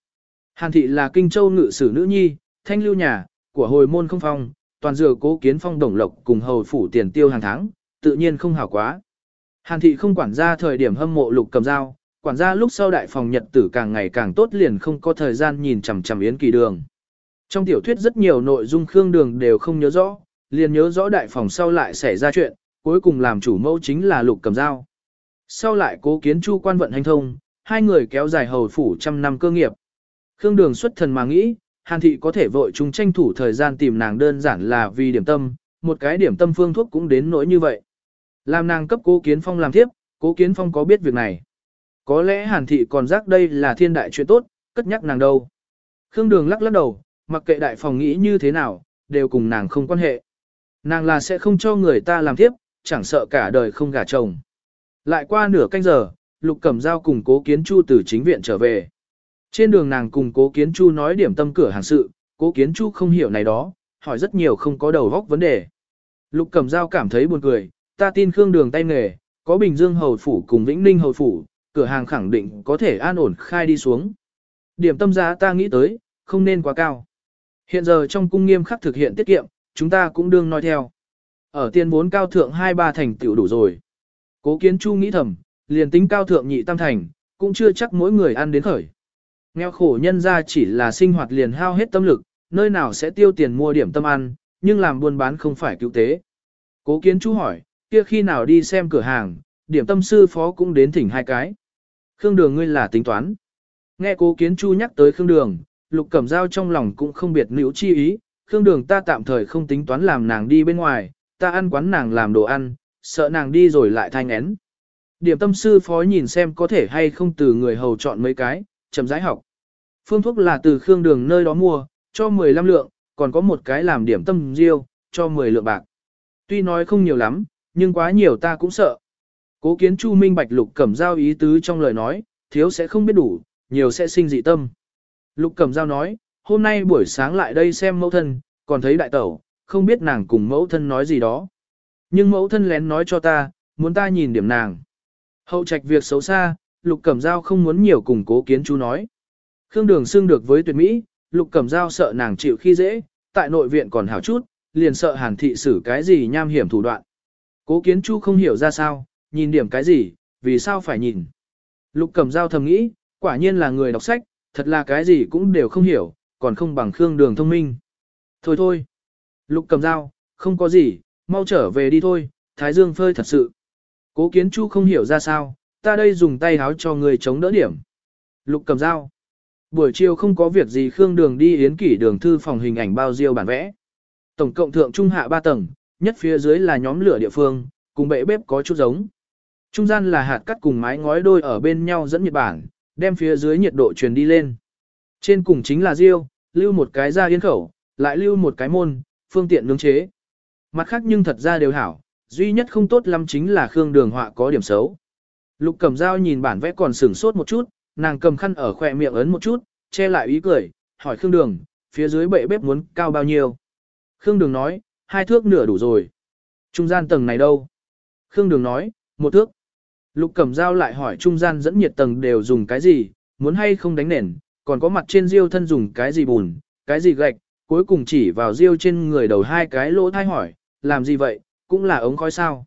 Hàn thị là kinh châu ngự sử nữ nhi, thanh lưu nhà, của hồi môn không phong, toàn dừa cố kiến phong đồng lộc cùng hầu phủ tiền tiêu hàng tháng, tự nhiên không hảo quá. Hàn thị không quản gia thời điểm hâm mộ lục cầm dao, quản gia lúc sau đại phòng nhật tử càng ngày càng tốt liền không có thời gian nhìn chằm chằm yến kỳ đường. Trong tiểu thuyết rất nhiều nội dung khương đường đều không nhớ rõ, liền nhớ rõ đại phòng sau lại xảy ra chuyện, cuối cùng làm chủ mẫu chính là lục cầm dao. Sau lại cố kiến chu quan vận hành thông, hai người kéo dài hầu phủ trăm năm cơ nghiệp. Khương Đường xuất thần mà nghĩ, Hàn Thị có thể vội chúng tranh thủ thời gian tìm nàng đơn giản là vì điểm tâm, một cái điểm tâm phương thuốc cũng đến nỗi như vậy. Làm nàng cấp cố kiến phong làm tiếp, cố kiến phong có biết việc này. Có lẽ Hàn Thị còn giác đây là thiên đại chuyện tốt, cất nhắc nàng đâu. Khương Đường lắc lắc đầu, mặc kệ đại phòng nghĩ như thế nào, đều cùng nàng không quan hệ. Nàng là sẽ không cho người ta làm tiếp, chẳng sợ cả đời không gả chồng. Lại qua nửa canh giờ, Lục Cẩm Giao cùng Cố Kiến Chu từ chính viện trở về. Trên đường nàng cùng Cố Kiến Chu nói điểm tâm cửa hàng sự, Cố Kiến Chu không hiểu này đó, hỏi rất nhiều không có đầu góc vấn đề. Lục Cẩm Giao cảm thấy buồn cười, ta tin Khương Đường tay nghề, có Bình Dương Hầu Phủ cùng Vĩnh Ninh Hầu Phủ, cửa hàng khẳng định có thể an ổn khai đi xuống. Điểm tâm giá ta nghĩ tới, không nên quá cao. Hiện giờ trong cung nghiêm khắc thực hiện tiết kiệm, chúng ta cũng đương nói theo. Ở tiền vốn cao thượng hai ba thành tiểu đủ rồi. Cố kiến chu nghĩ thầm, liền tính cao thượng nhị tam thành, cũng chưa chắc mỗi người ăn đến khởi. Nghèo khổ nhân ra chỉ là sinh hoạt liền hao hết tâm lực, nơi nào sẽ tiêu tiền mua điểm tâm ăn, nhưng làm buôn bán không phải cứu tế. Cố kiến chu hỏi, kia khi nào đi xem cửa hàng, điểm tâm sư phó cũng đến thỉnh hai cái. Khương đường ngươi là tính toán. Nghe cố kiến chu nhắc tới khương đường, lục cẩm dao trong lòng cũng không biệt nữ chi ý, khương đường ta tạm thời không tính toán làm nàng đi bên ngoài, ta ăn quán nàng làm đồ ăn, sợ nàng đi rồi lại thanh én. Điểm tâm sư phó nhìn xem có thể hay không từ người hầu chọn mấy cái, chậm rãi học. Phương thuốc là từ khương đường nơi đó mua, cho 15 lượng, còn có một cái làm điểm tâm riêu, cho 10 lượng bạc. Tuy nói không nhiều lắm, nhưng quá nhiều ta cũng sợ. Cố kiến chu minh bạch lục cẩm giao ý tứ trong lời nói, thiếu sẽ không biết đủ, nhiều sẽ sinh dị tâm. Lục cẩm giao nói, hôm nay buổi sáng lại đây xem mẫu thân, còn thấy đại tẩu, không biết nàng cùng mẫu thân nói gì đó. Nhưng mẫu thân lén nói cho ta, muốn ta nhìn điểm nàng. Hậu trạch việc xấu xa, Lục Cẩm Giao không muốn nhiều cùng cố kiến chú nói. Khương Đường xưng được với tuyệt mỹ, Lục Cẩm Giao sợ nàng chịu khi dễ, tại nội viện còn hảo chút, liền sợ hàn thị xử cái gì nham hiểm thủ đoạn. Cố kiến chu không hiểu ra sao, nhìn điểm cái gì, vì sao phải nhìn. Lục Cẩm Giao thầm nghĩ, quả nhiên là người đọc sách, thật là cái gì cũng đều không hiểu, còn không bằng Khương Đường thông minh. Thôi thôi. Lục cầm dao, không có gì, mau trở về đi thôi, Thái Dương phơi thật sự. Cố kiến chu không hiểu ra sao, ta đây dùng tay háo cho người chống đỡ điểm. Lục cầm dao. Buổi chiều không có việc gì Khương Đường đi yến kỷ đường thư phòng hình ảnh bao diêu bản vẽ. Tổng cộng thượng trung hạ 3 tầng, nhất phía dưới là nhóm lửa địa phương, cùng bệ bếp có chút giống. Trung gian là hạt cắt cùng mái ngói đôi ở bên nhau dẫn nhiệt bản, đem phía dưới nhiệt độ truyền đi lên. Trên cùng chính là riêu, lưu một cái ra yên khẩu, lại lưu một cái môn, phương tiện nướng chế. Mặt khác nhưng thật ra đều hảo, duy nhất không tốt lắm chính là Khương Đường họa có điểm xấu. Lục Cẩm Dao nhìn bản vẽ còn sửng sốt một chút, nàng cầm khăn ở khỏe miệng ấn một chút, che lại ý cười, hỏi Khương Đường, phía dưới bệ bếp muốn cao bao nhiêu? Khương Đường nói, hai thước nửa đủ rồi. Trung gian tầng này đâu? Khương Đường nói, một thước. Lục Cẩm Dao lại hỏi trung gian dẫn nhiệt tầng đều dùng cái gì, muốn hay không đánh nền, còn có mặt trên diêu thân dùng cái gì bùn, cái gì gạch, cuối cùng chỉ vào riêu trên người đầu hai cái lỗ thai hỏi, làm gì vậy, cũng là ống khói sao.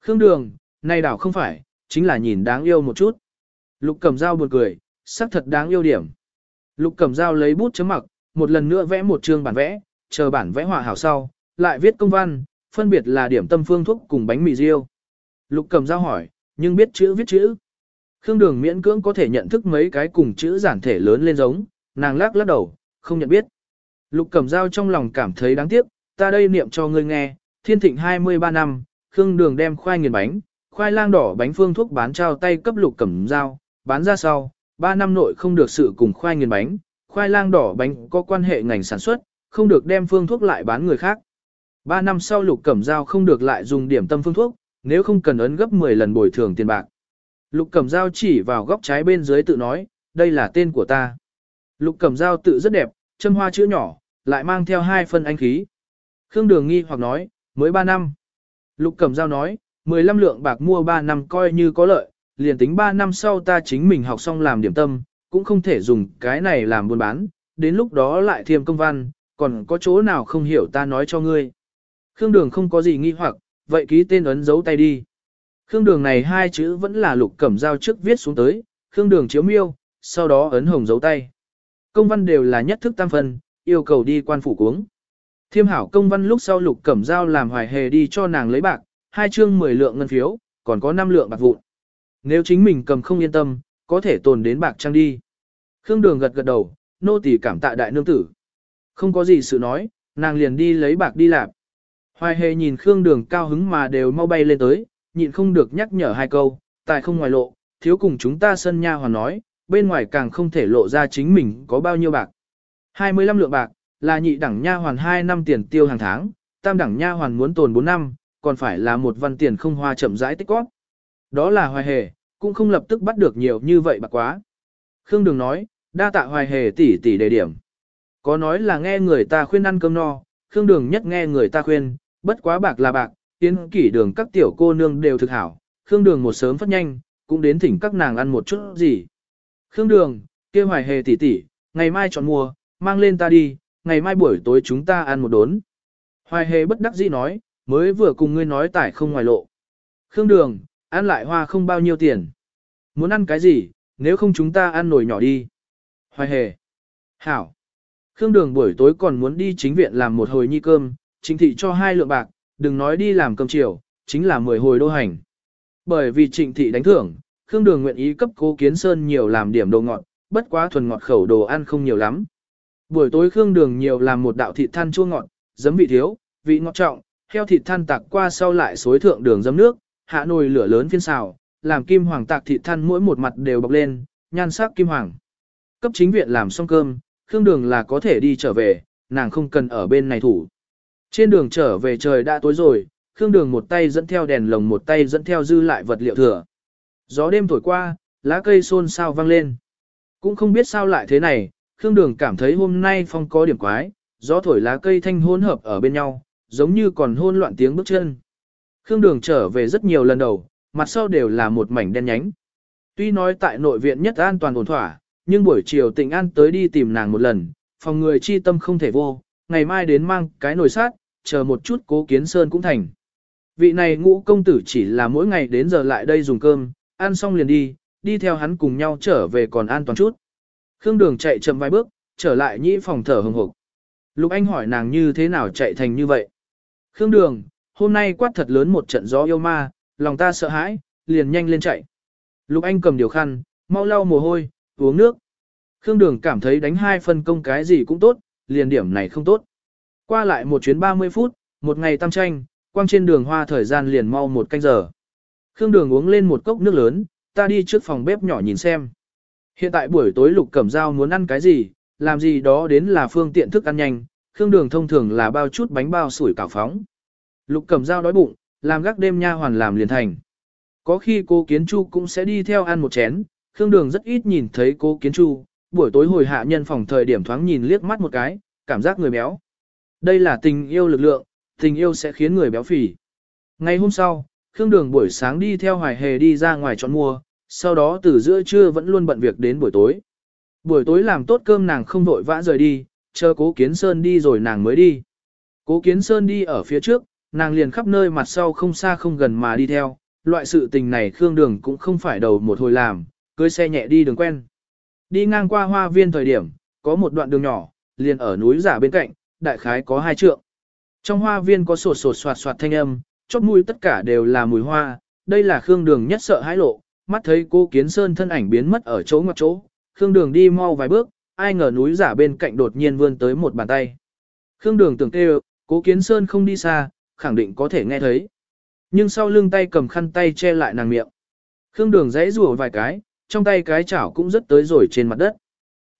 Khương Đường, này đảo không phải, chính là nhìn đáng yêu một chút. Lục Cẩm Dao buồn cười, sắc thật đáng yêu điểm. Lục Cẩm Dao lấy bút chấm mặc, một lần nữa vẽ một chương bản vẽ, chờ bản vẽ họa hảo sau, lại viết công văn, phân biệt là điểm tâm phương thuốc cùng bánh mì riêu. Lục Cẩm Dao hỏi, nhưng biết chữ viết chữ. Khương Đường miễn cưỡng có thể nhận thức mấy cái cùng chữ giản thể lớn lên giống, nàng lắc lắc đầu, không nhận biết. Lục Cẩm Dao trong lòng cảm thấy đáng tiếc, ta đây niệm cho ngươi nghe, thiên thịnh 23 năm, Khương Đường đem khoai nghiền bánh, khoai lang đỏ bánh phương thuốc bán trao tay cấp Lục Cẩm Dao, bán ra sau, 3 năm nội không được sự cùng khoai nghiền bánh, khoai lang đỏ bánh có quan hệ ngành sản xuất, không được đem phương thuốc lại bán người khác. 3 năm sau Lục Cẩm Dao không được lại dùng điểm tâm phương thuốc, nếu không cần ấn gấp 10 lần bồi thường tiền bạc. Lục Cẩm Dao chỉ vào góc trái bên dưới tự nói, đây là tên của ta. Lục Cẩm Dao tự rất đẹp, châm hoa chữ nhỏ, lại mang theo hai phân anh khí. Khương Đường nghi hoặc nói, mới 3 năm. Lục Cẩm giao nói, 15 lượng bạc mua 3 năm coi như có lợi, liền tính 3 năm sau ta chính mình học xong làm điểm tâm, cũng không thể dùng cái này làm buôn bán, đến lúc đó lại thêm công văn, còn có chỗ nào không hiểu ta nói cho ngươi. Khương Đường không có gì nghi hoặc, vậy ký tên ấn dấu tay đi. Khương Đường này hai chữ vẫn là Lục Cẩm giao trước viết xuống tới, Khương Đường chiếu miêu, sau đó ấn hồng dấu tay. Công văn đều là nhất thức tam phân, yêu cầu đi quan phủ cuống. Thiêm hảo công văn lúc sau lục cẩm dao làm hoài hề đi cho nàng lấy bạc, hai chương 10 lượng ngân phiếu, còn có 5 lượng bạc vụn. Nếu chính mình cầm không yên tâm, có thể tồn đến bạc trang đi. Khương Đường gật gật đầu, nô tỳ cảm tạ đại nương tử. Không có gì sự nói, nàng liền đi lấy bạc đi làm. Hoài hề nhìn Khương Đường cao hứng mà đều mau bay lên tới, nhịn không được nhắc nhở hai câu, tại không ngoài lộ, thiếu cùng chúng ta sân nha hoàn nói, bên ngoài càng không thể lộ ra chính mình có bao nhiêu bạc. 25 lượng bạc, là nhị đẳng nha hoàn 2 năm tiền tiêu hàng tháng, tam đẳng nha hoàn muốn tồn 4 năm, còn phải là một văn tiền không hoa chậm rãi tích góp. Đó là hoài hề, cũng không lập tức bắt được nhiều như vậy bạc quá. Khương Đường nói, đa tạ hoài hề tỷ tỷ đề điểm. Có nói là nghe người ta khuyên ăn cơm no, Khương Đường nhất nghe người ta khuyên, bất quá bạc là bạc, tiến kỷ đường các tiểu cô nương đều thực hảo. Khương Đường một sớm phát nhanh, cũng đến thỉnh các nàng ăn một chút gì. Khương Đường, kia hoài hề tỷ tỷ, ngày mai chọn mua, mang lên ta đi, ngày mai buổi tối chúng ta ăn một đốn. Hoài hề bất đắc dĩ nói, mới vừa cùng ngươi nói tải không ngoài lộ. Khương Đường, ăn lại hoa không bao nhiêu tiền. Muốn ăn cái gì, nếu không chúng ta ăn nồi nhỏ đi. Hoài hề. Hảo. Khương Đường buổi tối còn muốn đi chính viện làm một hồi nhi cơm, chính thị cho hai lượng bạc, đừng nói đi làm cơm chiều, chính là mười hồi đô hành. Bởi vì trịnh thị đánh thưởng, Khương Đường nguyện ý cấp cố kiến sơn nhiều làm điểm đồ ngọt, bất quá thuần ngọt khẩu đồ ăn không nhiều lắm. Buổi tối Khương Đường nhiều làm một đạo thịt than chua ngọt, giấm vị thiếu, vị ngọt trọng, heo thịt than tạc qua sau lại xối thượng đường giấm nước, hạ nồi lửa lớn phiên xào, làm kim hoàng tạc thịt than mỗi một mặt đều bọc lên, nhan sắc kim hoàng. Cấp chính viện làm xong cơm, Khương Đường là có thể đi trở về, nàng không cần ở bên này thủ. Trên đường trở về trời đã tối rồi, Khương Đường một tay dẫn theo đèn lồng một tay dẫn theo dư lại vật liệu thừa. Gió đêm thổi qua, lá cây xôn xao vang lên. Cũng không biết sao lại thế này, Khương Đường cảm thấy hôm nay phong có điểm quái, gió thổi lá cây thanh hỗn hợp ở bên nhau, giống như còn hôn loạn tiếng bước chân. Khương Đường trở về rất nhiều lần đầu, mặt sau đều là một mảnh đen nhánh. Tuy nói tại nội viện nhất an toàn ổn thỏa, nhưng buổi chiều Tịnh An tới đi tìm nàng một lần, phòng người chi tâm không thể vô, ngày mai đến mang cái nồi sát, chờ một chút cố kiến sơn cũng thành. Vị này ngũ công tử chỉ là mỗi ngày đến giờ lại đây dùng cơm, ăn xong liền đi, đi theo hắn cùng nhau trở về còn an toàn chút. Khương Đường chạy chậm vài bước, trở lại nhĩ phòng thở hừng hực. Lục Anh hỏi nàng như thế nào chạy thành như vậy. Khương Đường, hôm nay quát thật lớn một trận gió yêu ma, lòng ta sợ hãi, liền nhanh lên chạy. Lục Anh cầm điều khăn, mau lau mồ hôi, uống nước. Khương Đường cảm thấy đánh hai phân công cái gì cũng tốt, liền điểm này không tốt. Qua lại một chuyến 30 phút, một ngày tam tranh, quang trên đường hoa thời gian liền mau một canh giờ. Khương Đường uống lên một cốc nước lớn, ta đi trước phòng bếp nhỏ nhìn xem. Hiện tại buổi tối Lục Cẩm Dao muốn ăn cái gì, làm gì đó đến là phương tiện thức ăn nhanh, Khương Đường thông thường là bao chút bánh bao sủi cảo phóng. Lục Cẩm Dao đói bụng, làm gác đêm nha hoàn làm liền thành. Có khi cô Kiến Chu cũng sẽ đi theo ăn một chén, Khương Đường rất ít nhìn thấy cô Kiến Chu, buổi tối hồi hạ nhân phòng thời điểm thoáng nhìn liếc mắt một cái, cảm giác người béo. Đây là tình yêu lực lượng, tình yêu sẽ khiến người béo phì. Ngày hôm sau, Khương Đường buổi sáng đi theo Hoài Hề đi ra ngoài chọn mua, sau đó từ giữa trưa vẫn luôn bận việc đến buổi tối. Buổi tối làm tốt cơm nàng không vội vã rời đi, chờ Cố Kiến Sơn đi rồi nàng mới đi. Cố Kiến Sơn đi ở phía trước, nàng liền khắp nơi mặt sau không xa không gần mà đi theo, loại sự tình này Khương Đường cũng không phải đầu một hồi làm, cưới xe nhẹ đi đường quen. Đi ngang qua hoa viên thời điểm, có một đoạn đường nhỏ, liền ở núi giả bên cạnh, đại khái có hai trượng. Trong hoa viên có sột sột soạt soạt thanh âm, chót mũi tất cả đều là mùi hoa, đây là Khương Đường nhất sợ hãi lộ, mắt thấy cô Kiến Sơn thân ảnh biến mất ở chỗ ngoặt chỗ, Khương Đường đi mau vài bước, ai ngờ núi giả bên cạnh đột nhiên vươn tới một bàn tay. Khương Đường tưởng kêu, cố Kiến Sơn không đi xa, khẳng định có thể nghe thấy. Nhưng sau lưng tay cầm khăn tay che lại nàng miệng. Khương Đường dãy rùa vài cái, trong tay cái chảo cũng rất tới rồi trên mặt đất.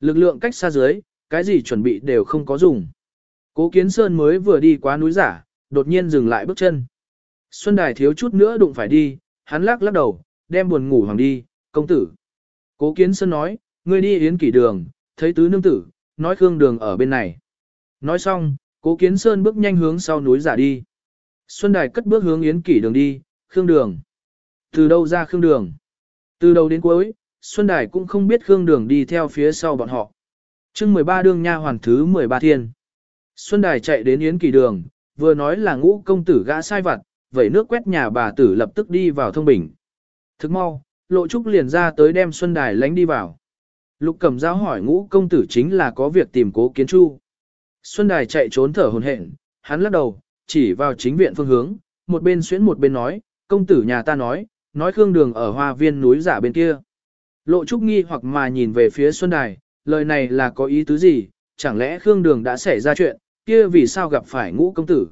Lực lượng cách xa dưới, cái gì chuẩn bị đều không có dùng. Cố Kiến Sơn mới vừa đi qua núi giả, đột nhiên dừng lại bước chân. Xuân Đài thiếu chút nữa đụng phải đi, hắn lắc lắc đầu, đem buồn ngủ hoàng đi, công tử. Cố Kiến Sơn nói, ngươi đi yến kỷ đường, thấy tứ nương tử, nói Khương Đường ở bên này. Nói xong, Cố Kiến Sơn bước nhanh hướng sau núi giả đi. Xuân Đài cất bước hướng yến kỷ đường đi, Khương Đường. Từ đâu ra Khương Đường? Từ đầu đến cuối, Xuân Đài cũng không biết Khương Đường đi theo phía sau bọn họ. chương 13 đương nha hoàn thứ 13 thiên. Xuân Đài chạy đến Yến Kỷ Đường, vừa nói là ngũ công tử gã sai vặt, vậy nước quét nhà bà tử lập tức đi vào thông bình. Thức mau, Lộ Trúc liền ra tới đem Xuân Đài lánh đi vào. Lục Cẩm Giao hỏi ngũ công tử chính là có việc tìm cố kiến chu. Xuân Đài chạy trốn thở hồn hển, hắn lắc đầu, chỉ vào chính viện phương hướng, một bên xuyến một bên nói, công tử nhà ta nói, nói Khương Đường ở hoa viên núi giả bên kia. Lộ Trúc nghi hoặc mà nhìn về phía Xuân Đài, lời này là có ý tứ gì, chẳng lẽ Khương Đường đã xảy ra chuyện, kia vì sao gặp phải ngũ công tử.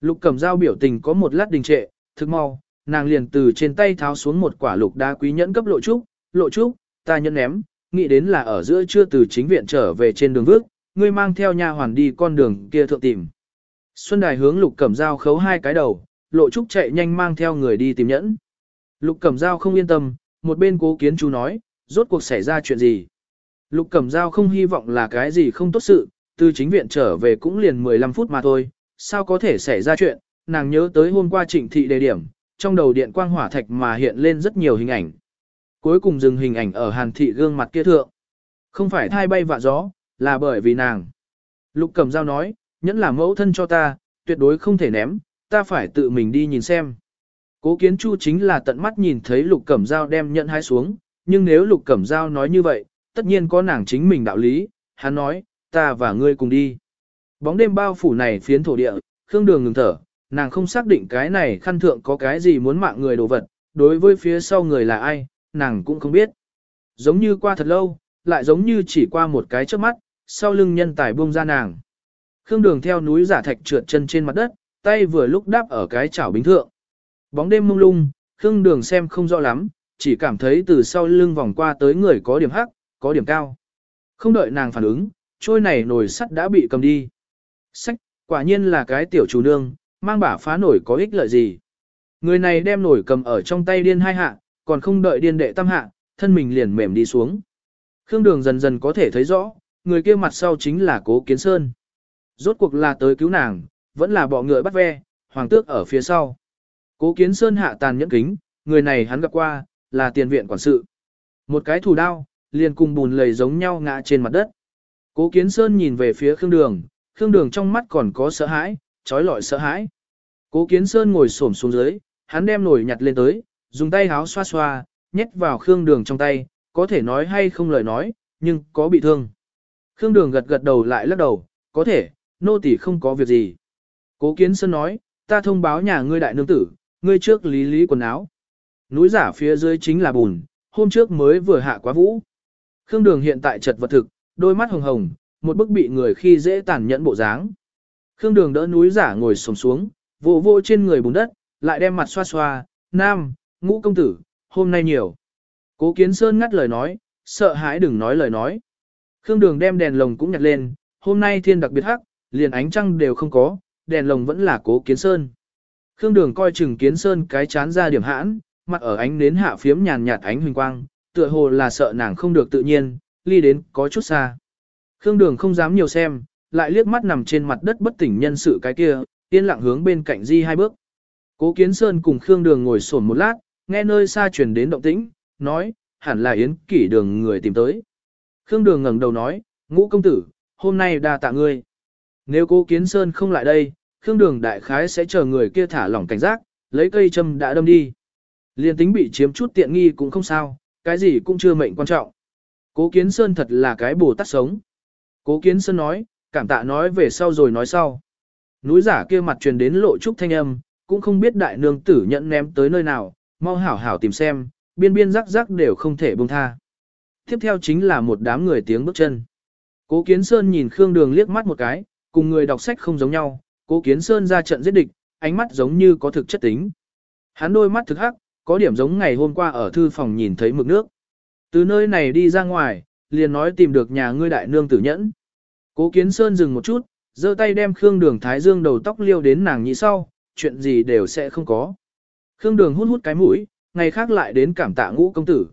Lục cẩm giao biểu tình có một lát đình trệ, thức mau, nàng liền từ trên tay tháo xuống một quả lục đá quý nhẫn cấp lộ trúc, lộ trúc, ta nhẫn ném, nghĩ đến là ở giữa chưa từ chính viện trở về trên đường vước, ngươi mang theo nha hoàn đi con đường kia thượng tìm. Xuân Đài hướng lục cầm dao khấu hai cái đầu, lộ trúc chạy nhanh mang theo người đi tìm nhẫn. Lục cầm dao không yên tâm, một bên cố kiến chú nói, rốt cuộc xảy ra chuyện gì. Lục cầm dao không hy vọng là cái gì không tốt sự, từ chính viện trở về cũng liền 15 phút mà thôi, sao có thể xảy ra chuyện, nàng nhớ tới hôm qua trịnh thị đề điểm, trong đầu điện quang hỏa thạch mà hiện lên rất nhiều hình ảnh. Cuối cùng dừng hình ảnh ở hàn thị gương mặt kia thượng. Không phải thai bay vạ gió, là bởi vì nàng. Lục cầm dao nói, nhẫn là mẫu thân cho ta, tuyệt đối không thể ném, ta phải tự mình đi nhìn xem. Cố kiến chu chính là tận mắt nhìn thấy lục cẩm dao đem nhẫn hai xuống, nhưng nếu lục cẩm dao nói như vậy, tất nhiên có nàng chính mình đạo lý, hắn nói, ta và ngươi cùng đi. Bóng đêm bao phủ này phiến thổ địa, Khương Đường ngừng thở, nàng không xác định cái này khăn thượng có cái gì muốn mạng người đồ vật, đối với phía sau người là ai, nàng cũng không biết. Giống như qua thật lâu, lại giống như chỉ qua một cái trước mắt, sau lưng nhân tài buông ra nàng. Khương Đường theo núi giả thạch trượt chân trên mặt đất, tay vừa lúc đáp ở cái chảo bình thượng. Bóng đêm mông lung, Khương Đường xem không rõ lắm, chỉ cảm thấy từ sau lưng vòng qua tới người có điểm hắc, có điểm cao. Không đợi nàng phản ứng, trôi này nồi sắt đã bị cầm đi. Sách, quả nhiên là cái tiểu chủ nương, mang bả phá nổi có ích lợi gì. Người này đem nổi cầm ở trong tay điên hai hạ, còn không đợi điên đệ tam hạ, thân mình liền mềm đi xuống. Khương đường dần dần có thể thấy rõ, người kia mặt sau chính là cố kiến sơn. Rốt cuộc là tới cứu nàng, vẫn là bỏ ngựa bắt ve, hoàng tước ở phía sau. Cố kiến sơn hạ tàn nhẫn kính, người này hắn gặp qua, là tiền viện quản sự. Một cái thủ đao, liền cùng bùn lầy giống nhau ngã trên mặt đất. Cố Kiến Sơn nhìn về phía Khương Đường, Khương Đường trong mắt còn có sợ hãi, trói lọi sợ hãi. Cố Kiến Sơn ngồi xổm xuống dưới, hắn đem nồi nhặt lên tới, dùng tay háo xoa xoa, nhét vào Khương Đường trong tay, có thể nói hay không lời nói, nhưng có bị thương. Khương Đường gật gật đầu lại lắc đầu, có thể, nô tỳ không có việc gì. Cố Kiến Sơn nói, ta thông báo nhà ngươi đại nương tử, ngươi trước lý lý quần áo. Núi giả phía dưới chính là bùn, hôm trước mới vừa hạ quá vũ. Khương Đường hiện tại chật vật thực, đôi mắt hồng hồng, một bức bị người khi dễ tàn nhẫn bộ dáng. Khương Đường đỡ núi giả ngồi xổm xuống, vô vô trên người bùn đất, lại đem mặt xoa xoa, "Nam, ngũ công tử, hôm nay nhiều." Cố Kiến Sơn ngắt lời nói, sợ hãi đừng nói lời nói. Khương Đường đem đèn lồng cũng nhặt lên, hôm nay thiên đặc biệt hắc, liền ánh trăng đều không có, đèn lồng vẫn là Cố Kiến Sơn. Khương Đường coi chừng Kiến Sơn cái chán ra điểm hãn, mặt ở ánh nến hạ phiếm nhàn nhạt ánh huỳnh quang, tựa hồ là sợ nàng không được tự nhiên, ly đến có chút xa. Khương Đường không dám nhiều xem, lại liếc mắt nằm trên mặt đất bất tỉnh nhân sự cái kia, yên lặng hướng bên cạnh di hai bước. Cố Kiến Sơn cùng Khương Đường ngồi xổm một lát, nghe nơi xa truyền đến động tĩnh, nói, hẳn là Yến Kỷ Đường người tìm tới. Khương Đường ngẩng đầu nói, ngũ công tử, hôm nay đa tạ ngươi. Nếu Cố Kiến Sơn không lại đây, Khương Đường đại khái sẽ chờ người kia thả lỏng cảnh giác, lấy cây châm đã đâm đi. Liên tính bị chiếm chút tiện nghi cũng không sao, cái gì cũng chưa mệnh quan trọng. Cố Kiến Sơn thật là cái bồ tát sống. Cố Kiến Sơn nói, cảm tạ nói về sau rồi nói sau. Núi giả kia mặt truyền đến lộ trúc thanh âm, cũng không biết đại nương tử nhận ném tới nơi nào, mau hảo hảo tìm xem, biên biên rắc rắc đều không thể buông tha. Tiếp theo chính là một đám người tiếng bước chân. Cố Kiến Sơn nhìn Khương Đường liếc mắt một cái, cùng người đọc sách không giống nhau, Cố Kiến Sơn ra trận giết địch, ánh mắt giống như có thực chất tính. Hắn đôi mắt thực hắc, có điểm giống ngày hôm qua ở thư phòng nhìn thấy mực nước. Từ nơi này đi ra ngoài, liền nói tìm được nhà ngươi đại nương tử nhẫn. Cố Kiến Sơn dừng một chút, giơ tay đem Khương Đường Thái Dương đầu tóc liêu đến nàng nhị sau, chuyện gì đều sẽ không có. Khương Đường hút hút cái mũi, ngày khác lại đến cảm tạ ngũ công tử.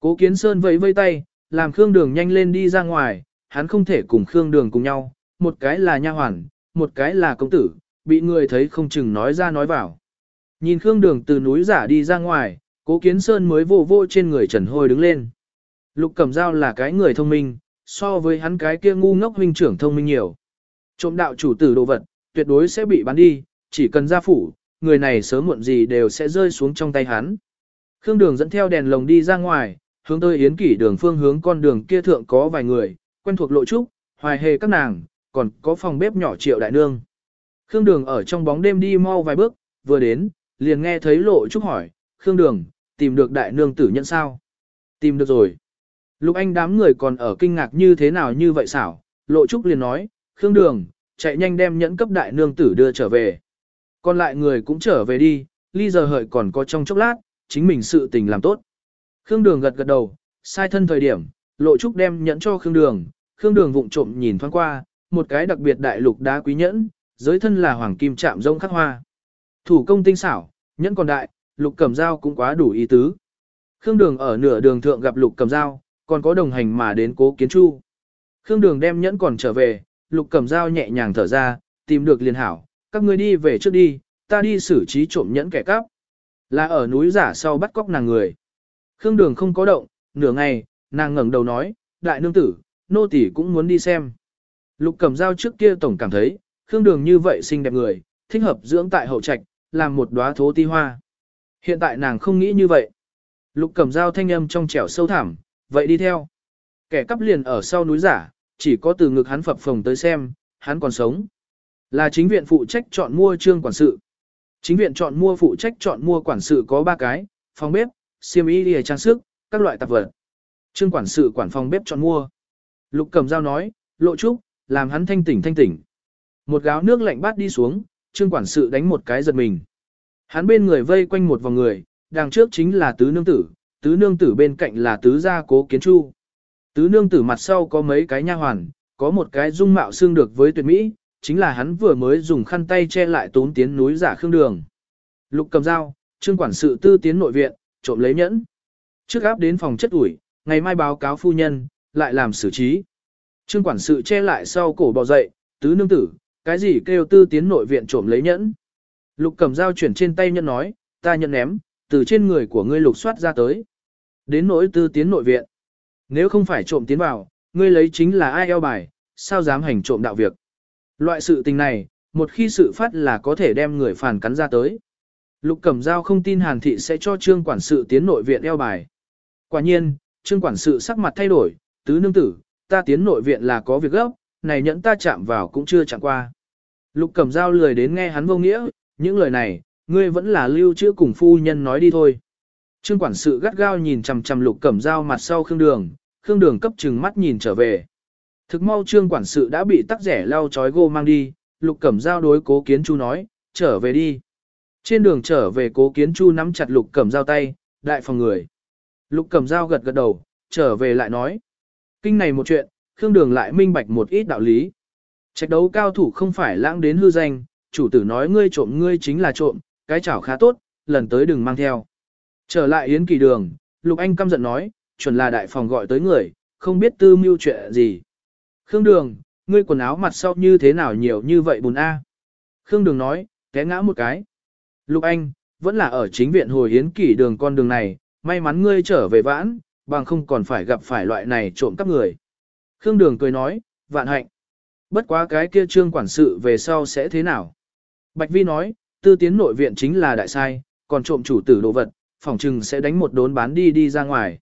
Cố Kiến Sơn vẫy vây tay, làm Khương Đường nhanh lên đi ra ngoài, hắn không thể cùng Khương Đường cùng nhau, một cái là nha hoàn, một cái là công tử, bị người thấy không chừng nói ra nói vào. Nhìn Khương Đường từ núi giả đi ra ngoài, Cố Kiến Sơn mới vô vô trên người Trần Hôi đứng lên. Lục Cẩm Dao là cái người thông minh, so với hắn cái kia ngu ngốc huynh trưởng thông minh nhiều. Trộm đạo chủ tử đồ vật, tuyệt đối sẽ bị bán đi, chỉ cần ra phủ, người này sớm muộn gì đều sẽ rơi xuống trong tay hắn. Khương Đường dẫn theo đèn lồng đi ra ngoài, hướng tới Yến Kỷ đường phương hướng con đường kia thượng có vài người, quen thuộc lộ trúc, hoài hề các nàng, còn có phòng bếp nhỏ triệu đại nương. Khương Đường ở trong bóng đêm đi mau vài bước, vừa đến, liền nghe thấy lộ trúc hỏi, Khương Đường, tìm được đại nương tử nhận sao? Tìm được rồi. Lục Anh đám người còn ở kinh ngạc như thế nào như vậy xảo, lộ trúc liền nói, Khương Đường, chạy nhanh đem nhẫn cấp đại nương tử đưa trở về. Còn lại người cũng trở về đi, ly giờ hợi còn có trong chốc lát, chính mình sự tình làm tốt. Khương Đường gật gật đầu, sai thân thời điểm, lộ trúc đem nhẫn cho Khương Đường, Khương Đường vụng trộm nhìn thoáng qua, một cái đặc biệt đại lục đá quý nhẫn, giới thân là hoàng kim chạm rông khắc hoa. Thủ công tinh xảo, nhẫn còn đại, lục cầm dao cũng quá đủ ý tứ. Khương Đường ở nửa đường thượng gặp lục cầm dao, còn có đồng hành mà đến cố kiến chu. Khương Đường đem nhẫn còn trở về, lục cầm dao nhẹ nhàng thở ra, tìm được liền hảo, các ngươi đi về trước đi, ta đi xử trí trộm nhẫn kẻ cắp. Là ở núi giả sau bắt cóc nàng người. Khương Đường không có động, nửa ngày, nàng ngẩng đầu nói, đại nương tử, nô tỷ cũng muốn đi xem. Lục cầm dao trước kia tổng cảm thấy, Khương Đường như vậy xinh đẹp người, thích hợp dưỡng tại hậu trạch, làm một đóa thố ti hoa. Hiện tại nàng không nghĩ như vậy. Lục cầm dao thanh âm trong trẻo sâu thẳm, vậy đi theo. Kẻ cắp liền ở sau núi giả, chỉ có từ ngực hắn phập phồng tới xem, hắn còn sống. Là chính viện phụ trách chọn mua trương quản sự. Chính viện chọn mua phụ trách chọn mua quản sự có 3 cái, phòng bếp, xiêm y lìa trang sức, các loại tạp vật. Trương quản sự quản phòng bếp chọn mua. Lục cầm dao nói, lộ trúc, làm hắn thanh tỉnh thanh tỉnh. Một gáo nước lạnh bát đi xuống, trương quản sự đánh một cái giật mình. Hắn bên người vây quanh một vòng người, đằng trước chính là tứ nương tử, tứ nương tử bên cạnh là tứ gia cố kiến chu. Tứ nương tử mặt sau có mấy cái nha hoàn, có một cái dung mạo xương được với tuyệt mỹ, chính là hắn vừa mới dùng khăn tay che lại tốn tiến núi giả khương đường. Lục cầm dao, trương quản sự tư tiến nội viện, trộm lấy nhẫn. Trước áp đến phòng chất ủi, ngày mai báo cáo phu nhân, lại làm xử trí. Trương quản sự che lại sau cổ bò dậy, tứ nương tử, cái gì kêu tư tiến nội viện trộm lấy nhẫn. Lục cầm dao chuyển trên tay nhân nói, ta nhận ném, từ trên người của ngươi lục soát ra tới. Đến nỗi tư tiến nội viện. Nếu không phải trộm tiến vào, ngươi lấy chính là ai eo bài, sao dám hành trộm đạo việc. Loại sự tình này, một khi sự phát là có thể đem người phản cắn ra tới. Lục Cẩm Giao không tin Hàn Thị sẽ cho trương quản sự tiến nội viện eo bài. Quả nhiên, trương quản sự sắc mặt thay đổi, tứ nương tử, ta tiến nội viện là có việc gấp, này nhẫn ta chạm vào cũng chưa chạm qua. Lục Cẩm Giao lười đến nghe hắn vô nghĩa, những lời này, ngươi vẫn là lưu trữ cùng phu nhân nói đi thôi. Trương quản sự gắt gao nhìn chằm chằm Lục Cẩm Giao mặt sau khương đường, Khương Đường cấp chừng mắt nhìn trở về. Thực mau trương quản sự đã bị tắc rẻ lau chói gô mang đi, Lục Cẩm Giao đối Cố Kiến Chu nói, trở về đi. Trên đường trở về Cố Kiến Chu nắm chặt Lục Cẩm Giao tay, đại phòng người. Lục Cẩm Giao gật gật đầu, trở về lại nói. Kinh này một chuyện, Khương Đường lại minh bạch một ít đạo lý. Trạch đấu cao thủ không phải lãng đến hư danh, chủ tử nói ngươi trộm ngươi chính là trộm, cái chảo khá tốt, lần tới đừng mang theo. Trở lại Yến Kỳ Đường, Lục Anh căm giận nói, chuẩn là đại phòng gọi tới người, không biết tư mưu chuyện gì. Khương Đường, ngươi quần áo mặt sau như thế nào nhiều như vậy bùn a? Khương Đường nói, té ngã một cái. Lục Anh, vẫn là ở chính viện hồi Yến Kỳ Đường con đường này, may mắn ngươi trở về vãn, bằng không còn phải gặp phải loại này trộm cắp người. Khương Đường cười nói, vạn hạnh. Bất quá cái kia trương quản sự về sau sẽ thế nào? Bạch Vi nói, tư tiến nội viện chính là đại sai, còn trộm chủ tử đồ vật, phỏng chừng sẽ đánh một đốn bán đi đi ra ngoài.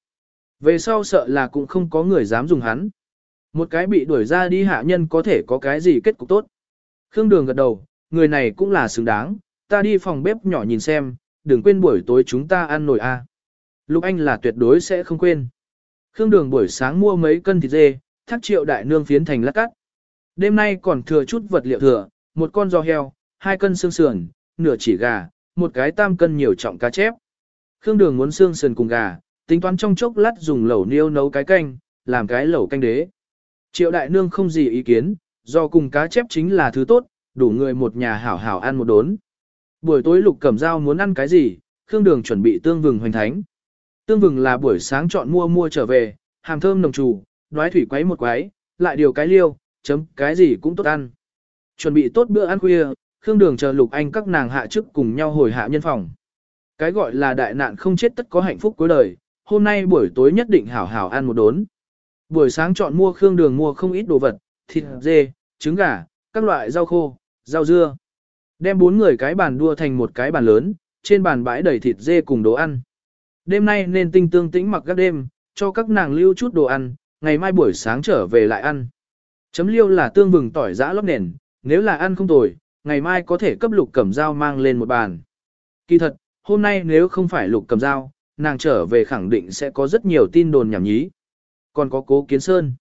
Về sau sợ là cũng không có người dám dùng hắn. Một cái bị đuổi ra đi hạ nhân có thể có cái gì kết cục tốt. Khương Đường gật đầu, người này cũng là xứng đáng, ta đi phòng bếp nhỏ nhìn xem, đừng quên buổi tối chúng ta ăn nồi A. Lục Anh là tuyệt đối sẽ không quên. Khương Đường buổi sáng mua mấy cân thịt dê, thác triệu đại nương phiến thành lát cắt. Đêm nay còn thừa chút vật liệu thừa, một con giò heo, hai cân xương sườn, nửa chỉ gà, một cái tam cân nhiều trọng cá chép. Khương Đường muốn xương sườn cùng gà, tính toán trong chốc lát dùng lẩu niêu nấu cái canh, làm cái lẩu canh đế. Triệu đại nương không gì ý kiến, do cùng cá chép chính là thứ tốt, đủ người một nhà hảo hảo ăn một đốn. Buổi tối lục cẩm dao muốn ăn cái gì, Khương Đường chuẩn bị tương vừng hoành thánh. Tương vừng là buổi sáng chọn mua mua trở về, hàm thơm nồng trù, đoái thủy quấy một quấy, lại điều cái liêu, chấm cái gì cũng tốt ăn. Chuẩn bị tốt bữa ăn khuya, Khương Đường chờ Lục Anh các nàng hạ chức cùng nhau hồi hạ nhân phòng. Cái gọi là đại nạn không chết tất có hạnh phúc cuối đời, hôm nay buổi tối nhất định hảo hảo ăn một đốn. Buổi sáng chọn mua Khương Đường mua không ít đồ vật, thịt dê, trứng gà, các loại rau khô, rau dưa. Đem bốn người cái bàn đua thành một cái bàn lớn, trên bàn bãi đầy thịt dê cùng đồ ăn. Đêm nay nên tinh tương tĩnh mặc các đêm, cho các nàng lưu chút đồ ăn, ngày mai buổi sáng trở về lại ăn. Chấm liêu là tương vừng tỏi giã lóc nền, nếu là ăn không tồi, ngày mai có thể cấp lục cẩm dao mang lên một bàn. Kỳ thật, hôm nay nếu không phải lục cầm dao, nàng trở về khẳng định sẽ có rất nhiều tin đồn nhảm nhí. Còn có cố kiến sơn.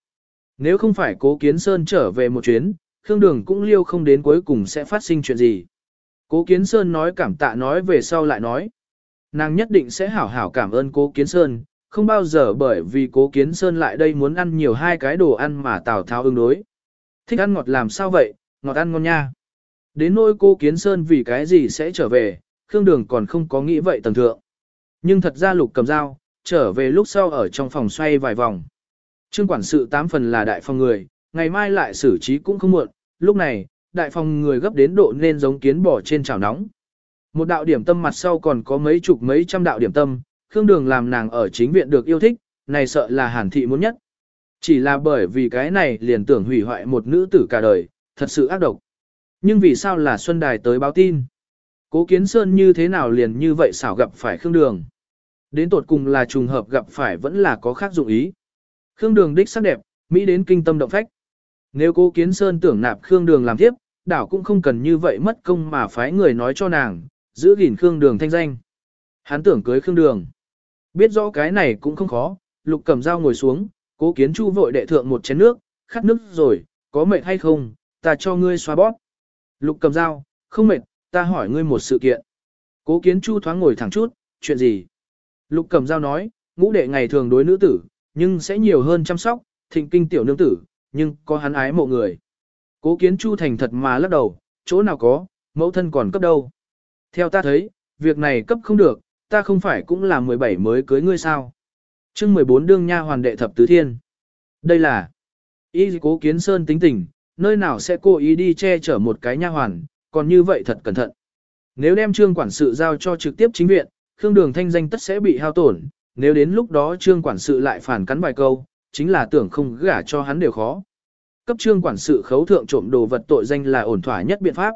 Nếu không phải cố kiến sơn trở về một chuyến, Khương Đường cũng liêu không đến cuối cùng sẽ phát sinh chuyện gì. Cố kiến sơn nói cảm tạ nói về sau lại nói. Nàng nhất định sẽ hảo hảo cảm ơn cố kiến sơn, không bao giờ bởi vì cố kiến sơn lại đây muốn ăn nhiều hai cái đồ ăn mà Tào Tháo ứng đối. Thích ăn ngọt làm sao vậy, ngọt ăn ngon nha. Đến nỗi cô kiến sơn vì cái gì sẽ trở về, Khương Đường còn không có nghĩ vậy tầng thượng. Nhưng thật ra lục cầm dao, trở về lúc sau ở trong phòng xoay vài vòng. Trương quản sự tám phần là đại phòng người, ngày mai lại xử trí cũng không muộn, lúc này, đại phòng người gấp đến độ nên giống kiến bò trên chảo nóng. Một đạo điểm tâm mặt sau còn có mấy chục mấy trăm đạo điểm tâm, Khương Đường làm nàng ở chính viện được yêu thích, này sợ là hàn thị muốn nhất. Chỉ là bởi vì cái này liền tưởng hủy hoại một nữ tử cả đời, thật sự ác độc. Nhưng vì sao là Xuân Đài tới báo tin? Cố Kiến Sơn như thế nào liền như vậy xảo gặp phải Khương Đường? Đến tột cùng là trùng hợp gặp phải vẫn là có khác dụng ý. Khương Đường đích sắc đẹp, Mỹ đến kinh tâm động phách. Nếu cố Kiến Sơn tưởng nạp Khương Đường làm tiếp, đảo cũng không cần như vậy mất công mà phái người nói cho nàng, giữ gìn Khương Đường thanh danh. Hắn tưởng cưới Khương Đường. Biết rõ cái này cũng không khó, Lục Cẩm Dao ngồi xuống, cố Kiến Chu vội đệ thượng một chén nước, khát nước rồi, có mệt hay không, ta cho ngươi xoa bóp. Lục Cẩm Dao, không mệt, ta hỏi ngươi một sự kiện. Cố Kiến Chu thoáng ngồi thẳng chút, chuyện gì? Lục Cầm Dao nói, ngũ đệ ngày thường đối nữ tử, nhưng sẽ nhiều hơn chăm sóc, thịnh kinh tiểu nương tử, nhưng có hắn ái mộ người. Cố Kiến Chu thành thật mà lắc đầu, chỗ nào có, mẫu thân còn cấp đâu. Theo ta thấy, việc này cấp không được, ta không phải cũng là 17 mới cưới ngươi sao. chương 14 đương nha hoàn đệ thập tứ thiên. Đây là ý cố kiến sơn tính tình, nơi nào sẽ cố ý đi che chở một cái nha hoàn, còn như vậy thật cẩn thận. Nếu đem trương quản sự giao cho trực tiếp chính viện, khương đường thanh danh tất sẽ bị hao tổn, nếu đến lúc đó trương quản sự lại phản cắn vài câu, chính là tưởng không gả cho hắn đều khó. Cấp trương quản sự khấu thượng trộm đồ vật tội danh là ổn thỏa nhất biện pháp.